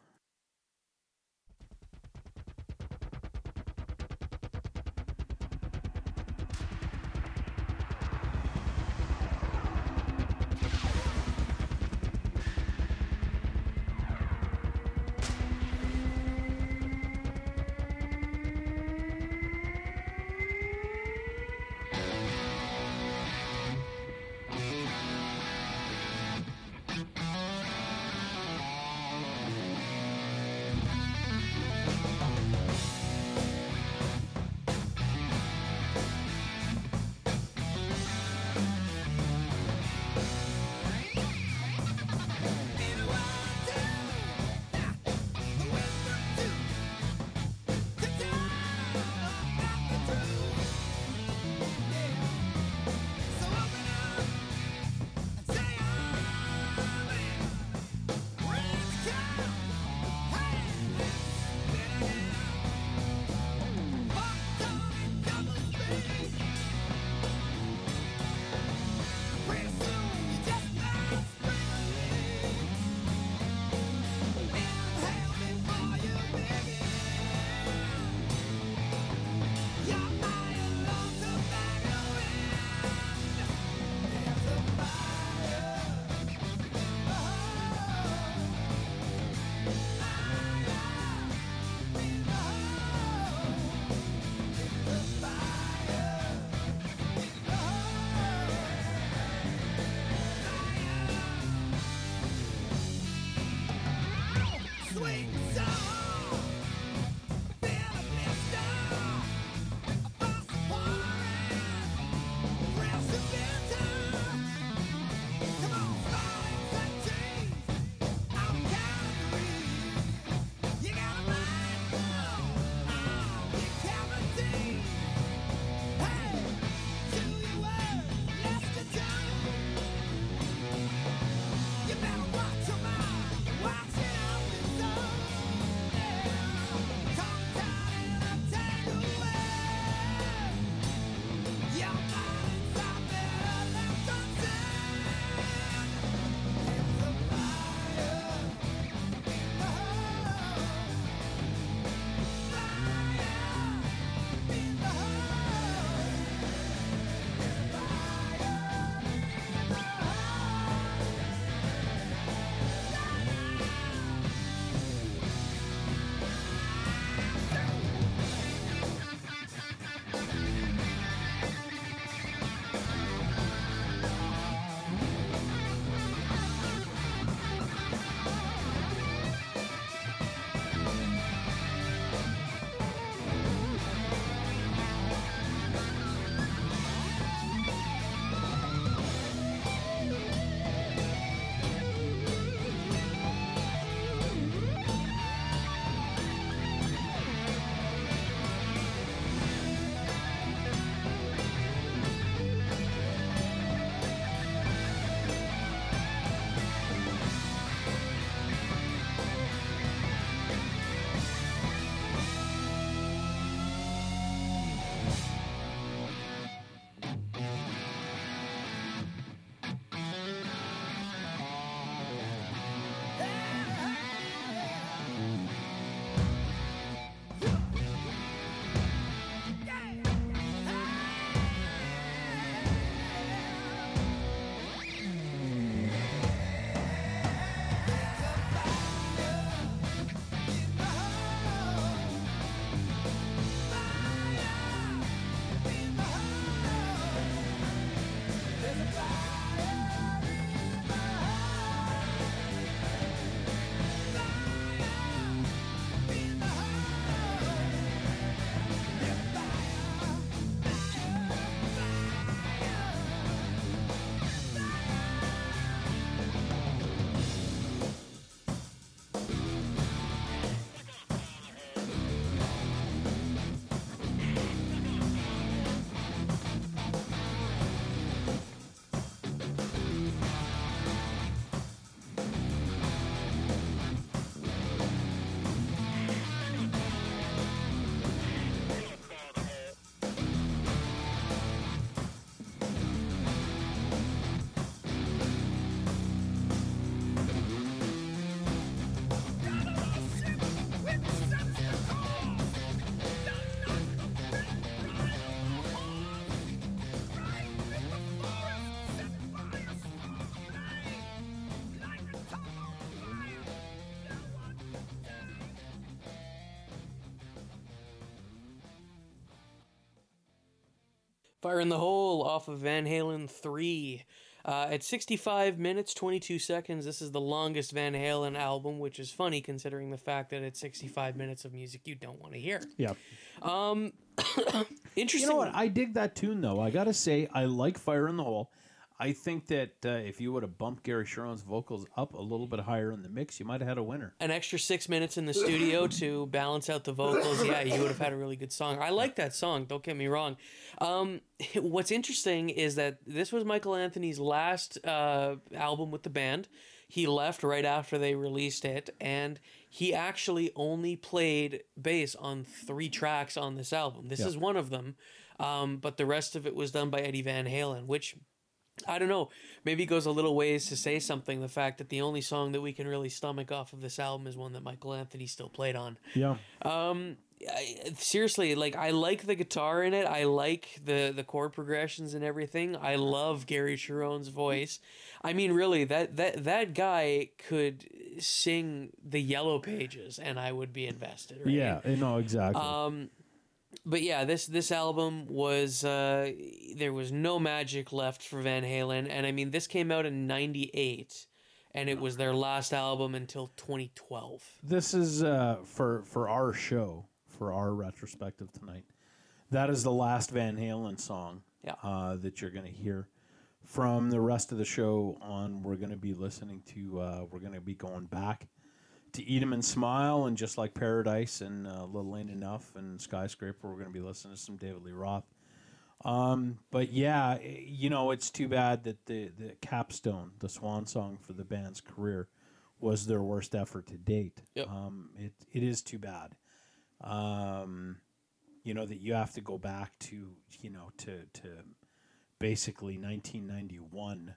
B: Fire in the Hole off of Van Halen 3. Uh, at 65 minutes, 22 seconds, this is the longest Van Halen album, which is funny considering the fact that it's 65 minutes of music you don't want to hear.
C: Yeah.
B: Um, Interesting.
C: You know what? I dig that tune though. I gotta say, I like Fire in the Hole. I think that uh, if you would have bumped Gary Cherone's vocals up a little bit higher in the mix, you might have had a winner.
B: An extra six minutes in the studio to balance out the vocals. Yeah, you would have had a really good song. I like that song, don't get me wrong. Um, what's interesting is that this was Michael Anthony's last uh, album with the band. He left right after they released it, and he actually only played bass on three tracks on this album. This is one of them, um, but the rest of it was done by Eddie Van Halen, which I don't know. Maybe goes a little ways to say something. The fact that the only song that we can really stomach off of this album is one that Michael Anthony still played on.
C: Yeah.
B: I, seriously, like I like the guitar in it. I like the the chord progressions and everything. I love Gary Cherone's voice. I mean, really, that that that guy could sing the Yellow Pages, and I would be invested. Right?
C: Yeah. No, exactly.
B: Um, but yeah, this this album was uh, there was no magic left for Van Halen, and I mean this came out in '98, and it was their last album until 2012.
C: this is uh, for for our show for our retrospective tonight. That is the last Van Halen song
B: Yeah.
C: uh, that you're going to hear. From the rest of the show on, we're going to be listening to. Uh, we're going to be going back to Eat 'Em and Smile, and just like Paradise and uh, Little Ain't Enough and Skyscraper, we're going to be listening to some David Lee Roth. Um, but yeah, eh, you know, it's too bad that the the capstone, the swan song for the band's career, was their worst effort to date.
B: Yep.
C: Um, it it is too bad. Um, you know that you have to go back to you know to to basically 1991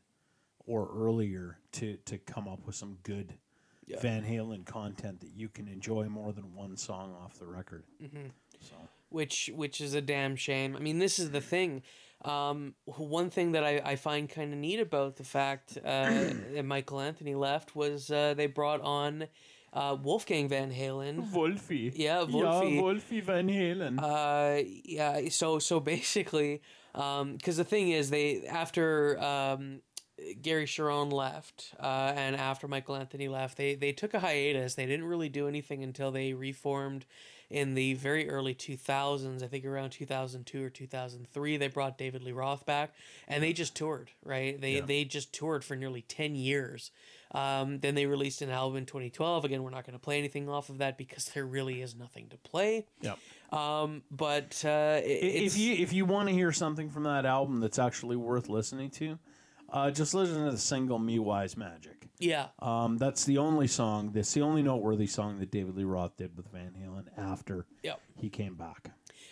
C: or earlier to to come up with some good Van Halen content that you can enjoy more than one song off the record. So
B: which which is a damn shame. I mean, this is the thing. Um, one thing that I, I find kind of neat about the fact uh, that Michael Anthony left was uh, they brought on uh, Wolfgang Van Halen.
C: Wolfie,
B: Yeah, Wolfie.
C: Wolfie Van Halen.
B: Uh, yeah. So so basically, because the thing is, they after um, Gary Cherone left uh, and after Michael Anthony left, they they took a hiatus. They didn't really do anything until they reformed in the very early 2000s. I think around 2002 or 2003, they brought David Lee Roth back, and they just toured. Right? They they just toured for nearly 10 years. Um, then they released an album in 2012. Again, we're not going to play anything off of that because there really is nothing to play.
C: yep.
B: Um, but uh,
C: if you if you want to hear something from that album that's actually worth listening to, uh, just listen to the single "Me Wise Magic."
B: yeah,
C: Um, that's the only song. That's the only noteworthy song that David Lee Roth did with Van Halen after
B: Yep.
C: he came back.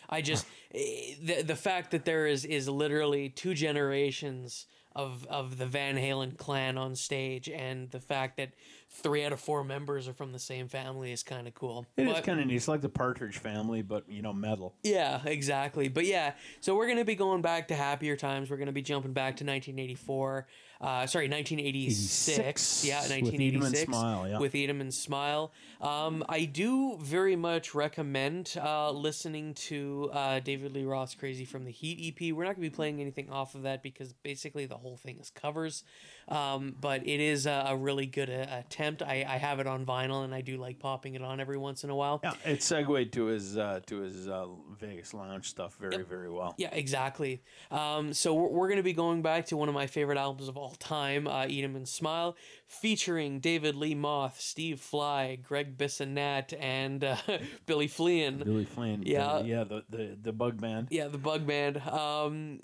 B: I just eh, the the fact that there is is literally two generations of of the Van Halen clan on stage, and the fact that three out of four members are from the same family is kind of cool.
C: It is
B: But-
C: kind of neat. It's like the Partridge Family, but you know, metal.
B: Yeah, exactly. But yeah, so we're gonna be going back to happier times. We're gonna be jumping back to 1984. Uh, sorry, 1986.
C: 86,
B: Yeah,
C: with Eat 'Em and
B: 1986.
C: Smile, yeah.
B: With 'Em and Smile. Um, I do very much recommend uh, listening to uh, David Lee Roth's "Crazy from the Heat" EP. We're not gonna be playing anything off of that because basically the whole thing is covers. Um, but it is a, a really good uh, attempt. I, I have it on vinyl and I do like popping it on every once in a while.
C: Yeah, it segued to his uh, to his uh, Vegas lounge stuff very very well.
B: Yeah, exactly. Um, so we're, we're going to be going back to one of my favorite albums of all time, uh, Eat 'Em and Smile, featuring David Lee Moth, Steve Fly, Gregg Bissonette, and uh, Billy Flynn.
C: Billy Flynn.
B: Yeah.
C: the, yeah, the, the the bug band.
B: Yeah, the Bug Band. Um,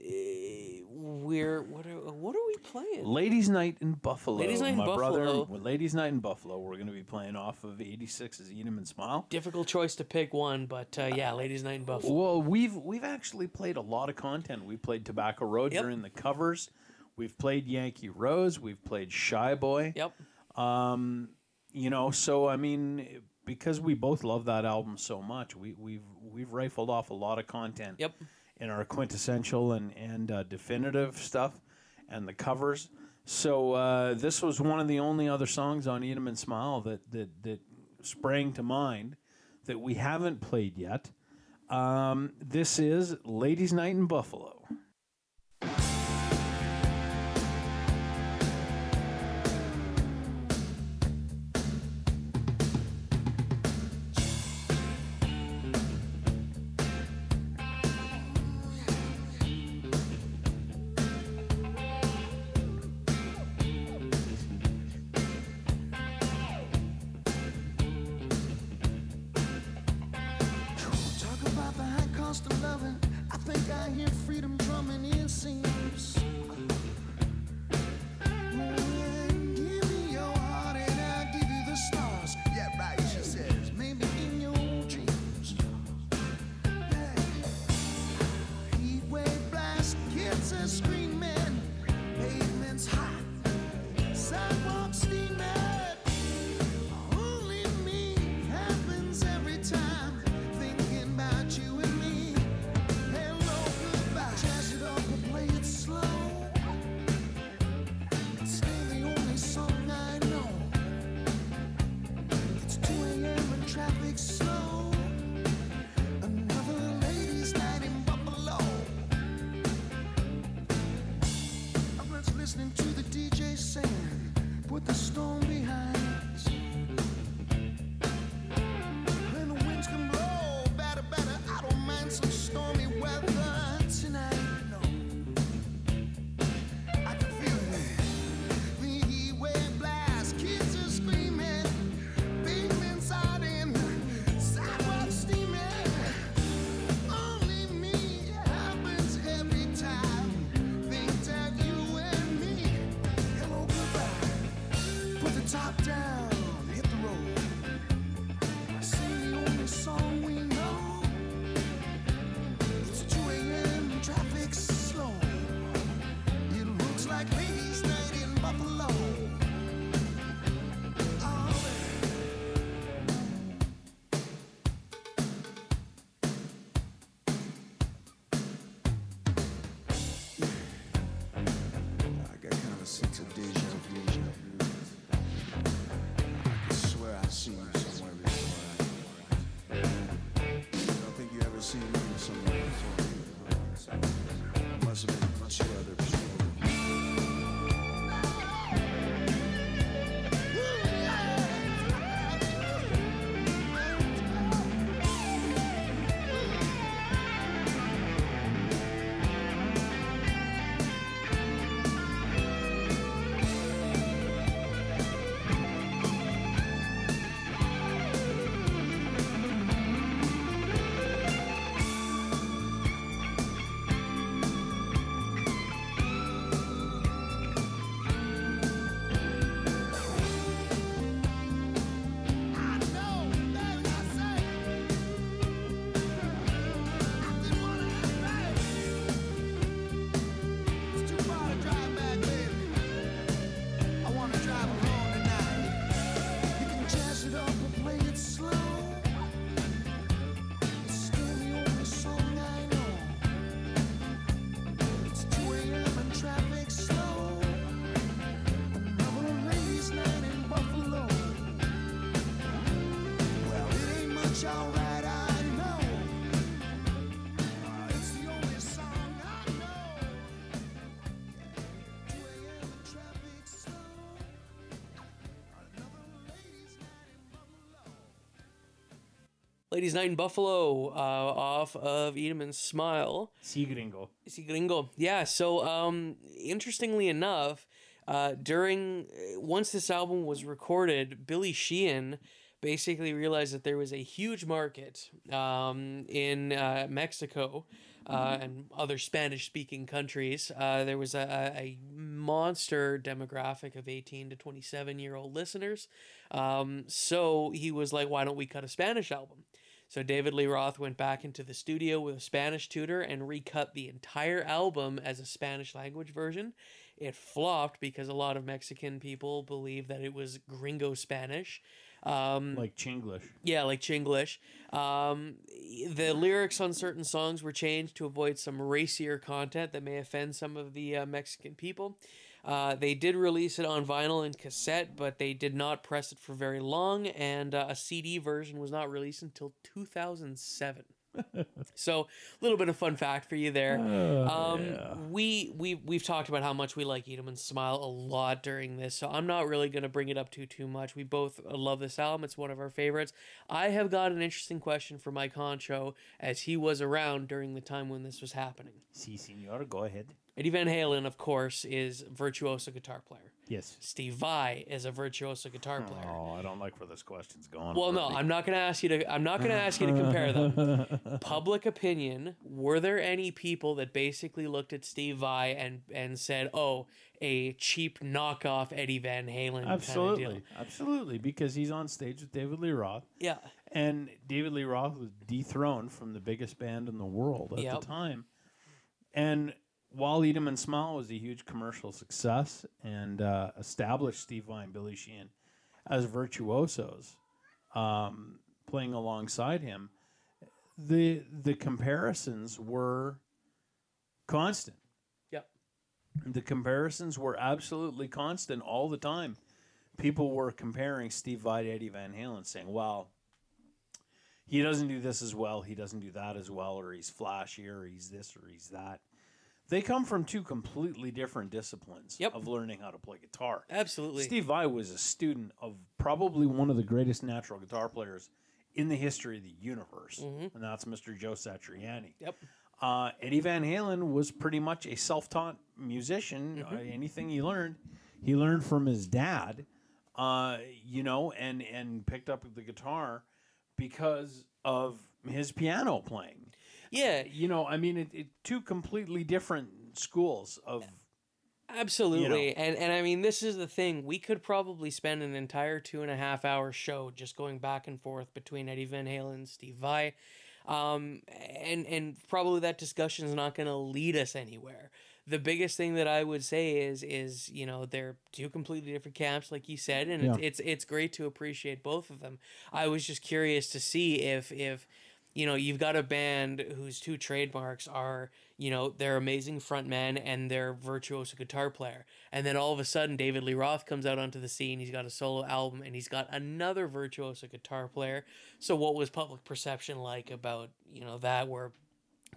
B: we're what are what are we playing?
C: Ladies' Night in Buffalo.
B: Ladies' Night in
C: My
B: Buffalo.
C: well, Ladies' Night in Buffalo. We're going to be playing off of 86's Eat 'Em and Smile.
B: Difficult choice to pick one, but uh, yeah, Ladies Night in Buffalo.
C: Well, we've we've actually played a lot of content. We played Tobacco Road
B: Yep.
C: during the covers. We've played Yankee Rose. We've played Shy Boy.
B: Yep.
C: Um, you know, so I mean, because we both love that album so much, we we've we've rifled off a lot of content.
B: Yep.
C: In our quintessential and and uh, definitive stuff, and the covers. So uh, this was one of the only other songs on Eat 'Em and Smile that that that sprang to mind that we haven't played yet. Um, this is Ladies' Night in Buffalo.
A: Ladies Night in Buffalo, uh, off of Eat 'Em and
B: Smile.
C: Si gringo.
B: Sí, gringo. Yeah. So, um, interestingly enough, uh, during once this album was recorded, Billy Sheehan basically realized that there was a huge market um, in uh, Mexico uh, and other Spanish-speaking countries. Uh, there was a, a a monster demographic of 18 to 27 year old listeners. Um, so he was like, "Why don't we cut a Spanish album?" So David Lee Roth went back into the studio with a Spanish tutor and recut the entire album as a Spanish language version. It flopped because a lot of Mexican people believe that it was gringo Spanish. Um,
C: Like Chinglish.
B: yeah, like Chinglish. Um, the lyrics on certain songs were changed to avoid some racier content that may offend some of the uh, Mexican people. Uh, they did release it on vinyl and cassette, but they did not press it for very long, and uh, a CD version was not released until 2007. so, a little bit of fun fact for you there. um, We we we've talked about how much we like Eat 'Em and Smile a lot during this, so I'm not really going to bring it up too too much. We both love this album; it's one of our favorites. I have got an interesting question for Mike Honcho, as he was around during the time when this was happening.
C: Si, senor. Go ahead.
B: Eddie Van Halen, of course, is virtuoso guitar player.
C: Yes.
B: Steve Vai is a virtuoso guitar oh, player.
C: Oh, I don't like where this question's going.
B: Well, no,
C: already.
B: I'm not going to ask you to. I'm not going to ask you to compare them. Public opinion: Were there any people that basically looked at Steve Vai and and said, "Oh, a cheap knockoff Eddie Van Halen"?
C: Absolutely,
B: Kind of deal?
C: absolutely, because he's on stage with David Lee Roth,
B: Yeah.
C: and David Lee Roth was dethroned from the biggest band in the world at
B: Yep.
C: the time. And while Eat 'em and Smile was a huge commercial success and uh, established Steve Vai and Billy Sheehan as virtuosos, um, playing alongside him, the the comparisons were constant.
B: Yep.
C: The comparisons were absolutely constant all the time. People were comparing Steve Vai to Eddie Van Halen, saying, "Well, he doesn't do this as well. He doesn't do that as well, or he's flashier, or he's this, or he's that." They come from two completely different disciplines
B: Yep.
C: of learning how to play guitar.
B: Absolutely.
C: Steve Vai was a student of probably one of the greatest natural guitar players in the history of the universe, and that's Mr. Joe Satriani.
B: Yep.
C: Uh, Eddie Van Halen was pretty much a self-taught musician. Uh, anything he learned, he learned from his dad. Uh, you know, and and picked up the guitar because of his piano playing.
B: Yeah.
C: You know, I mean, it, it two completely different schools of.
B: Absolutely. And and I mean this is the thing. We could probably spend an entire two and a half hour show just going back and forth between Eddie Van Halen and Steve Vai. Um and and probably that discussion is not gonna lead us anywhere. The biggest thing that I would say is is, you know, they're two completely different camps, like you said, and it's, it's it's great to appreciate both of them. I was just curious to see if if you know, you've got a band whose two trademarks are, you know, their amazing frontman and their virtuoso guitar player. And then all of a sudden, David Lee Roth comes out onto the scene. He's got a solo album and he's got another virtuoso guitar player. So, what was public perception like about, you know, that? Were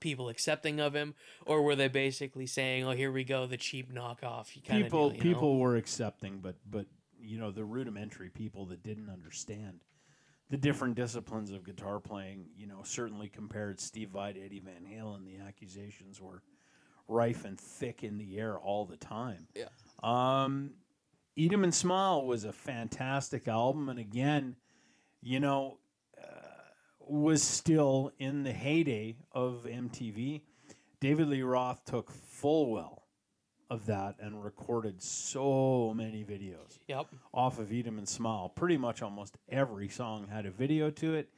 B: people accepting of him, or were they basically saying, "Oh, here we go, the cheap knockoff"?
C: People
B: deal, you know?
C: people were accepting, but but you know the rudimentary people that didn't understand the different disciplines of guitar playing. You know, certainly compared Steve Vai to Eddie Van Halen. The accusations were rife and thick in the air all the time.
B: Yeah.
C: Um, Eat 'em and Smile was a fantastic album, and again, you know, uh, was still in the heyday of MTV. David Lee Roth took full well of that and recorded so many videos
B: Yep.
C: off of Eat 'em and Smile. Pretty much almost every song had a video to it.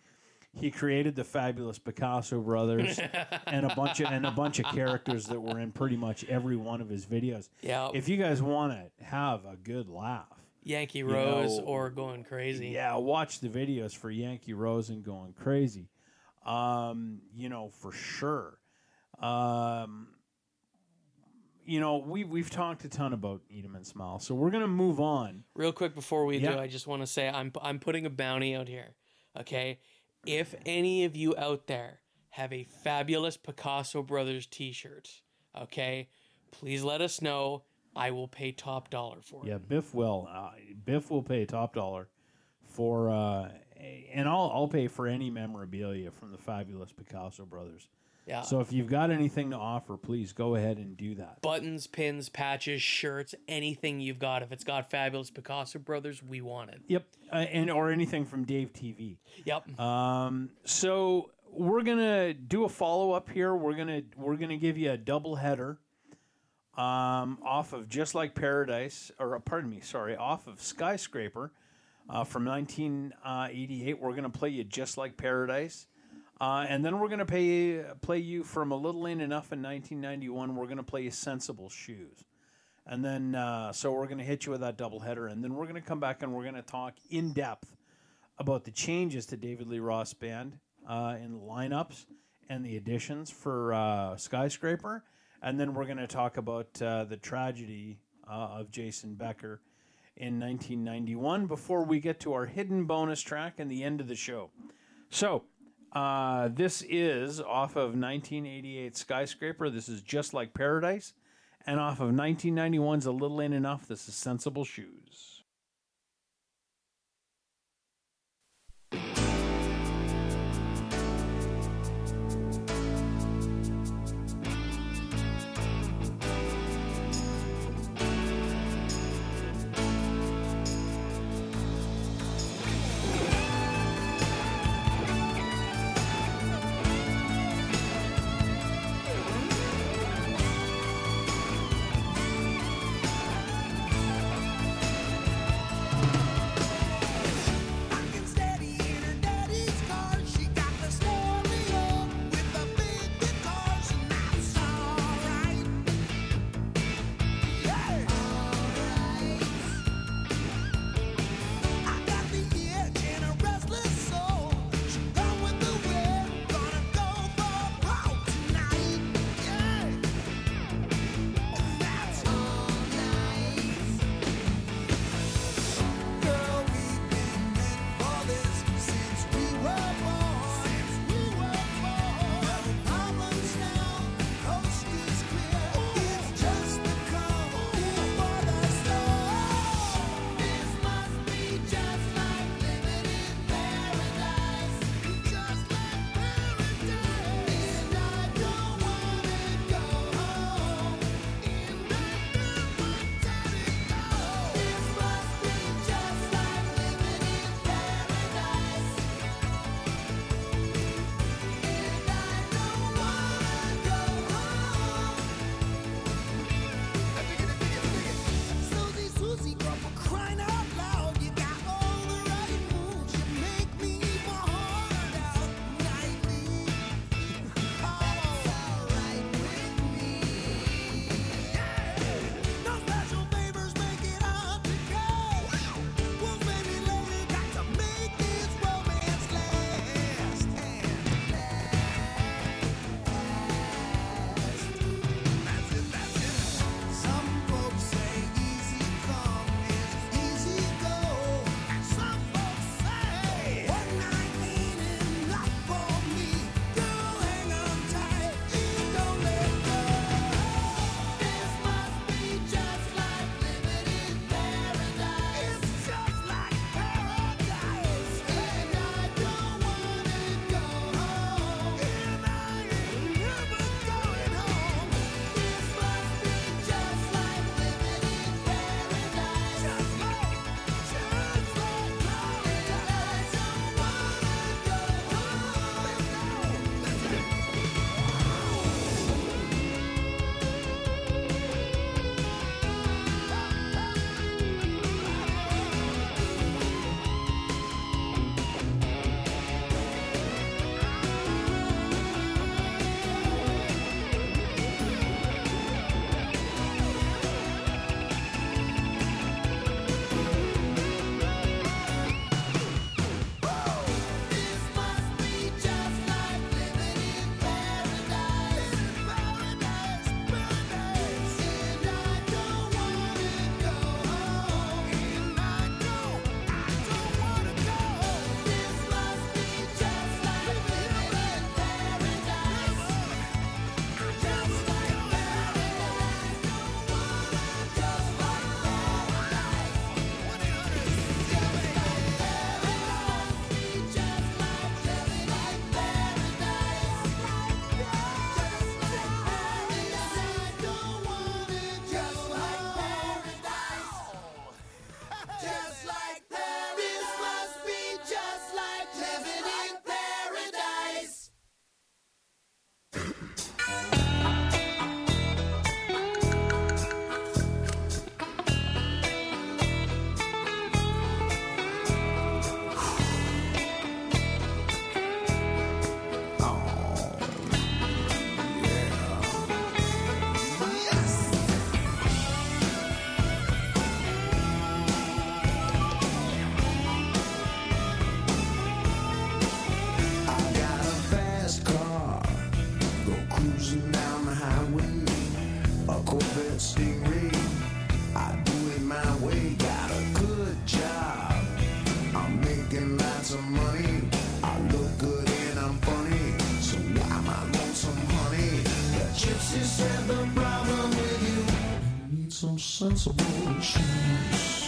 C: He created the fabulous Picasso brothers and a bunch of and a bunch of characters that were in pretty much every one of his videos.
B: Yeah.
C: If you guys want to have a good laugh,
B: Yankee Rose
C: know,
B: or going crazy.
C: yeah, watch the videos for Yankee Rose and going crazy. Um, you know, for sure. Um, you know, we we've talked a ton about Eat 'em and Smile, so we're gonna move on.
B: Real quick before we
C: Yeah.
B: do, I just want to say I'm I'm putting a bounty out here. Okay, if any of you out there have a fabulous Picasso Brothers T-shirt, okay, please let us know. I will pay top dollar for
C: Yeah,
B: it.
C: Yeah, Biff will. Uh, Biff will pay top dollar for, uh, and I'll I'll pay for any memorabilia from the fabulous Picasso brothers.
B: Yeah.
C: So if you've got anything to offer, please go ahead and do that.
B: Buttons, pins, patches, shirts, anything you've got. If it's got fabulous Picasso Brothers, we want it.
C: Yep, uh, and or anything from Dave TV.
B: Yep.
C: Um, so we're gonna do a follow up here. We're gonna we're gonna give you a double header. Um, off of just like Paradise, or uh, pardon me, sorry, off of Skyscraper, uh, from 1988. We're gonna play you just like Paradise, uh, and then we're gonna pay play you from a Little Ain't Enough in 1991. We're gonna play you Sensible Shoes. And then, uh, so we're going to hit you with that double header, and then we're going to come back and we're going to talk in depth about the changes to David Lee Roth's band uh, in the lineups and the additions for uh, Skyscraper. And then we're going to talk about uh, the tragedy uh, of Jason Becker in 1991 before we get to our hidden bonus track and the end of the show. So, uh, this is off of 1988 Skyscraper. This is Just Like Paradise. And off of 1991's A Little Ain't Enough, this is Sensible Shoes.
A: money. I look good and I'm funny, so why am I honey? The gypsy said the problem with you, you need some sensible shoes.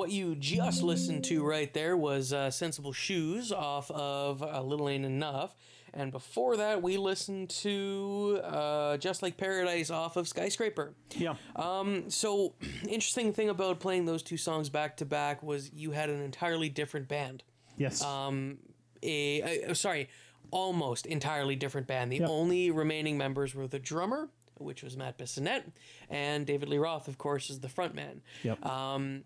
B: what you just listened to right there was uh, Sensible Shoes off of "A Little Ain't Enough. And before that, we listened to uh, Just Like Paradise off of Skyscraper.
C: Yeah.
B: Um, so, interesting thing about playing those two songs back to back was you had an entirely different band.
C: Yes.
B: Um, a, a oh, sorry, almost entirely different band. The
C: yep.
B: only remaining members were the drummer which was Matt Bissonette, and David Lee Roth, of course, is the frontman.
C: Yep.
B: Um,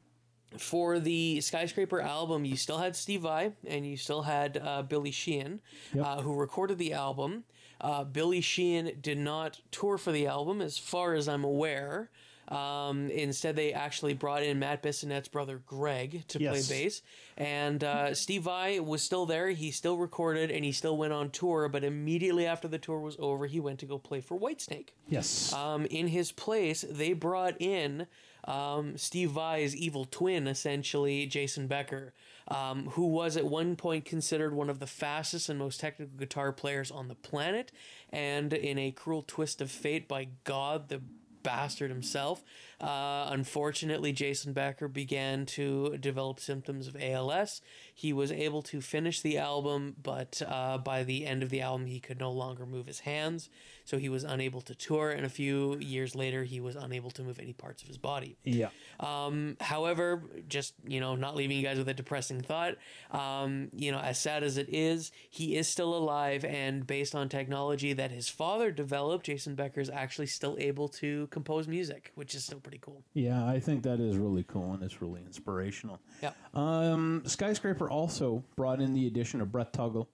B: for the skyscraper album, you still had Steve Vai and you still had uh, Billy Sheehan, uh, who recorded the album. Uh, Billy Sheehan did not tour for the album, as far as I'm aware. Um, instead, they actually brought in Matt Bissonette's brother Greg to
C: Yes.
B: play bass, and uh, Steve Vai was still there. He still recorded and he still went on tour. But immediately after the tour was over, he went to go play for Whitesnake.
C: Yes.
B: Um, in his place, they brought in um, Steve Vai's evil twin, essentially Jason Becker, um, who was at one point considered one of the fastest and most technical guitar players on the planet, and in a cruel twist of fate by God, the bastard himself. Uh, unfortunately, Jason Becker began to develop symptoms of ALS. He was able to finish the album, but uh, by the end of the album, he could no longer move his hands, so he was unable to tour. And a few years later, he was unable to move any parts of his body.
C: yeah.
B: Um, however, just you know, not leaving you guys with a depressing thought. Um, you know, as sad as it is, he is still alive, and based on technology that his father developed, Jason Becker is actually still able to compose music, which is still pretty cool.
C: Yeah, I think that is really cool and it's really inspirational.
B: Yeah.
C: Um, Skyscraper also brought in the addition of Brett Tuggle,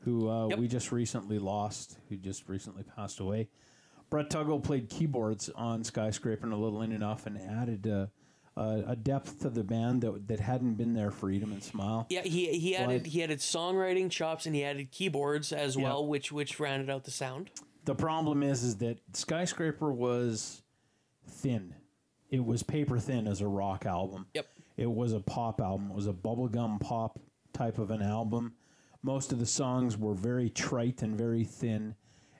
C: who uh,
B: Yep.
C: we just recently lost, who just recently passed away. Brett Tuggle played keyboards on Skyscraper and A Little Ain't Enough and added uh, uh, a depth to the band that, that hadn't been there for Eat 'Em and Smile.
B: Yeah, he he added
C: But-
B: he added songwriting chops and he added keyboards as
C: Yeah.
B: well, which which rounded out the sound.
C: The problem is, is that Skyscraper was thin. It was paper thin as a rock album.
B: Yep.
C: It was a pop album. It was a bubblegum pop type of an album. Most of the songs were very trite and very thin,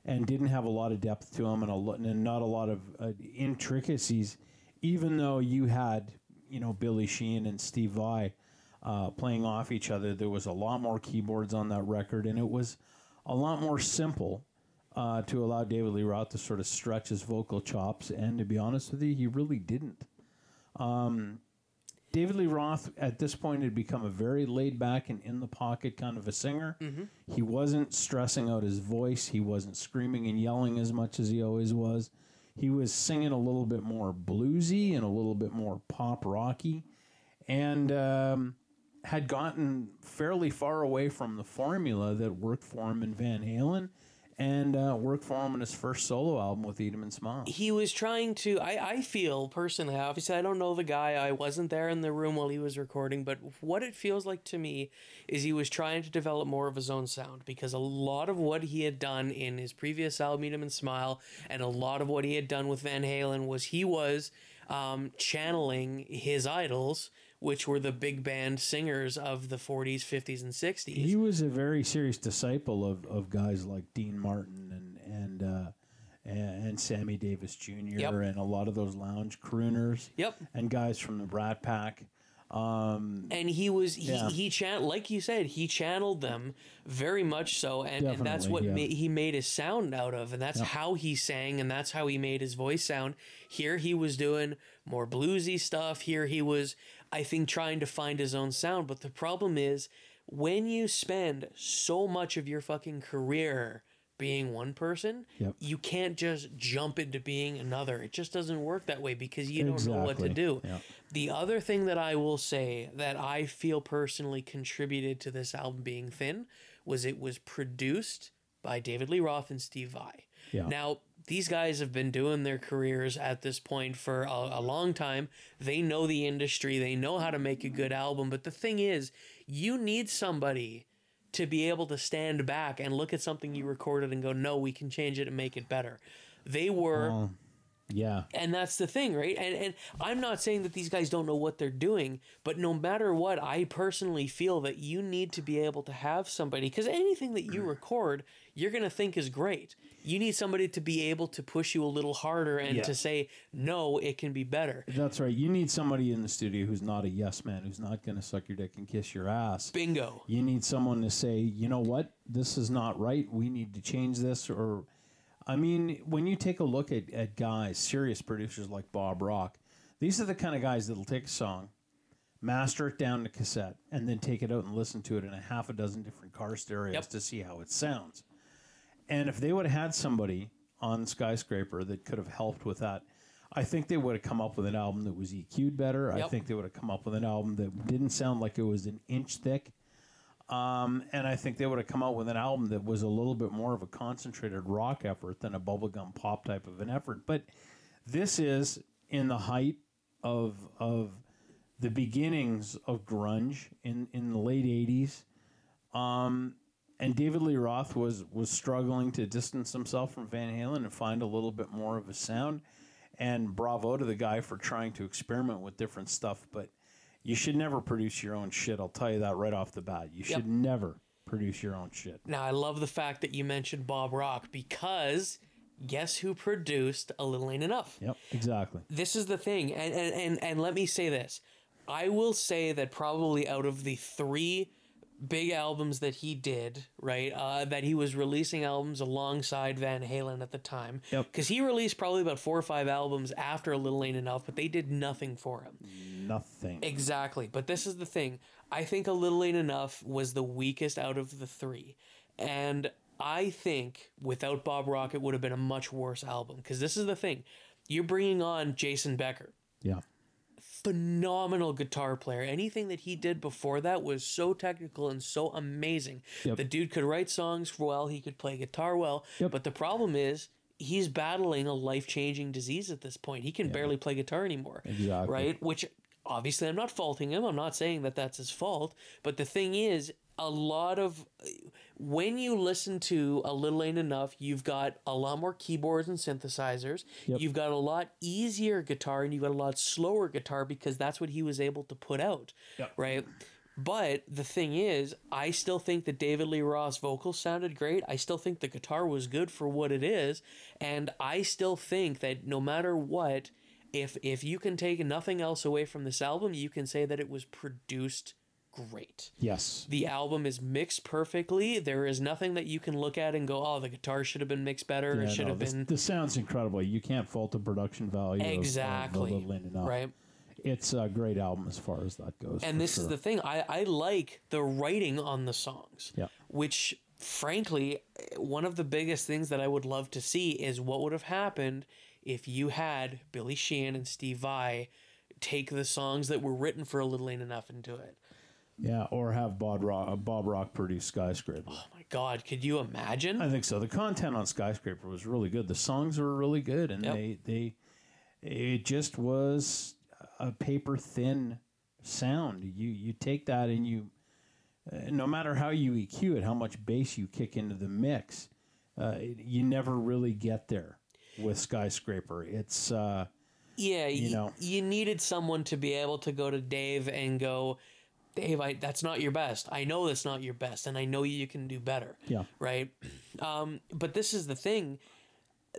C: and didn't have a lot of depth to them, and a lot, and not a lot of uh, intricacies. Even though you had, you know, Billy Sheehan and Steve Vai uh, playing off each other, there was a lot more keyboards on that record, and it was a lot more simple uh, to allow David Lee Roth to sort of stretch his vocal chops. And to be honest with you, he really didn't. Um, David Lee Roth at this point had become a very laid back and in the pocket kind of a singer. He wasn't stressing out his voice. He wasn't screaming and yelling as much as he always was. He was singing a little bit more bluesy and a little bit more pop rocky, and um, had gotten fairly far away from the formula that worked for him in Van Halen, and uh, worked for him on his first solo album with Eat 'Em and Smile.
B: he was trying to I, I feel personally obviously i don't know the guy i wasn't there in the room while he was recording but what it feels like to me is he was trying to develop more of his own sound because a lot of what he had done in his previous album 'em and smile and a lot of what he had done with van halen was he was um, channeling his idols which were the big band singers of the 40s 50s and 60s
C: He was a very serious disciple of, of guys like Dean Martin and and uh, and, Sammy Davis Jr.
B: Yep.
C: and a lot of those lounge crooners.
B: Yep.
C: And guys from the Brat Pack. Um,
B: and he was he,
C: Yeah.
B: he chan like you said he channeled them very much so and, and that's what
C: yeah.
B: ma- he made his sound out of and that's how he sang and that's how he made his voice sound here he was doing more bluesy stuff here he was i think trying to find his own sound but the problem is when you spend so much of your fucking career being one person
C: Yep.
B: you can't just jump into being another it just doesn't work that way because you don't know what to do
C: Yeah.
B: the other thing that I will say that I feel personally contributed to this album being thin was it was produced by David Lee Roth and Steve Vai.
C: Yeah.
B: Now, these guys have been doing their careers at this point for a, a long time. They know the industry, they know how to make a good album. But the thing is, you need somebody to be able to stand back and look at something you recorded and go, no, we can change it and make it better. They were
C: yeah.
B: and that's the thing right and and i'm not saying that these guys don't know what they're doing but no matter what i personally feel that you need to be able to have somebody because anything that you record you're going to think is great you need somebody to be able to push you a little harder and
C: Yeah.
B: to say no it can be better
C: That's right. You need somebody in the studio who's not a yes man, who's not going to suck your dick and kiss your ass.
B: bingo
C: You need someone to say, you know what, this is not right. We need to change this. Or, I mean, when you take a look at, at guys, serious producers like Bob Rock, these are the kind of guys that'll take a song, master it down to cassette, and then take it out and listen to it in a half a dozen different car stereos
B: Yep.
C: to see how it sounds. And if they would have had somebody on Skyscraper that could have helped with that, I think they would have come up with an album that was EQ'd better. I think they would have come up with an album that didn't sound like it was an inch thick. Um, and I think they would have come out with an album that was a little bit more of a concentrated rock effort than a bubblegum pop type of an effort. But this is in the height of of the beginnings of grunge in, in the late '80s. Um, and David Lee Roth was was struggling to distance himself from Van Halen and find a little bit more of a sound. And bravo to the guy for trying to experiment with different stuff. But you should never produce your own shit. I'll tell you that right off the bat. You should never produce your own shit.
B: Now, I love the fact that you mentioned Bob Rock because guess who produced A Little Ain't Enough?
C: Yep, exactly.
B: This is the thing, and, and, and, and let me say this. I will say that probably out of the three big albums that he did, right, uh, that he was releasing albums alongside Van Halen at the time.
C: Yep.
B: Because he released probably about four or five albums after A Little Ain't Enough, but they did nothing for him.
C: Nothing.
B: Exactly. But this is the thing. I think A Little Ain't Enough was the weakest out of the three. And I think without Bob Rock, it would have been a much worse album. Because this is the thing. You're bringing on Jason Becker,
C: Yeah.
B: Phenomenal guitar player. Anything that he did before that was so technical and so amazing.
C: Yep.
B: The dude could write songs well, he could play guitar well.
C: Yep.
B: But the problem is, he's battling a life changing disease at this point. He can barely play guitar anymore.
C: Exactly.
B: Right? Which obviously I'm not faulting him. I'm not saying that that's his fault. But the thing is, a lot of when you listen to a little ain't enough you've got a lot more keyboards and synthesizers
C: Yep.
B: you've got a lot easier guitar and you've got a lot slower guitar because that's what he was able to put out
C: Yep.
B: right but the thing is i still think that david lee roth's vocals sounded great i still think the guitar was good for what it is and i still think that no matter what if if you can take nothing else away from this album you can say that it was produced great
C: Yes.
B: the album is mixed perfectly. There is nothing that you can look at and go, "Oh, the guitar should have been mixed better.
C: Yeah,
B: it should
C: no,
B: have
C: this,
B: been
C: this sounds incredible. You can't fault the production value. of- of
B: exactly
C: Little Enough.
B: right."
C: It's a great album as far as that goes.
B: And this is the thing. I I like the writing on the songs.
C: Yeah.
B: Which, frankly, one of the biggest things that I would love to see is what would have happened if you had Billy Sheehan and Steve Vai take the songs that were written for a little ain't enough and do it.
C: Yeah, or have Bob Rock, uh, Bob Rock produce Skyscraper.
B: Oh my God, could you imagine?
C: I think so. The content on Skyscraper was really good. The songs were really good, and
B: Yep.
C: they they it just was a paper thin sound. You you take that and you, uh, no matter how you EQ it, how much bass you kick into the mix, uh, you never really get there with Skyscraper. It's uh,
B: Yeah, you
C: know.
B: you needed someone to be able to go to Dave and go, Dave, I, that's not your best. I know that's not your best, and I know you can do better.
C: Yeah.
B: Right. Um, but this is the thing.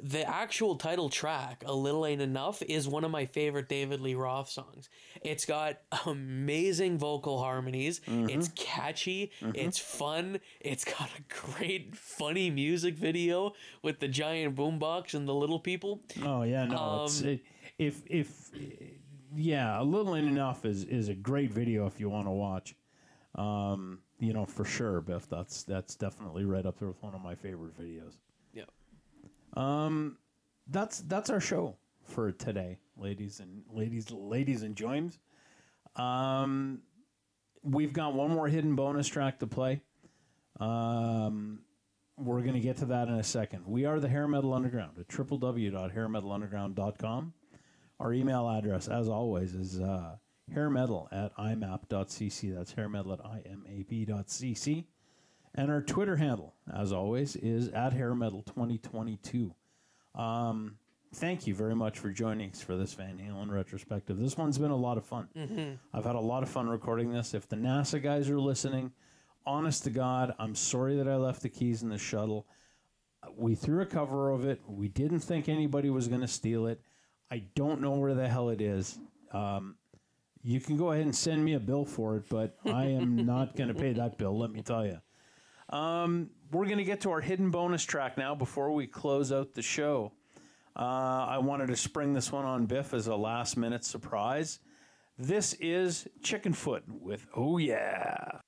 B: The actual title track, "A Little Ain't Enough," is one of my favorite David Lee Roth songs. It's got amazing vocal harmonies.
C: Mm-hmm.
B: It's catchy. Mm. It's fun. It's got a great, funny music video with the giant boombox and the little people.
C: Oh yeah, no. it's,
B: Um,
C: it, if if yeah, a little ain't enough is is a great video if you want to watch. Um, you know for sure, Biff. That's that's definitely right up there with one of my favorite videos.
B: Yeah.
C: Um, That's that's our show for today, ladies and ladies, ladies and James. Um, we've got one more hidden bonus track to play. Um, we're going to get to that in a second. We are the Hair Metal Underground at www.hairmetalunderground.com. Our email address, as always, is uh, hairmetal at imap.cc. That's hairmetal at imap.cc. And our Twitter handle, as always, is at hairmetal2022. Um, thank you very much for joining us for this Van Halen retrospective. This one's been a lot of fun. I've had a lot of fun recording this. If the NASA guys are listening, honest to God, I'm sorry that I left the keys in the shuttle. We threw a cover of it. We didn't think anybody was going to steal it. I don't know where the hell it is. Um, you can go ahead and send me a bill for it, but I am not going to pay that bill, let me tell you. Um, we're going to get to our hidden bonus track now before we close out the show. Uh, I wanted to spring this one on Biff as a last minute surprise. This is Chickenfoot with Oh Yeah.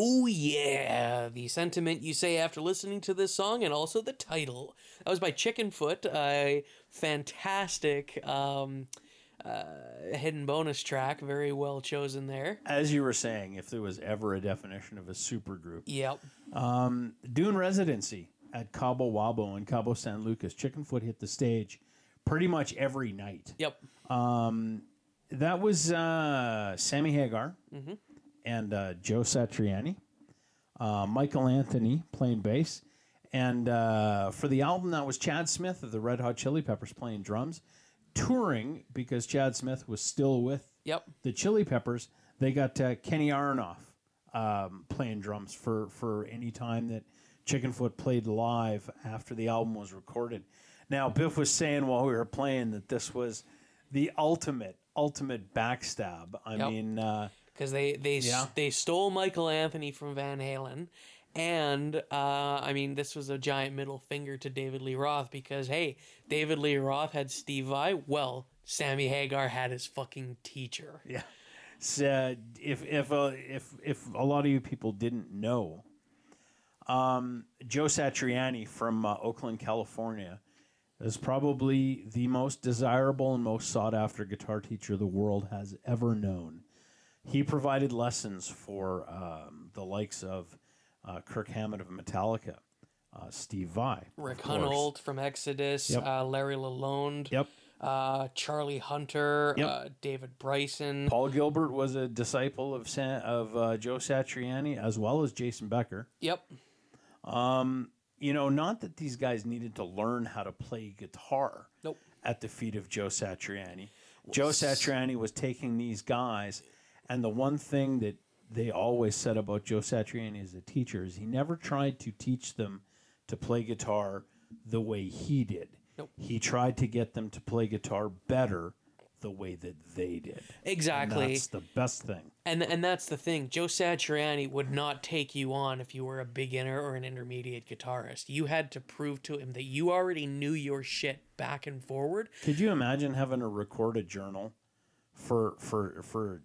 B: Oh yeah, the sentiment you say after listening to this song, and also the title. That was by Chickenfoot, a fantastic um, uh, hidden bonus track, very well chosen there.
C: As you were saying, if there was ever a definition of a supergroup,
B: Yep.
C: um, Dune residency at Cabo Wabo and Cabo San Lucas, Chickenfoot hit the stage pretty much every night.
B: Yep.
C: Um, that was uh, Sammy Hagar
B: Mm-hmm.
C: And uh, Joe Satriani, uh, Michael Anthony playing bass, and uh, for the album that was Chad Smith of the Red Hot Chili Peppers playing drums, touring because Chad Smith was still with
B: Yep.
C: the Chili Peppers. They got uh, Kenny Aronoff um, playing drums for for any time that Chickenfoot played live after the album was recorded. Now Biff was saying while we were playing that this was the ultimate ultimate backstab. I
B: Yep.
C: mean, uh,
B: because they they s-
C: Yeah.
B: they stole Michael Anthony from Van Halen, and uh, I mean this was a giant middle finger to David Lee Roth because hey, David Lee Roth had Steve Vai, well, Sammy Hagar had his fucking teacher.
C: Yeah. So if if uh, if if a lot of you people didn't know, um, Joe Satriani from uh, Oakland, California, is probably the most desirable and most sought after guitar teacher the world has ever known. He provided lessons for um, the likes of uh, Kirk Hammett of Metallica, uh, Steve Vai,
B: Rick. Hunolt from Exodus,
C: Yep.
B: uh, Larry Lalonde,
C: Yep.
B: uh, Charlie Hunter,
C: Yep.
B: uh, David Bryson.
C: Paul Gilbert was a disciple of Sa- of uh, Joe Satriani as well as Jason Becker.
B: Yep.
C: Um, you know, not that these guys needed to learn how to play guitar
B: Nope.
C: at the feet of Joe Satriani. Joe Satriani was taking these guys, and the one thing that they always said about Joe Satriani as a teacher is he never tried to teach them to play guitar the way he did.
B: Nope.
C: He tried to get them to play guitar better the way that they did. And
B: Exactly.
C: that's the best thing.
B: And and that's the thing. Joe Satriani would not take you on if you were a beginner or an intermediate guitarist. You had to prove to him that you already knew your shit back and forward.
C: Could you imagine having to record a journal for for for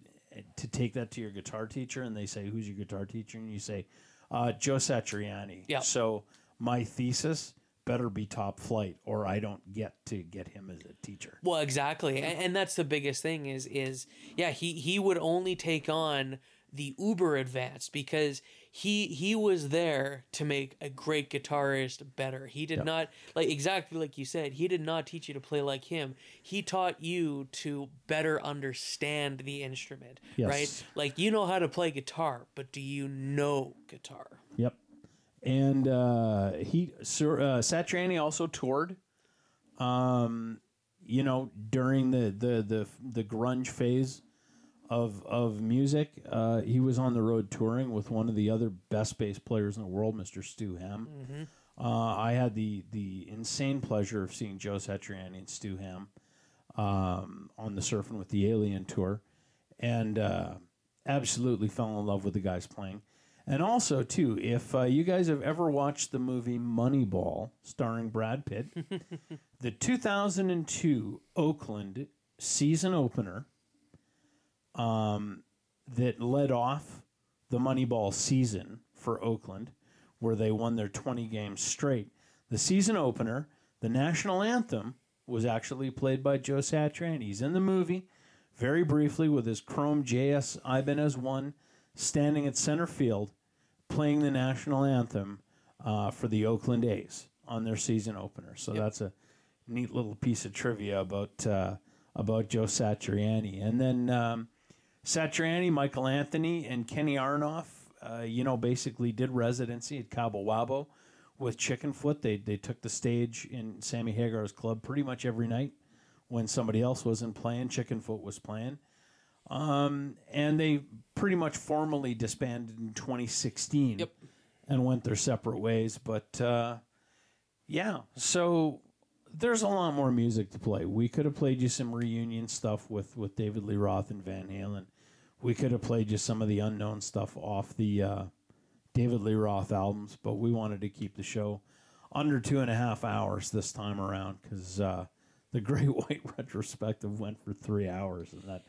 C: to take that to your guitar teacher and they say who's your guitar teacher and you say uh, Joe Satriani.
B: Yeah.
C: So my thesis better be top flight or I don't get to get him as a teacher.
B: Well, exactly, and, and that's the biggest thing. Is is yeah, he he would only take on the uber advanced because he he was there to make a great guitarist better. He did not like exactly like you said. He did not teach you to play like him. He taught you to better understand the instrument, right? Like you know how to play guitar, but do you know guitar?
C: Yep. And uh, he, Sir, uh, Satriani also toured. Um, you know, during the the the the grunge phase of of music, uh, he was on the road touring with one of the other best bass players in the world, Mr. Stu Hamm. Uh, I had the the insane pleasure of seeing Joe Satriani and Stu Hamm um, on the Surfing with the Alien tour, and uh, absolutely fell in love with the guys playing. And also, too, if uh, you guys have ever watched the movie Moneyball, starring Brad Pitt, the 2002 Oakland season opener um, that led off the Moneyball season for Oakland, where they won their 20 games straight. The season opener, the national anthem, was actually played by Joe Satriani. He's in the movie very briefly with his chrome JS Ibanez 1 standing at center field playing the national anthem uh, for the Oakland A's on their season opener. So that's a neat little piece of trivia about uh, about Joe Satriani. And then um, Satriani, Michael Anthony, and Kenny Aronoff, uh, you know, basically did residency at Cabo Wabo with Chickenfoot. They they took the stage in Sammy Hagar's club pretty much every night when somebody else wasn't playing. Chickenfoot was playing. Um, and they pretty much formally disbanded in 2016
B: Yep.
C: and went their separate ways. But uh, yeah, so there's a lot more music to play. We could have played you some reunion stuff with, with David Lee Roth and Van Halen. We could have played just some of the unknown stuff off the uh, David Lee Roth albums, but we wanted to keep the show under two and a half hours this time around because uh, the Great White retrospective went for three hours, and that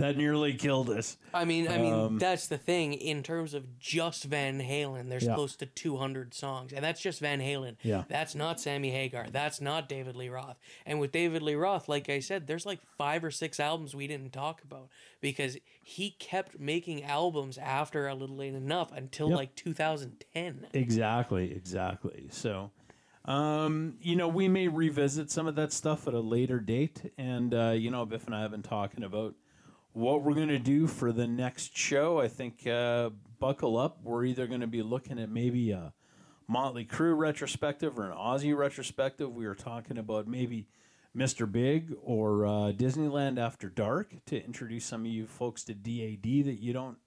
C: that nearly killed us.
B: I mean, I mean, that's the thing. In terms of just Van Halen, there's
C: Yeah.
B: close to 200 songs, and that's just Van Halen.
C: Yeah.
B: That's not Sammy Hagar. That's not David Lee Roth. And with David Lee Roth, like I said, there's like five or six albums we didn't talk about because he kept making albums after a Little Ain't Enough until
C: Yep.
B: like 2010.
C: Exactly, exactly. So, um, you know, we may revisit some of that stuff at a later date. And, uh, you know, Biff and I have been talking about what we're going to do for the next show. I think, uh, buckle up. We're either going to be looking at maybe a Motley Crue retrospective or an Aussie retrospective. We were talking about maybe Mr. Big or uh, Disneyland After Dark to introduce some of you folks to DAD that you don't,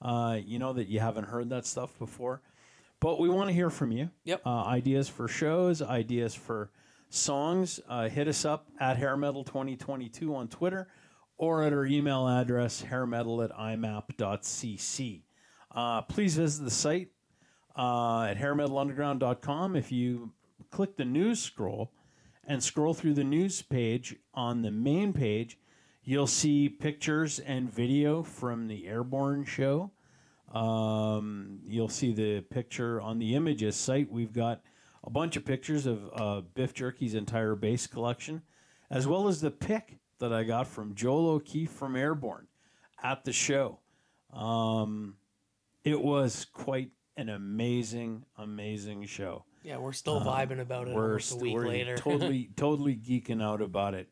C: uh, you know, that you haven't heard that stuff before. But we want to hear from you.
B: Yep.
C: Uh, ideas for shows, ideas for songs. Uh, hit us up at Hair Metal 2022 on Twitter or at our email address hairmetal at imap.cc. Uh, please visit the site uh, at hairmetalunderground.com. If you click the news scroll and scroll through the news page on the main page, you'll see pictures and video from the Airbourne show. Um, you'll see the picture on the images site. We've got a bunch of pictures of uh, Biff Jerky's entire bass collection, as well as the pic that I got from Joel O'Keeffe from Airbourne at the show. Um, it was quite an amazing, amazing show.
B: Yeah, we're still vibing about it
C: We're,
B: almost a week
C: we're
B: later.
C: totally, totally geeking out about it.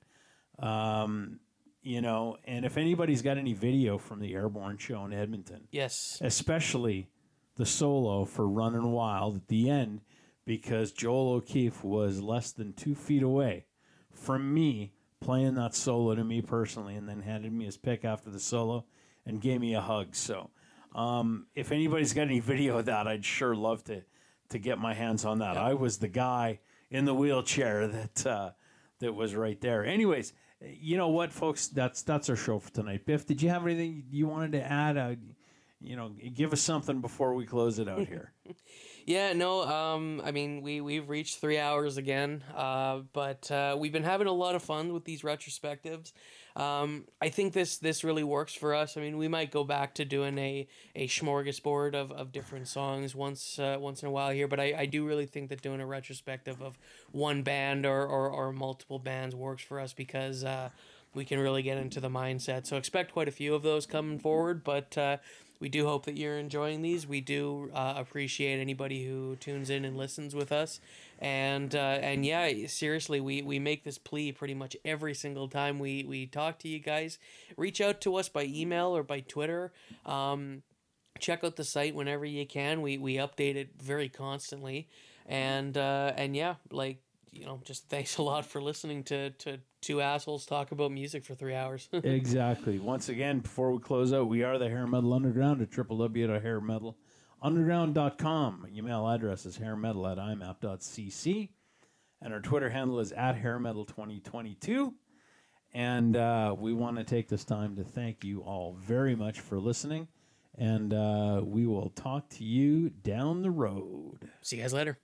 C: Um, you know, and if anybody's got any video from the Airbourne show in Edmonton,
B: yes.
C: especially the solo for Running Wild at the end, because Joel O'Keeffe was less than two feet away from me playing that solo to me personally, and then handed me his pick after the solo and gave me a hug. So, um, if anybody's got any video of that, I'd sure love to to get my hands on that. I was the guy in the wheelchair that uh, that was right there. Anyways, you know what, folks? That's that's our show for tonight. Biff, did you have anything you wanted to add? Uh, you know, give us something before we close it out here.
B: Yeah, no, um, I mean, we, we've reached three hours again, uh, but uh, we've been having a lot of fun with these retrospectives. Um, I think this this really works for us. I mean, we might go back to doing a, a smorgasbord of, of different songs once uh, once in a while here, but I, I do really think that doing a retrospective of one band or, or, or multiple bands works for us because uh, we can really get into the mindset. So expect quite a few of those coming forward, but uh, we do hope that you're enjoying these. We do uh, appreciate anybody who tunes in and listens with us, and uh, and yeah, seriously, we, we make this plea pretty much every single time we we talk to you guys. Reach out to us by email or by Twitter. Um, check out the site whenever you can. We we update it very constantly, and uh, and yeah, like you know, just thanks a lot for listening to to two assholes talk about music for three hours.
C: exactly. Once again, before we close out, we are the Hair Metal Underground at www.hairmetalunderground.com. Email address is hairmetal at imap.cc. And our Twitter handle is at hairmetal2022. And uh, we want to take this time to thank you all very much for listening. And uh, we will talk to you down the road.
B: See you guys later.